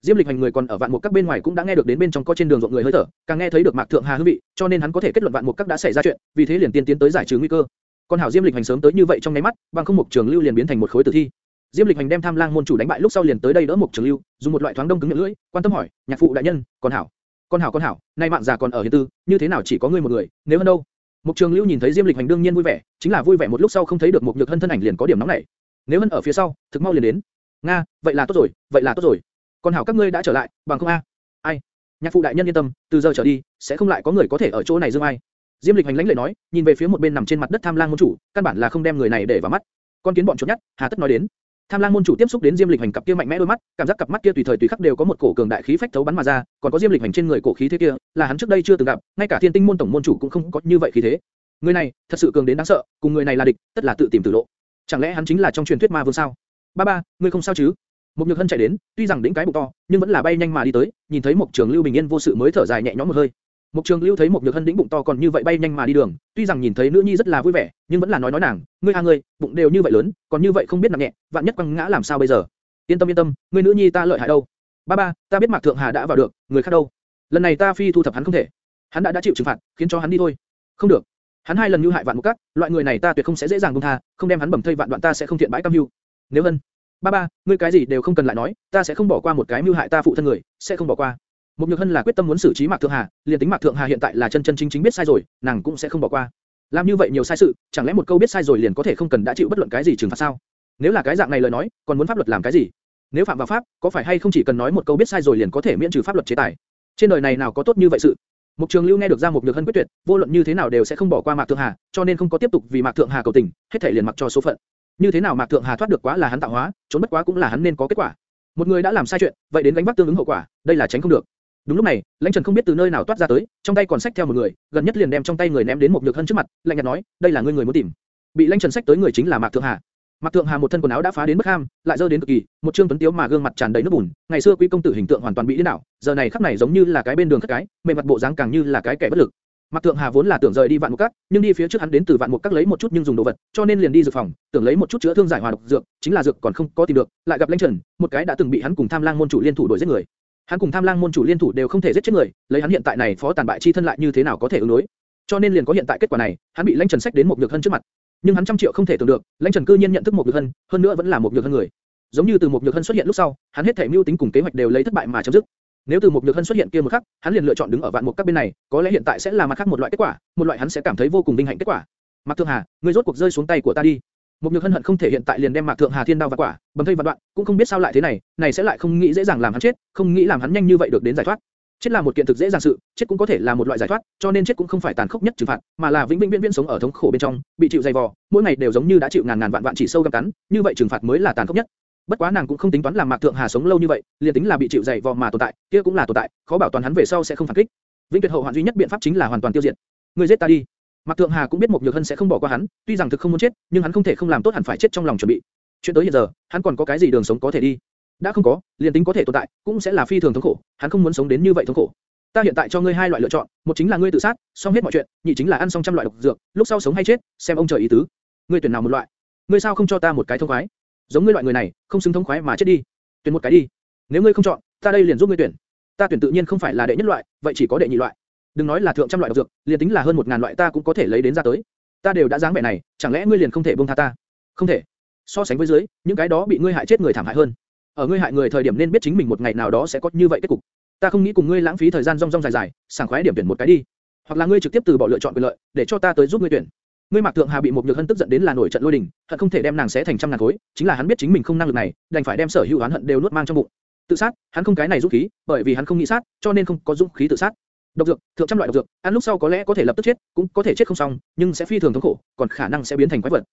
Diêm Lịch Hành người còn ở vạn mục các bên ngoài cũng đã nghe được đến bên trong có trên đường rộng người hơi thở, càng nghe thấy được Mạc Thượng Hà hương vị, cho nên hắn có thể kết luận vạn mục các đã xảy ra chuyện, vì thế liền tiên tiến tới giải trừ nguy cơ. Còn hảo Diêm Lịch Hành sớm tới như vậy trong nháy mắt, bằng không mục trường lưu liền biến thành một khối tử thi. Diêm Lịch Hành đem Tham Lang môn chủ đánh bại lúc sau liền tới đây đỡ Mục Trường Lưu, dùng một loại thoáng đông cứng miệng lưỡi, quan tâm hỏi, nhạc phụ đại nhân, con hảo, con hảo con hảo, nay mạng già còn ở hiện tư, như thế nào chỉ có ngươi một người, nếu hơn đâu? Mục Trường Lưu nhìn thấy Diêm Lịch Hành đương nhiên vui vẻ, chính là vui vẻ một lúc sau không thấy được mục nhược hân thân ảnh liền có điểm nóng nảy. Nếu hân ở phía sau, thực mau liền đến. Nga, vậy là tốt rồi, vậy là tốt rồi. Con hảo các ngươi đã trở lại, bằng không a? Ai? Nhạc phụ đại nhân yên tâm, từ giờ trở đi, sẽ không lại có người có thể ở chỗ này dương ai. Diêm Lịch hành lãnh lệ nói, nhìn về phía một bên nằm trên mặt đất Tham Lang môn chủ, căn bản là không đem người này để vào mắt. Con kiến bọn chuột nhắt, hà tất nói đến. Tham Lang môn chủ tiếp xúc đến Diêm Lịch hành cặp kia mạnh mẽ đôi mắt, cảm giác cặp mắt kia tùy thời tùy khắc đều có một cổ cường đại khí phách thấu bắn mà ra, còn có Diêm Lịch hành trên người cổ khí thế kia, là hắn trước đây chưa từng gặp, ngay cả Thiên Tinh môn tổng môn chủ cũng không có như vậy khí thế. Người này, thật sự cường đến đáng sợ, cùng người này là địch, tất là tự tìm tử lộ. Chẳng lẽ hắn chính là trong truyền thuyết ma vương sao? Ba ba, ngươi không sao chứ? Một Nhược Hân chạy đến, tuy rằng đỉnh cái bụng to, nhưng vẫn là bay nhanh mà đi tới, nhìn thấy Mục Trường Lưu bình yên vô sự mới thở dài nhẹ nhõm một hơi. Mục Trường Lưu thấy Mục Nhược Hân đĩnh bụng to còn như vậy bay nhanh mà đi đường, tuy rằng nhìn thấy nữ nhi rất là vui vẻ, nhưng vẫn là nói nói nàng, ngươi a ngươi, bụng đều như vậy lớn, còn như vậy không biết nặng nhẹ, vạn nhất quăng ngã làm sao bây giờ? Yên tâm yên tâm, ngươi nữ nhi ta lợi hại đâu. Ba ba, ta biết Mạc Thượng Hà đã vào được, người khác đâu? Lần này ta phi thu thập hắn không thể. Hắn đã đã chịu trừng phạt, khiến cho hắn đi thôi. Không được. Hắn hai lần như hại vạn mục cách, loại người này ta tuyệt không sẽ dễ dàng buông tha, không đem hắn bầm thây vạn đoạn ta sẽ không thiện bãi cam hưu. Nếu Hân, ba ba, ngươi cái gì đều không cần lại nói, ta sẽ không bỏ qua một cái mưu hại ta phụ thân người, sẽ không bỏ qua. Một Nhược Hân là quyết tâm muốn xử trí Mạc Thượng Hà, liền tính Mạc Thượng Hà hiện tại là chân chân chính chính biết sai rồi, nàng cũng sẽ không bỏ qua. Làm như vậy nhiều sai sự, chẳng lẽ một câu biết sai rồi liền có thể không cần đã chịu bất luận cái gì trừng phạt sao? Nếu là cái dạng này lời nói, còn muốn pháp luật làm cái gì? Nếu phạm vào pháp, có phải hay không chỉ cần nói một câu biết sai rồi liền có thể miễn trừ pháp luật chế tài? Trên đời này nào có tốt như vậy sự? Mục Trường Lưu nghe được ra một nhược hân quyết tuyệt, vô luận như thế nào đều sẽ không bỏ qua Mạc Thượng Hà, cho nên không có tiếp tục vì Mạc Thượng Hà cầu tình, hết thảy liền mặc cho số phận. Như thế nào Mạc Thượng Hà thoát được quá là hắn tạo hóa, trốn bất quá cũng là hắn nên có kết quả. Một người đã làm sai chuyện, vậy đến gánh vác tương ứng hậu quả, đây là tránh không được. Đúng lúc này, Lãnh Trần không biết từ nơi nào toát ra tới, trong tay còn xách theo một người, gần nhất liền đem trong tay người ném đến một nhược hân trước mặt, lạnh nhạt nói, đây là ngươi người muốn tìm. Bị Lãnh Trần xách tới người chính là Mạc Thượng Hà. Mạc Thượng Hà một thân quần áo đã phá đến bất ham, lại dơ đến cực kỳ, một trương tuấn tiếu mà gương mặt tràn đầy nước bùn, ngày xưa quý công tử hình tượng hoàn toàn bị điên đảo, giờ này khắc này giống như là cái bên đường khất cái, mềm mặt bộ dáng càng như là cái kẻ bất lực. Mạc Thượng Hà vốn là tưởng rời đi vạn mục các, nhưng đi phía trước hắn đến từ vạn mục các lấy một chút nhưng dùng đồ vật, cho nên liền đi dược phòng, tưởng lấy một chút chữa thương giải hòa độc dược, chính là dược còn không có tìm được, lại gặp Lãnh Trần, một cái đã từng bị hắn cùng Tham Lang môn chủ liên thủ đuổi giết người. Hắn cùng Tham Lang môn chủ liên thủ đều không thể giết chết người, lấy hắn hiện tại này phó tàn bại chi thân lại như thế nào có thể ứng đối? Cho nên liền có hiện tại kết quả này, hắn bị Lãnh Trần sách đến một nhược hân trước mặt. Nhưng hắn trăm triệu không thể tưởng được, Lãnh Trần cư nhiên nhận thức một nhược hân, hơn nữa vẫn là một nhược hân người. Giống như từ một nhược hân xuất hiện lúc sau, hắn hết thảy mưu tính cùng kế hoạch đều lấy thất bại mà chấm dứt. Nếu từ một nhược hân xuất hiện kia một khắc, hắn liền lựa chọn đứng ở vạn mục các bên này, có lẽ hiện tại sẽ là mặt khác một loại kết quả, một loại hắn sẽ cảm thấy vô cùng vinh hạnh kết quả. Mạc Thượng Hà, ngươi rốt cuộc rơi xuống tay của ta đi. Một nhược hân hận không thể hiện tại liền đem Mạc Thượng Hà thiên đao và quả, bầm thây vạn đoạn, cũng không biết sao lại thế này, này sẽ lại không nghĩ dễ dàng làm hắn chết, không nghĩ làm hắn nhanh như vậy được đến giải thoát. Chết là một kiện thực dễ dàng sự, chết cũng có thể là một loại giải thoát, cho nên chết cũng không phải tàn khốc nhất trừng phạt, mà là vĩnh vĩnh viễn viễn sống ở thống khổ bên trong, bị chịu dày vò, mỗi ngày đều giống như đã chịu ngàn ngàn vạn vạn chỉ sâu găm cắn, như vậy trừng phạt mới là tàn khốc nhất. Bất quá nàng cũng không tính toán làm Mạc Thượng Hà sống lâu như vậy, liền tính là bị chịu dày vò mà tồn tại, kia cũng là tồn tại, khó bảo toàn hắn về sau sẽ không phản kích. Vĩnh tuyệt hậu hoạn duy nhất biện pháp chính là hoàn toàn tiêu diệt. Ngươi giết ta đi. Mạc Thượng Hà cũng biết một Nhược Hân sẽ không bỏ qua hắn, tuy rằng thực không muốn chết, nhưng hắn không thể không làm tốt hẳn phải chết trong lòng chuẩn bị. Chuyện tới hiện giờ, hắn còn có cái gì đường sống có thể đi? Đã không có, liền tính có thể tồn tại, cũng sẽ là phi thường thống khổ, hắn không muốn sống đến như vậy thống khổ. Ta hiện tại cho ngươi hai loại lựa chọn, một chính là ngươi tự sát, xong hết mọi chuyện, nhị chính là ăn xong trăm loại độc dược, lúc sau sống hay chết, xem ông trời ý tứ. Ngươi tuyển nào một loại? Ngươi sao không cho ta một cái thông khoái? Giống ngươi loại người này, không xứng thống khoái mà chết đi. Tuyển một cái đi. Nếu ngươi không chọn, ta đây liền giúp ngươi tuyển. Ta tuyển tự nhiên không phải là đệ nhất loại, vậy chỉ có đệ nhị loại. Đừng nói là thượng trăm loại độc dược, liền tính là hơn một ngàn loại ta cũng có thể lấy đến ra tới. Ta đều đã dáng vẻ này, chẳng lẽ ngươi liền không thể buông tha ta? Không thể. So sánh với dưới, những cái đó bị ngươi hại chết người thảm hại hơn. Ở ngươi hại người thời điểm nên biết chính mình một ngày nào đó sẽ có như vậy kết cục. Ta không nghĩ cùng ngươi lãng phí thời gian rong rong dài dài, sảng khoái điểm tuyển một cái đi. Hoặc là ngươi trực tiếp từ bỏ lựa chọn quyền lợi, để cho ta tới giúp ngươi tuyển. Ngươi Mạc Thượng Hà bị một nhược hân tức giận đến là nổi trận lôi đình, hận không thể đem nàng xé thành trăm ngàn khối, chính là hắn biết chính mình không năng lực này, đành phải đem sở hữu oán hận đều nuốt mang trong bụng. Tự sát, hắn không cái này dũng khí, bởi vì hắn không nghĩ sát, cho nên không có dũng khí tự sát. Độc dược, thượng trăm loại độc dược, ăn lúc sau có lẽ có thể lập tức chết, cũng có thể chết không xong, nhưng sẽ phi thường thống khổ, còn khả năng sẽ biến thành quái vật.